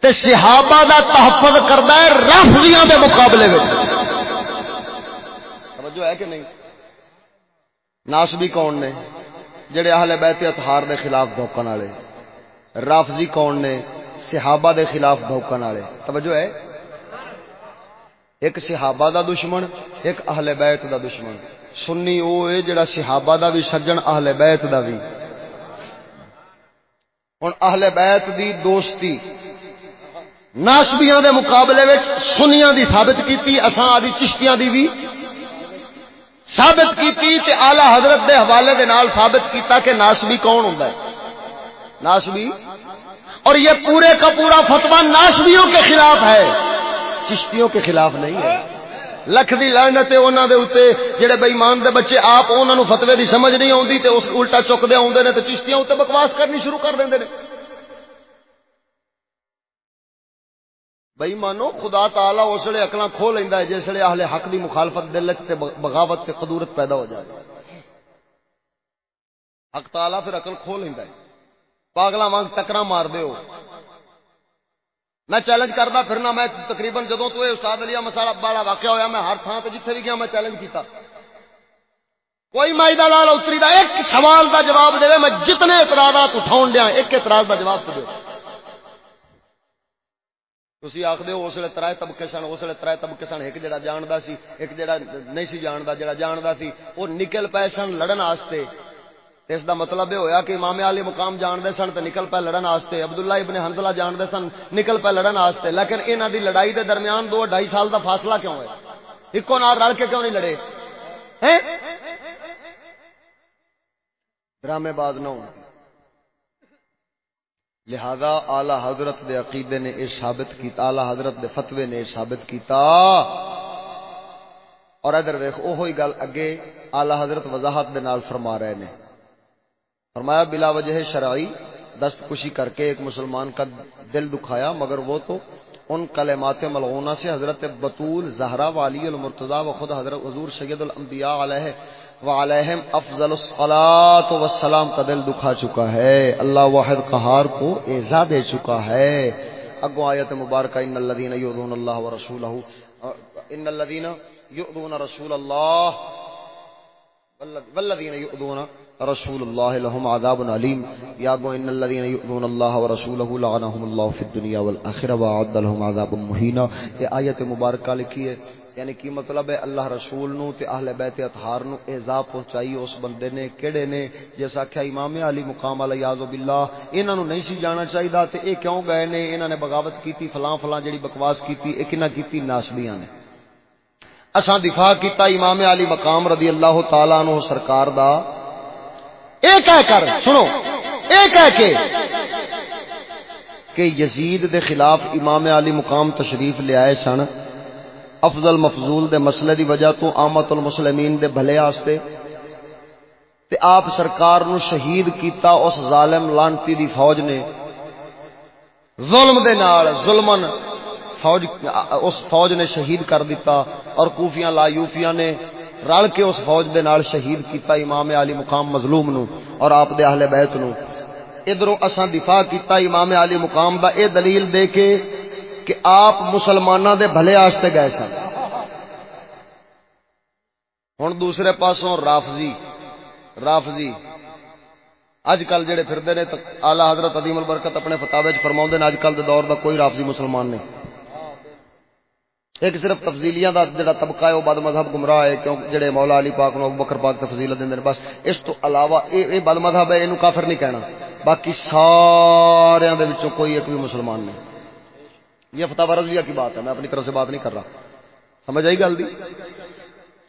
تے صحابہ دا تحفظ کردا ہے رافضیاں دے مقابلے وچ۔ توجہ ہے کہ نہیں؟ ناسبی کون نے؟ جڑے اہل بیت اطہار دے خلاف دھوکن والے۔ رافضی کون نے؟ صحابہ دے خلاف دھوکن والے۔ توجہ ہے۔ ایک صحابہ دا دشمن، ایک اہل بیت دا دشمن۔ سنی او ہے جڑا صحابہ دا بھی سجن اہل بیت دا بھی ہن اہل بیت دی دوستی، ناسبیاں دے مقابلے وچ سنیاں دی ثابت کیتی، اساں آدی چشتیاں دی بھی ثابت کیتی تے اعلی حضرت دے حوالے دے نال ثابت کیتا کہ ناسبی کون ہوندا ہے۔ ناسبی؟ اور یہ پورے کا پورا فتوا ناسبیوں کے خلاف ہے۔ چشتیوں کے خلاف نہیں ہے۔ لکھ دی لعنت ہے انہاں دے اوتے، جڑے بے ایمان دے بچے آپ انہاں نو فتوی دی سمجھ نہیں اوندی تے اس الٹا چک دے اوندے نے تے چشتیاں اوتے بکواس کرنی شروع کر دیندے نے۔ بھائی مانو خدا تعالی اس لیے اکلاں کھو لیندا ہے جس لیے اہل حق دی مخالفت دل تے بغاوت تے قدورت پیدا ہو جائے۔ حق تعالی پھر عقل کھو لیندا ہے۔ پاگلا وانگ ٹکرا مار دیو۔ میں چیلنج کرتا پھرنا، میں تقریباً جدو تو استاد علی مسالہ والا واقعہ ہویا، میں ہر تھان سے جتنے بھی گیا میں چیلنج کیتا۔ کوئی مائی لال اتری دا، ایک سوال دا جواب دے میں جتنے اعتراضات اٹھاؤ لیا ایک اعتراض دا جواب تو دو تھی آخ دو اس لیے ترائے طبقے سن، اس لیے ترائے طبقے سن، ایک جڑا جاندا سی، ایک جڑا نہیں سی جاندا جڑا جاندا سی وہ نکل پے سن لڑن واسطے اس دا مطلب یہ ہویا کہ امام علی مقام جان دے سن تے نکل پے لڑن واسطے، عبداللہ ابن حنزلہ جان دے سن نکل پے لڑن واسطے، لیکن انہاں دی لڑائی دے درمیان دو ڈھائی سال دا فاصلہ کیوں ہے؟ اکو نال رل کے کیوں نہیں لڑے؟ ہیں؟ ڈرامے باز نہ ہوں۔ لہذا اعلی حضرت دے عقیدے نے یہ ثابت کیتا، اعلی حضرت دے فتوی نے یہ ثابت کیتا۔ اور ادھر ویکھ، اوہی گل اگے اعلی حضرت وضاحت دے نال فرما رہے نے۔ فرمایا بلا وجہ شرعی دست کشی کر کے ایک مسلمان کا دل دکھایا، مگر وہ تو ان کلمات ملغونہ سے حضرت بطول زہرا، والی المرتضی و خود حضرت حضور سید الانبیاء علیہ وعلیہم افضل الصلاۃ والسلام کا دل دکھا چکا ہے۔ اللہ واحد قہار کو ایزا دے چکا ہے۔ اگو آیت مبارکہ، ان الذين يؤذون الله ورسوله ان الذين يؤذون رسول الله والذين يؤذون رسول الله لهم عذاب عليم يا ابو ان الذين يؤذون الله ورسوله لعنهم الله في الدنيا والاخره واعد لهم عذاب مهين یہ ایت مبارکہ لکھی ہے. یعنی کی مطلب ہے اللہ رسول نو تے اہل بیت اطہار نو ایذا پہنچائی اس بندے نے، کیڑے نے؟ جیسا کہ امام علی مقام علی یاذ باللہ، انہاں نو نہیں سی جانا چاہیدا تے اے کیوں گئے نے؟ انہاں نے بغاوت کیتی، فلاں فلاں جڑی بکواس کیتی، اے کنا کیتی؟ ناسبیاں نے۔ اساں دفاع کیتا امام علی مقام رضی اللہ تعالی عنہ سرکار دا۔ اے کہہ کر، سنو، اے کہہ کے کہ یزید دے خلاف امام علی مقام تشریف لے آئے سن، افضل مفضول دے مسئلے دی وجہ تو آمت المسلمین دے بھلے آستے۔ تے آپ سرکار نو شہید کیتا اس ظالم لانتی دی فوج نے۔ ظلم دے نال ظلمن فوج، اس فوج نے شہید کر دیتا اور کوفیاں لا یوفیاں نے رل کے اس فوج دے نال شہید کیتا امام علی مقام مظلوم نو اور آپ دے اہل بیت نو۔ ادھروں اساں دفاع کیتا امام علی مقام دا اے دلیل دے کے کہ آپ مسلمانوں دے بھلے آستے گئے سن۔ ہوں دوسرے پاسوں رافضی رافضی۔ اج کل جڑے پھردے نے آلہ حضرت عدیم البرکت اپنے فتح فرما نے، اج کل دے دور دا کوئی رافضی مسلمان نہیں۔ ایک صرف تفضیلیاں دا جڑا طبقہ ہے، وہ بد مذہب گمراہ ہے، کیوں جڑے مولا علی پاک نو بکر پاک تفضیل دے بس اس تو علاوہ اے اے بد مذہب ہے، اینو کافر نہیں کہنا۔ باقی سارے دے وچوں کوئی ایک بھی مسلمان نہیں۔ یہ فتح رضویہ کی بات ہے، میں اپنی طرف سے بات نہیں کر رہا۔ سمجھ آئی گل دی؟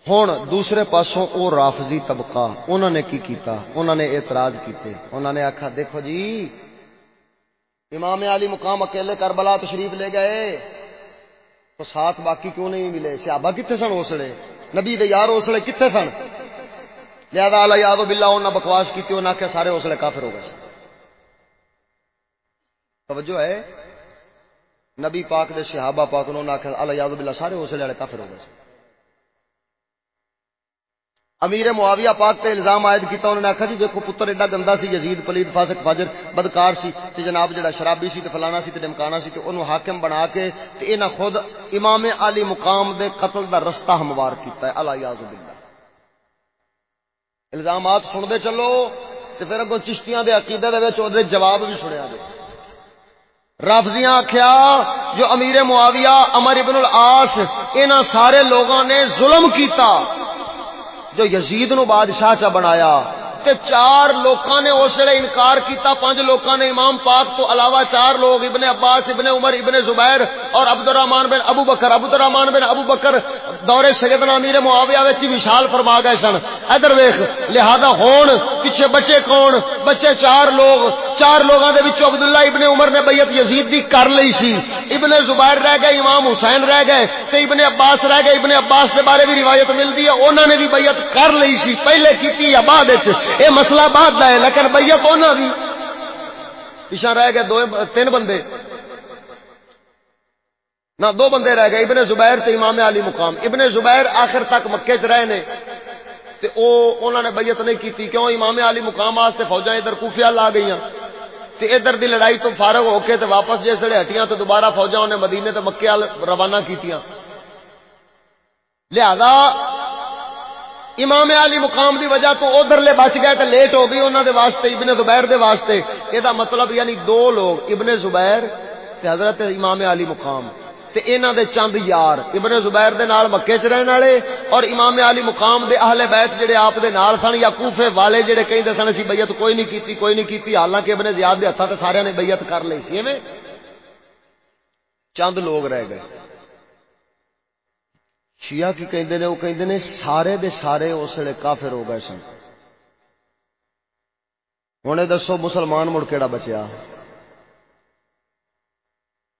ہوں دوسرے پاسوں او رافضی طبقہ انہوں نے کی کیتا؟ انہوں نے اعتراض کیتے۔ انہوں نے آخا دیکھو جی امام علی مقام اکیلے کربلا تشریف لے گئے۔ تو ساتھ باقی کیوں نہیں ملے؟ صحابہ کتنے سن اسلے نبی دے یار اسلے کتنے سن؟ لہذا اللہ یاد بلا انہیں بکواس کی انہیں آخیا سارے اسلے کافر ہو گئے توجہ ہے؟ نبی پاک دے صحابہ پاک انہوں نے آخیا اللہ یاد بلا سارے اسلے والے کافر ہو گئے امیر معاویہ پاک تے الزام عائد کیتا، انہوں نے آخا جی ویکو پتر ایڈا گندا سی، یزید، پلید، فاسق، فاجر، بدکار سی، تے جناب جڑا شرابی سی، تے فلانا سی، تے دمکانا سی، تے انہوں حاکم بنا کے تے انہاں خود امام علی مقام دے قتل دا رستہ ہموار کیتا ہے۔ اللہ یاز باللہ۔ الزامات سن دے چلو تے پھر اگوں چشتیاں دے عقیدے دے وچ اودے جواب بھی سنیا دے۔ رافضیاں آخیا جو امیر معاویہ امر ابن العاص، انہاں سارے لوگوں نے ظلم کیتا۔ جو یزید نو بادشاہ چا بنایا تے چار لوکاں نے اس ویلے انکار کیتا، پانچ لوکاں نے امام پاک تو علاوہ چار لوگ، ابن عباس، ابن عمر، ابن زبیر اور عبد الرحمن بن ابو بکر۔ عبد الرحمن بن ابو بکر دور سیدنا امیر معاویہ وچ وشال فرما گئے سن۔ ادھر ویکھ، لہذا ہون پیچھے بچے کون؟ بچے چار لوگ۔ چار لوگاں دے وچوں عبداللہ ابن عمر نے بیعت یزید دی کر لئی سی۔ ابن زبیر رہ گئے، امام حسین رہ گئے تے ابن عباس رہ گئے۔ ابن عباس دے بارے بھی روایت ملدی ہے، انہاں نے بھی بیعت کر لئی سی، پہلے کیتی یا بعد وچ۔ اے مسئلہ بعد کا ہے، لیکن بھیا تو نہ بھی پیچھا رہ گئے دو تین بندے۔ نہ دو بندے رہ گئے، ابن زبیر تے امام علی مقام۔ ابن زبیر آخر تک مکے چ رہے نے۔ تے او انہوں نے بیعت نہیں کیتی، کیوں؟ امام علی مقام واسطے فوجاں ادھر کوفیا لا گئیاں۔ تے ادھر دی لڑائی تو فارغ ہو کے تے واپس جسے ہٹیاں تو دوبارہ فوجاں نے مدینے تے مکے روانہ کیتیاں۔ لہذا امام علی مقام دی وجہ تو ادھر لے بچ گئے تے لیٹ ہو گئی انہوں دے واسطے، ابن زبیر دے واسطے۔ یہ مطلب یعنی دو لوگ، ابن زبیر تے حضرت امام علی مقام۔ تے انہاں دے چند یار، ابن زبیر دے نال مکے چ رہن والے اور امام علی مقام دے اہل بیت جڑے آپ دے نال سن یا کوفے والے جڑے کہندے سن، اسی بیعت کوئی نہیں کیتی، کوئی نہیں کیتی۔ حالانکہ ابن زیاد دے ہتھاں تے سارے نے بیعت کر لئی سی، ایویں؟ چند لوگ رہ گئے۔ شیعہ کی کہندے نے، وہ کہندے نے سارے دے سارے اس ویلے کافر ہو گئے سن۔ ہوں دسو مسلمان مڑ کیڑا بچیا۔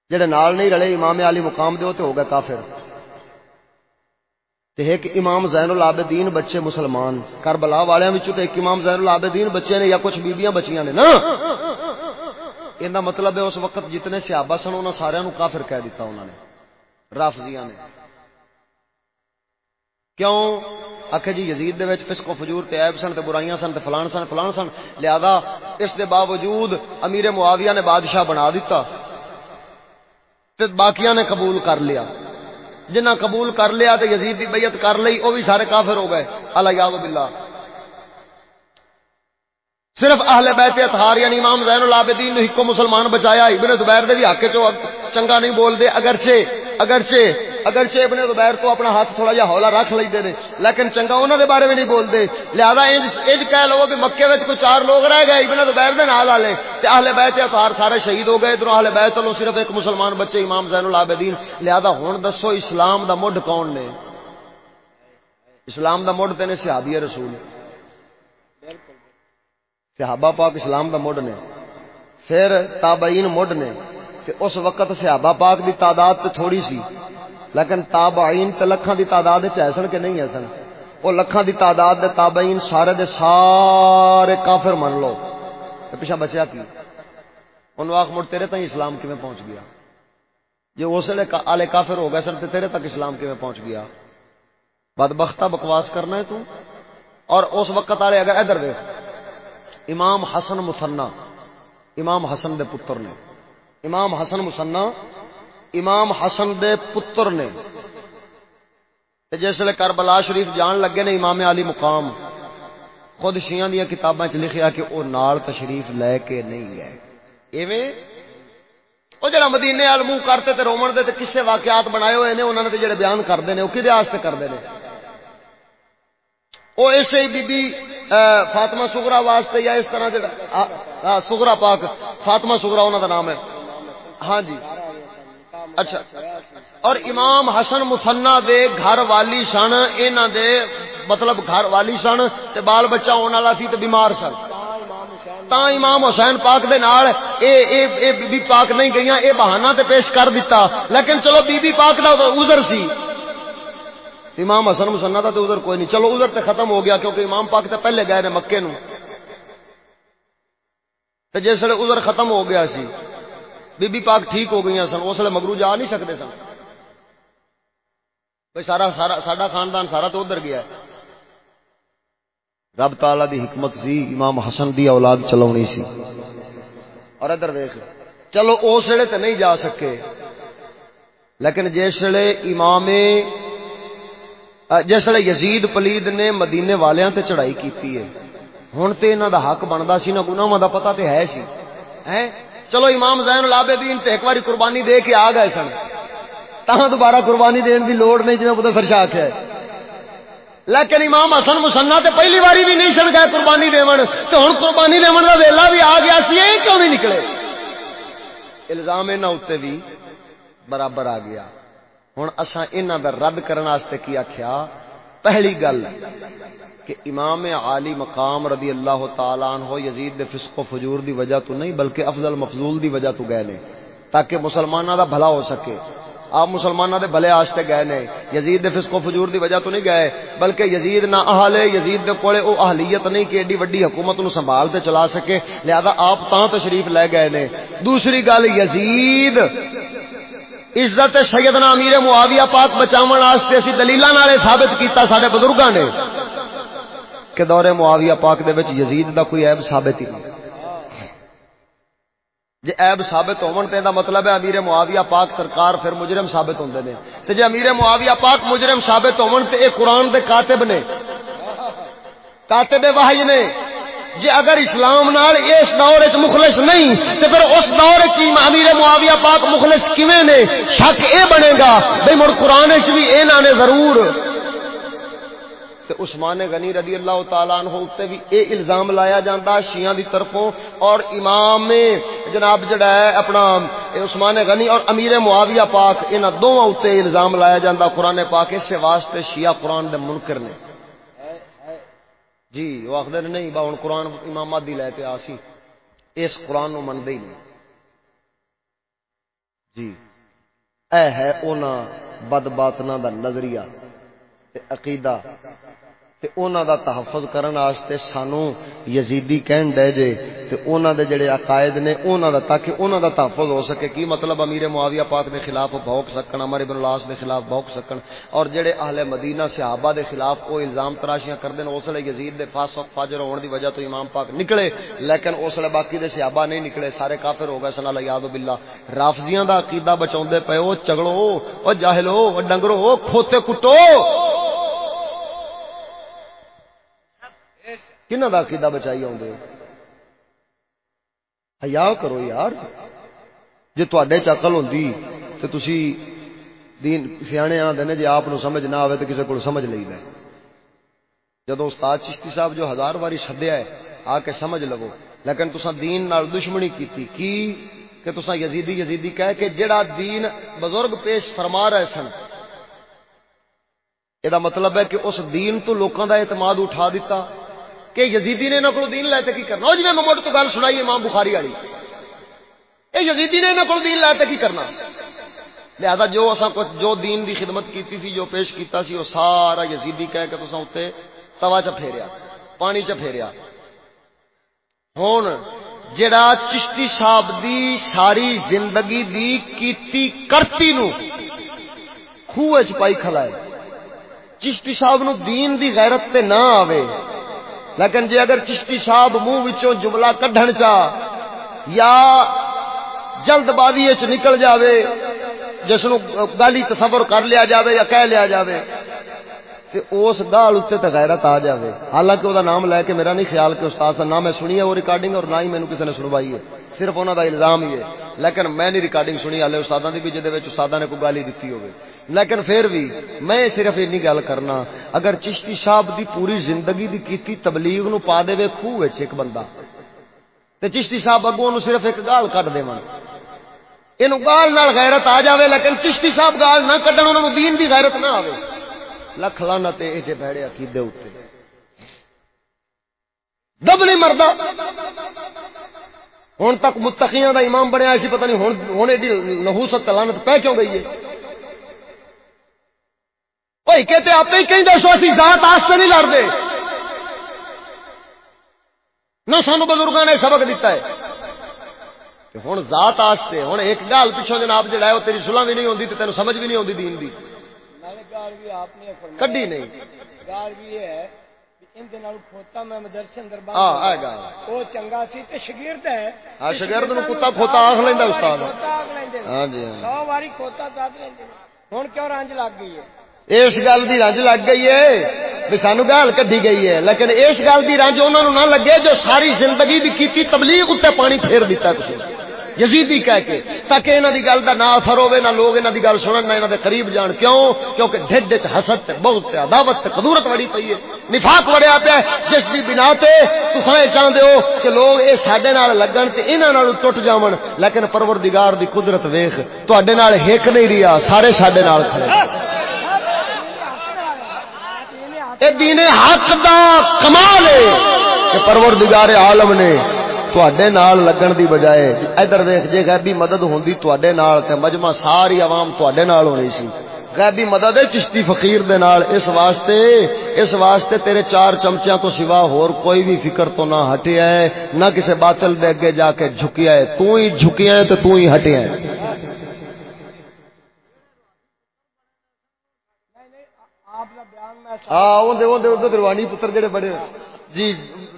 جڑے نال نہیں رلے، امام علی مقام دے ہو گئے کافر۔ تے ایک امام زین العابدین بچے مسلمان۔ کربلا والے وچوں تے ایک امام زین العابدین بچے نے یا کچھ بیبیاں بچیاں نے۔ نا یہ مطلب ہے اس وقت جتنے صحابہ سن انہوں سارے کافر کہہ دیتا انہوں نے۔ رافضیاں نے۔ کیوں؟ آخ جی یزید دے وچ فسق و فجور تے عیب سن تے برائیاں سن تے فلان سن فلان سن۔ لہذا اس دے باوجود امیر معاویہ نے بادشاہ بنا دیتا تے باقیاں نے قبول کر لیا۔ جنہ قبول کر لیا تے یزید دی بیعت کر لئی، او بھی سارے کافر ہو گئے۔ اللہ یاذ باللہ۔ صرف اہل بیت اطہار یعنی امام زین العابدین نے ہکو مسلمان بچایا، ابن زبیر دے بھی حق چو چنگا نہیں بول دے۔ اگرچہ اگرچہ اگرچہ ابن زبیر تو اپنا ہاتھ تھوڑا جا ہولا رکھ لیندے نے لیکن چنگا انہاں دے بارے میں نہیں بولدے لہذا انج انج کہہ لو کہ مکے وچ کوئی چار لوگ رہ گئے، ابن زبیر دے نال والے۔ تے اہل بیت اطہار سارے شہید ہو گئے۔ ادھر اہل بیت والوں صرف ایک مسلمان بچے امام زین العابدین۔ لہذا ہن دسو اسلام دا مڈ کون نے؟ اسلام دا مڈ تے نے صحابی رسول۔ صحابہ پاک اسلام دا مڈ نے۔ پھر تابعین مڈ نے۔ تے اس وقت صحابہ پاک دی تعداد تے تھوڑی سی۔ لیکن تابعین تے لکھاں دی تعداد وچ سن کہ نہیں ہے سن وہ لکھاں دی تعداد دے تابعین سارے دے سارے کافر من لو۔ تے پیچھے بچیا کی؟ انہوں آخ، مڑ تیرے تک اسلام کیویں پہنچ گیا؟ جو اس لیے آلے کافر ہو گئے سن تے تیرے تک اسلام کیویں پہنچ گیا؟ بدبختہ بکواس کرنا ہے تو؟ اور اس وقت والے اگر ادھر دیکھ امام حسن مسنا، امام حسن دے پتر نے۔ امام حسن مسنا امام حسن دے پتر نے۔ جس کربلا شریف جان لگے نے امام علی مقام، خود شیعہ دیا کتاباں چ لکھیا کہ وہ نال تشریف لے کے نہیں گئے۔ ایویں؟ وہ جڑا مدینے وال منہ کرتے تے رومن دے تے کسے واقعات بنائے ہوئے نے انہوں نے تے جڑے بیان کرتے ہیں وہ کدے واسطے کرتے ہیں وہ ایسے ہی بی بی فاطمہ سگرا واسطے یا اس طرح جڑا سگرا پاک، فاطمہ سگرا انہوں کا نام ہے۔ ہاں جی۔ اچھا۔ اور امام حسن مسنا دے گھر والی سن انہوں دے مطلب گھر والی سن تے بال بچہ ہونے والا سی تے بیمار سن۔ تا امام حسین پاک دے نال اے اے اے بی بی پاک نہیں گئیاں، اے بہانہ تے پیش کر دیتا لیکن چلو بی بی پاک دا عذر سی۔ امام حسن مسنا دا تے عذر کوئی نہیں۔ چلو عذر تے ختم ہو گیا کیونکہ امام پاک تے پہلے گئے نے مکے نو تے جس ویلے عذر ختم ہو گیا سی۔ بی بی پاک ٹھیک ہو گئی سن، اس ویلے مگرو جا نہیں سکتے سن۔ بھائی سارا سارا ساڈا خاندان سارا تو ادھر گیا ہے۔ رب تعالی دی حکمت سی، امام حسن دی اولاد چلونی سی۔ اور ادھر دیکھ چلو اس ویلے تے نہیں جا سکے۔ لیکن جس ویلے امام جس ویلے یزید پلید نے مدینے والیاں تے چڑھائی کیتی ہے۔ ہن تے انہاں دا حق بندا سی نا گناہاں دا پتہ تے ہے سی۔ ہیں؟ چلو امام زین العابدین تے ایک واری قربانی دے کے آ گئے سن۔ تاں دوبارہ قربانی دین دی لوڑ نہیں جویں پتہ فرشا آکھیا ہے۔ لیکن امام حسن مسنا تے پہلی باری بھی نہیں سن گئے قربانی دیون۔ تے ہن قربانی دیون دا ویلا بھی آ گیا سی اے کیوں نہیں نکلے؟ الزام انہاں اوتے بھی برابر آ گیا۔ ہوں اصا انہوں کا رد کرنے کی آخیا پہلی گل کہ امام عالی مقام رضی اللہ تعالیٰ عنہ یزید دے فسق و فجور دی وجہ تو نہیں، بلکہ افضل مفضول دی وجہ تو گئے نے، تاکہ مسلمانوں دا بھلا ہو سکے۔ آپ مسلمانوں دے بھلے آستے گئے نے، یزید دے فسق و فجور دی وجہ تو نہیں گئے، بلکہ یزید نہ اہل، یزید دے کولے او اہلیت نہیں کہ ایڈی وڈی حکومت نو سنبھال تے چلا سکے، لہذا آپ تاں تشریف لے گئے نے۔ دوسری گل، یزید عزت سیدنا امیر معاویہ پاک بچاؤ واسطے اسی دلیلاں نالے ثابت کیتا سارے بزرگاں نے۔ کہ دور معاویہ پاک دے وچ یزید دا کوئی عیب ثابت ہی نہیں۔ جی عیب ثابت ہون تے دا مطلب ہے امیر معاویہ پاک سرکار پھر مجرم ثابت ہوندے نے۔ تے جے امیر معاویہ پاک مجرم ثابت ہون تے اے قرآن دے کاتب نے، کاتب وحی نے جی اگر اسلام نال اس دور چ مخلص نہیں تو پھر اس دور کی امیر معاویہ پاک مخلص کیویں نے؟ شک اے بنے گا بھائی مڑ قرآن چ بھی اے نے ضرور تے عثمان غنی رضی اللہ تعالیٰ عنہ تے بھی اے الزام لایا جاندا شیعہ دی طرفوں اور امام جناب جڑا ہے اپنا عثمان غنی اور امیر معاویہ پاک، انہاں دوواں تے الزام لایا جاندا قرآن پاک اس واسطے شیعہ قرآن دے منکر نے۔ جی وہ آخر نہیں، با ہوں قرآن امام مادی لے کے آسی اس قرآن نو منگے ہی نہیں۔ جی اے ہے اونا بد باطنا دا نظریہ عقیدہ۔ تے اونا دا تحفظ کرن آستے سانو یزیدی کہن دے جے تے اونا دے جڑے عقائد نے اونا دا تاکہ اونا دا تحفظ ہو سکے۔ کی مطلب امیر معاویہ پاک دے خلاف بھوک سکن، عمر ابن العاص دے خلاف بھوک سکن، اور جڑے اہل مدینہ صحابہ دے خلاف او الزام تراشیاں کر دین اس لے یزید دے فاسق فاجر ہون دی وجہ تو امام پاک نکلے، لیکن اس لے باقی دے صحابہ نہیں نکلے، سارے کافر ہو گئے، صلی اللہ یاد باللہ۔ رافضیاں دا عقیدہ بچاوندے پے او چگڑو او جاہلو او ڈنگرو او کھوتے کٹو۔ کنہ دا عقیدہ بچائی آؤں حیا کرو یار جی تے چکل ہوں تو تھی دین سیانے آتے ہیں جی آپ سمجھ نہ آئے تو کسی کو سمجھ لئی ہے جدو استاد چشتی صاحب جو ہزار باری سدیا ہے آ کے سمجھ لو لیکن تسا دین نال دشمنی کیتی کی کہ تسا یزیدی یزیدی کہہ کے جڑا دین بزرگ پیش فرما رہے سن یہ مطلب ہے کہ اس دین تو لوگوں کا اعتماد اٹھا دیتا کہ یزیدی نے انہوں کو دین لائے کی کرنا جی میں مموٹ تو گل سنائی امام بخاری والی۔ یہ یزیدی نے انہوں کو دین لائے کی کرنا۔ لہذا جو اساں کچھ جو دین دی خدمت کیتی تھی جو پیش کیتا سی، وہ سارا یزیدی کہہ کے تساں اوتے توا چ پھیریا، پانی چ پھیریا۔ ہن جڑا چشتی صاحب دی ساری زندگی دی کیتی کرتی نو خوہ چ پائی کھلائے چشتی صاحب نو دین دی غیرت تے نہ آوے۔ لیکن جی اگر چشتی صاحب منہ جملہ کھڈن چا یا جلد بازی چ نکل جاوے، جس نو گالی تصور کر لیا جاوے یا کہہ لیا جاوے، تے اس گال اتنے تے غیرت آ جاوے۔ حالانکہ وہ نام لے کے میرا نہیں خیال کہ استاد کا نہ میں سنی ہے وہ ریکارڈنگ اور نہ ہی مینوں کسی نے سنوائی ہے۔ صرف انہوں دا الزام ہی ہے۔ لیکن میں نہیں ریکارڈنگ سنی والے استادوں کی بھی جہد استاد نے کوئی گالی دیتی ہوگی لیکن پھر بھی میں صرف اینی گل کرنا، اگر چشتی صاحب دی پوری زندگی دی کیتی تبلیغ نو پا دے خوہ ایک بندہ، تے چشتی صاحب اگوں نو صرف ایک گال کٹ دے یہ گال نال غیرت آ جاوے، لیکن چشتی صاحب گال نہ کڈن انہوں دین دی غیرت نہ آوے۔ لکھ لانا تے اے جے بہڑے عقیدے اوتے دب نہیں مردا ہوں تک متقیاں دا امام بنیا سی پتہ نہیں ہوں ایڈی نحوست لانت پہ کیوں گئی ہے؟ بھائی کہتے آپ ہی کہیں دسو اسی ذات آستے نہیں لڑتے۔ نہ سانو بزرگوں نے سبق دیتا ہے ہوں ذات آستے ہوں ایک گال پچھوں جناب جڑا ہے وہ تیری سلاح بھی نہیں ہوتی تو تین سمجھ بھی نہیں آتی دین دی۔ کڈی نہیں۔ گال بھی ہے شگرد نو کتا کھوتا آخ لینا استاد۔ ہاں جی سو باری کھوتا ہوں کیوں رنج لگ گئی ہے؟ اس گل کی رنج لگ گئی ہے بھی سانو گال کھی گئی ہے لیکن اس گل کی رنج انہوں نہ لگے جو ساری زندگی کیتی تبلیغ اتنے پانی پھیر دیتا کسی یزیدی کہہ کے، تاکہ انہوں دی گل دا نہ اثر ہوے نہ لوگ انہوں دی گل سنن، نہ انہوں دے قریب جان۔ کیوں؟ کیونکہ ڈھڈ تے حسد تے بغض تے عداوت تے قدورت وڑی پئی ہے۔ نفاق وڑیا پیا جس دی بنا تے تساں اے چاہندے ہو کہ لوگ اے ساڈے نال لگن تے انہاں نال ٹوٹ جاون۔ لیکن پروردگار دی قدرت ویکھ، تواڈے نال ہک نہیں رہیا سارے ساڈے نال کھڑے۔ اے دین حق دا کمال ہے کہ پروردگار عالم نے تواڈے نال لگن دی بجائے ادھر ویکھ جے غیبی مدد ہوندی تواڈے نال تے مجمع ساری عوام تواڈے نال ہونی سی غیبی مدد ہے چشتی فقیر دے نال اس واسطے اس واسطے تیرے چار چمچیاں تو سوا ہور کوئی بھی فکر تو نہ ہٹیا ہے نہ کسے باطل دے اگے جا کے جھکیا ہے تو ہی جھکیا ہے تے تو ہی ہٹیا ہے ہاں دروانی پتر جڑے بڑے جی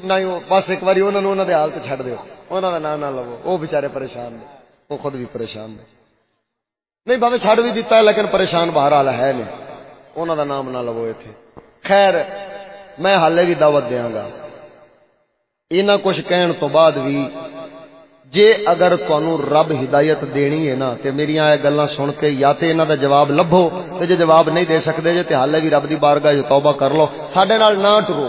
نہیں بس ایک بار انہوں نے حال چڈ دو انہوں کا نام نہ لو۔ وہ بچارے پریشان نے وہ خود بھی پریشان نے نہیں بھاوے چڈ بھی دیتا ہے، لیکن پریشان باہر والا ہے نہیں۔ انہوں کا نام نہ لو اتنے خیر، میں ہالے بھی دعوت دیا گا۔ یہاں کچھ کہن تو بعد بھی، جے اگر تنوع رب ہدایت دینی ہے نا، تے میری گلا سن کے یا تے انہاں دا جواب لبھو، تے جے جواب نہیں دے سکدے، جے تے حالے بھی رب دی بارگاہ توبہ کر لو۔ ساڈے نال نہ ٹرو۔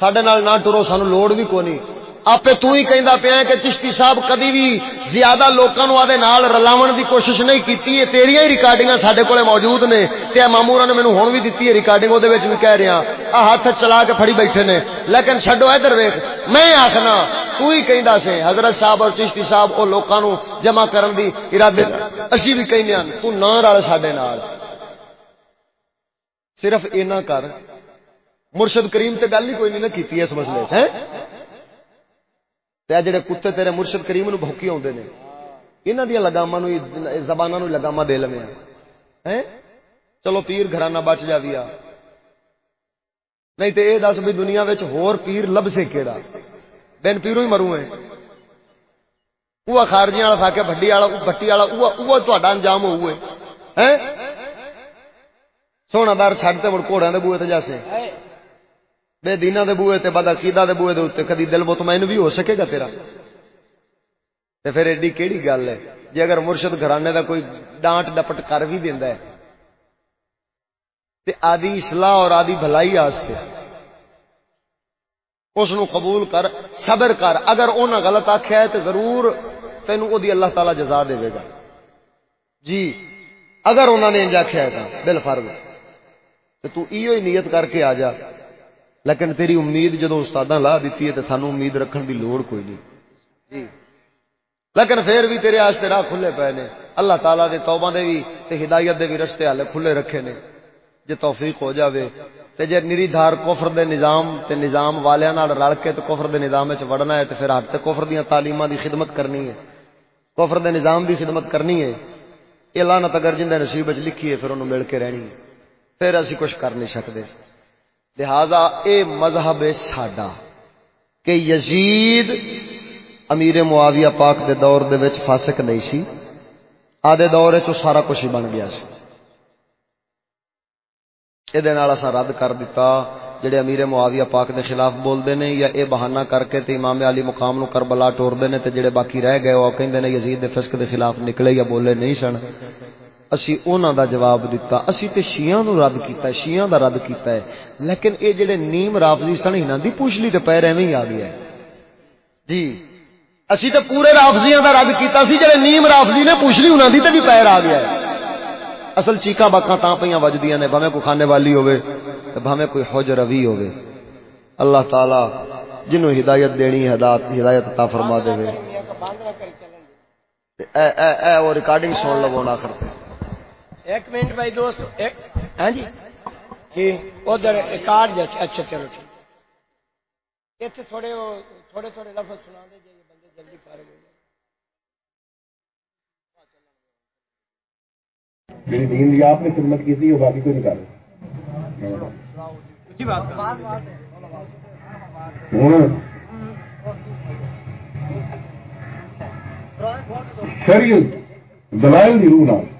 سڈے نہ ٹرو سانو لوڑ بھی کونی آپ تو ہی کہہ پیا کہ چشتی صاحب کدی بھی زیادہ لوگوں آدھے نال رلاو دی کوشش نہیں کی تیریا ہی ریکارڈنگ سارے کو موجود نے تے مامورا نے مینو ہوں بھی دیتی ہے ریکارڈنگ وہ بھی کہہ رہا آ ہاتھ چلا کے فڑی بیٹھے نے لیکن چڈو ادھر ویخ میں آخنا تو ہی کہہ سے حضرت صاحب اور چشتی صاحب وہ لوگوں جمع کرن دی ارادے اسی بھی کہنے تو نہ رل سڈے صرف اینا کر مرشد کریم تے گل ہی کوئی نہیں نہ کی اس مسئلے ہے جڑے کتے تیرے مرشد کریم نو بھوکی آدھے نے یہاں دیا لگاما زبان نو لگاما دے لوگ چلو پیر گھرانہ بچ جاویا نہیں تو یہ دس بھی دنیا وچ ہور پیر لب سے کیڑا؟ بین پیرو ہی مرو ہے وہ خارجی والا تھا کہ بڈی والا بٹی والا وہ تا انجام ہوئے ہیں؟ سونا دار چڈتے مڑ گھوڑا دے بوے تے جیسے بے دینا دے بوئے تے بد عقیدہ دے بوئے دے اوتے کدی دل مطمئن بھی ہو سکے گا تیرا؟ تے پھر ایڈی کیڑی گل ہے؟ جے اگر مرشد گھرانے دا کوئی ڈانٹ ڈپٹ کر بھی دیندا ہے، تے آدی اصلاح اور آدی بھلائی واسطے اس نو قبول کر، صبر کر۔ اگر انہاں غلط آکھیا ہے تے ضرور تینو او دی اللہ تعالی جزا دے گا۔ جی اگر انہوں نے انج آکھیا ہے تے دل فرض۔ تے تو ایو ہی نیت کر کے آ جا۔ لیکن تیری امید جدو استاد لا دیتی ہے تو سانو امید رکھن دی لوڑ کوئی نہیں۔ جی۔ لیکن پھر بھی تیرے راہ کھلے پے نے۔ اللہ تعالیٰ دے توبہ دے بھی تے ہدایت دے بھی رستے حالے کھلے رکھے نے۔ جے توفیق ہو جاوے۔ تے جے نری دھار کفر دے نظام تے نظام والیاں نال رل کے تے کفر دے نظام وچ وڑنا ہے تے پھر حق تے کفر دیاں تعلیماں دی خدمت کرنی ہے۔ کفر دے نظام دی خدمت کرنی ہے۔ یہ لعنت اگر جندے نصیب وچ لکھی ہے پھر اونوں مل کے رہنی ہے۔ پھر اسی کچھ کر نہیں سکدے لہذا اے مذہب ہے ساڈا کہ یزید امیر معاویہ پاک دے دور دے وچ فاسق نہیں سی، آدھے دور وچ سارا کچھ ہی بن گیا سی۔ یہ رد کر دیتا جڑے امیر معاویہ پاک دے خلاف بولتے ہیں یا اے بہانہ کر کے تے امام علی مقام نو کربلا ٹورتے ہیں تے جڑے باقی رہ گئے، وہ کہندے نے یزید دے فسق دے خلاف نکلے یا بولے نہیں سن۔ اسی انہاں دا جواب دیتا اسی تے شیعہ نو رد کیتا ہے، شیعہ دا رد کیتا ہے۔ لیکن اے جڑے نیم رافضی سن، انہاں دی پوچھلی تے پیر ایویں ہی آ گیا ہے۔ جی۔ اسی تے پورے رافضیاں دا رد کیتا سی، جڑے نیم رافضی نے پوچھلی انہاں دی تے بھی پیر آ گیا ہے۔ اصل چیقا باکاں تا پہ وجدیاں نے، بھاویں کوئی کھانے والی ہوے تے بھاویں کوئی حج روی ہوے اللہ تعالی جنوں ہدایت دینی ہدایت ہدایت عطا فرما دے اے اے اے، وہ ریکارڈنگ سن لو نا آخر ایک منٹ بھائی دوست ایک ہاں جی؟ جی ادھر ریکارڈ جیسے اچھا چلو ٹھیک۔ اتنے تھوڑے تھوڑے تھوڑے لفظ سنا دے جی بندے جلدی فارغ ہو میری دین دی آپ نے خدمت کی تھی وہ باقی کوئی شریعت دلائل دی روح نہ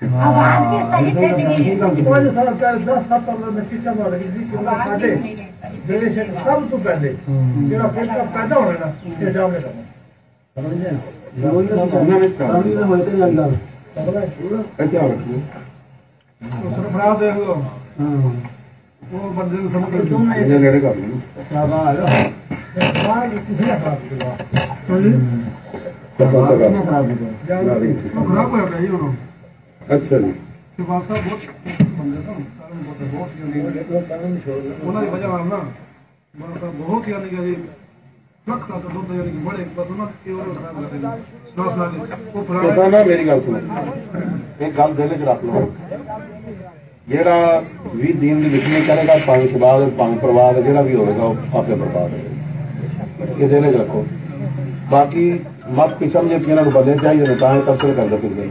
سب تو پہلے پیدا ہونا اسلام نے اچھا جی۔ بہت ہی میری گل سنو۔ ایک گل دل چ رکھ لو۔ جہاں بھی دین کی لکھنی کرے گا پانی پرواد جہاں بھی ہوگا وہ آپ برباد ہوگا یہ دل چ رکھو۔ باقی مت کی قسم جی کو بندے چاہیے تاکہ کلچر کر دے پھر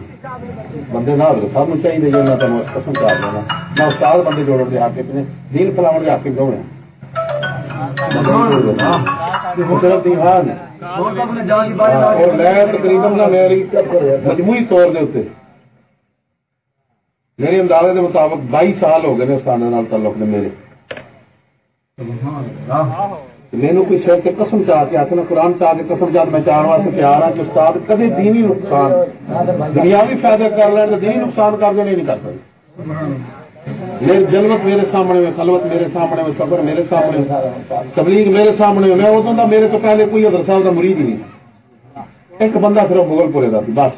بندے نہ ہو سب چاہیے جی میں تمہیں قسم کر دینا میں استاد بندے جوڑ کے حق دین فلاؤ کے حق دونوں مجموعی طور میرے اندازے کے مطابق بائی سال ہو گئے استاد تعلق نے میرے۔ مینو کوئی شہر کے قسم چاہ کے آتے قرآن چاہ کے قسم چاہ میں چاہنے واسطے تیار ہوں کہ استاد کدی دینی نقصان دنیاوی فائدے کر لین تو دینی نقصان کر دے نہیں کر سکتے۔ میری جنت میرے سامنے میں خلوت میرے سامنے میں صبر میرے سامنے تبلیغ میرے سامنے میں ادو کا میرے تو پہلے کوئی ادھر صاحب کا مرید ہی نہیں۔ ایک بندہ صرف مغل پورے کا بس۔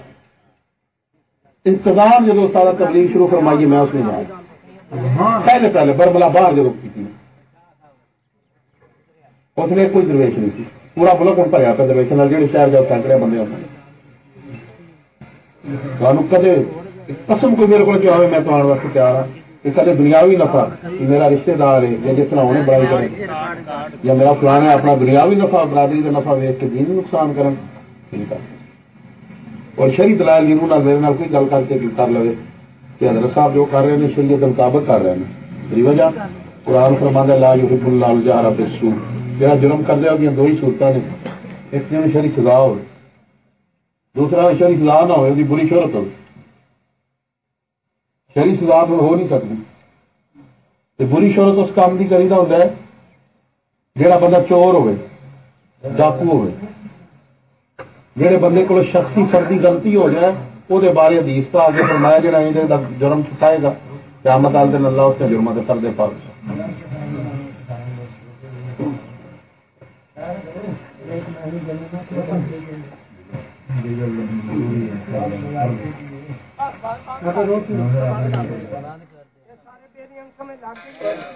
انتظام جب سارا تبلیغ شروع فرمائیے میں اس میں جاؤں پہلے پہلے بربلا باہر جب کی تھی۔ اس نے کوئی درویش نہیں تھی پورا ملک ہوں پڑیا پہ درویش جہاں شہر جب سینکڑے بندے ہوتے کدے قسم کوئی میرے کو آئے میں تمہارے واسطے تیار ہوں کہ کدے دنیاوی نفع میرا رشتے دار ہے یا جس طرح انہیں بڑائی کرے یا میرا فلانا ہے اپنا دنیاوی نفع برادری کا نفع ویچ کے دین نقصان کریں ٹھیک ہے اور شری دلائل جنہوں میرے نال کوئی گل کر کے کر لے کہ حضرت صاحب جو کر رہے ہیں شریعت مطابق کر رہے ہیں وجہ قرآن فرما لا یحب اللہ الجہر بالسوء جہاں جرم کر دیا دو ہی صورتیں نے۔ ایک دن شری سزا ہو دوسرا شری سزا نہ ہوئے بری شہرت ہو شری سزا ہو نہیں سکتی۔ بری شہرت اس کام کی کری ہوتا ہے جہاں بندہ چور ہوئے، ڈاکو ہوئے۔ جہے بندے کو شخصی فردی غلطی ہو جائے وہ بارے حدیث کا آگے فرمایا جڑا جرم چکائے گا، قیامت آل دن اللہ اس کے جرم کے سردے پا سارے پیری ان میں جاتی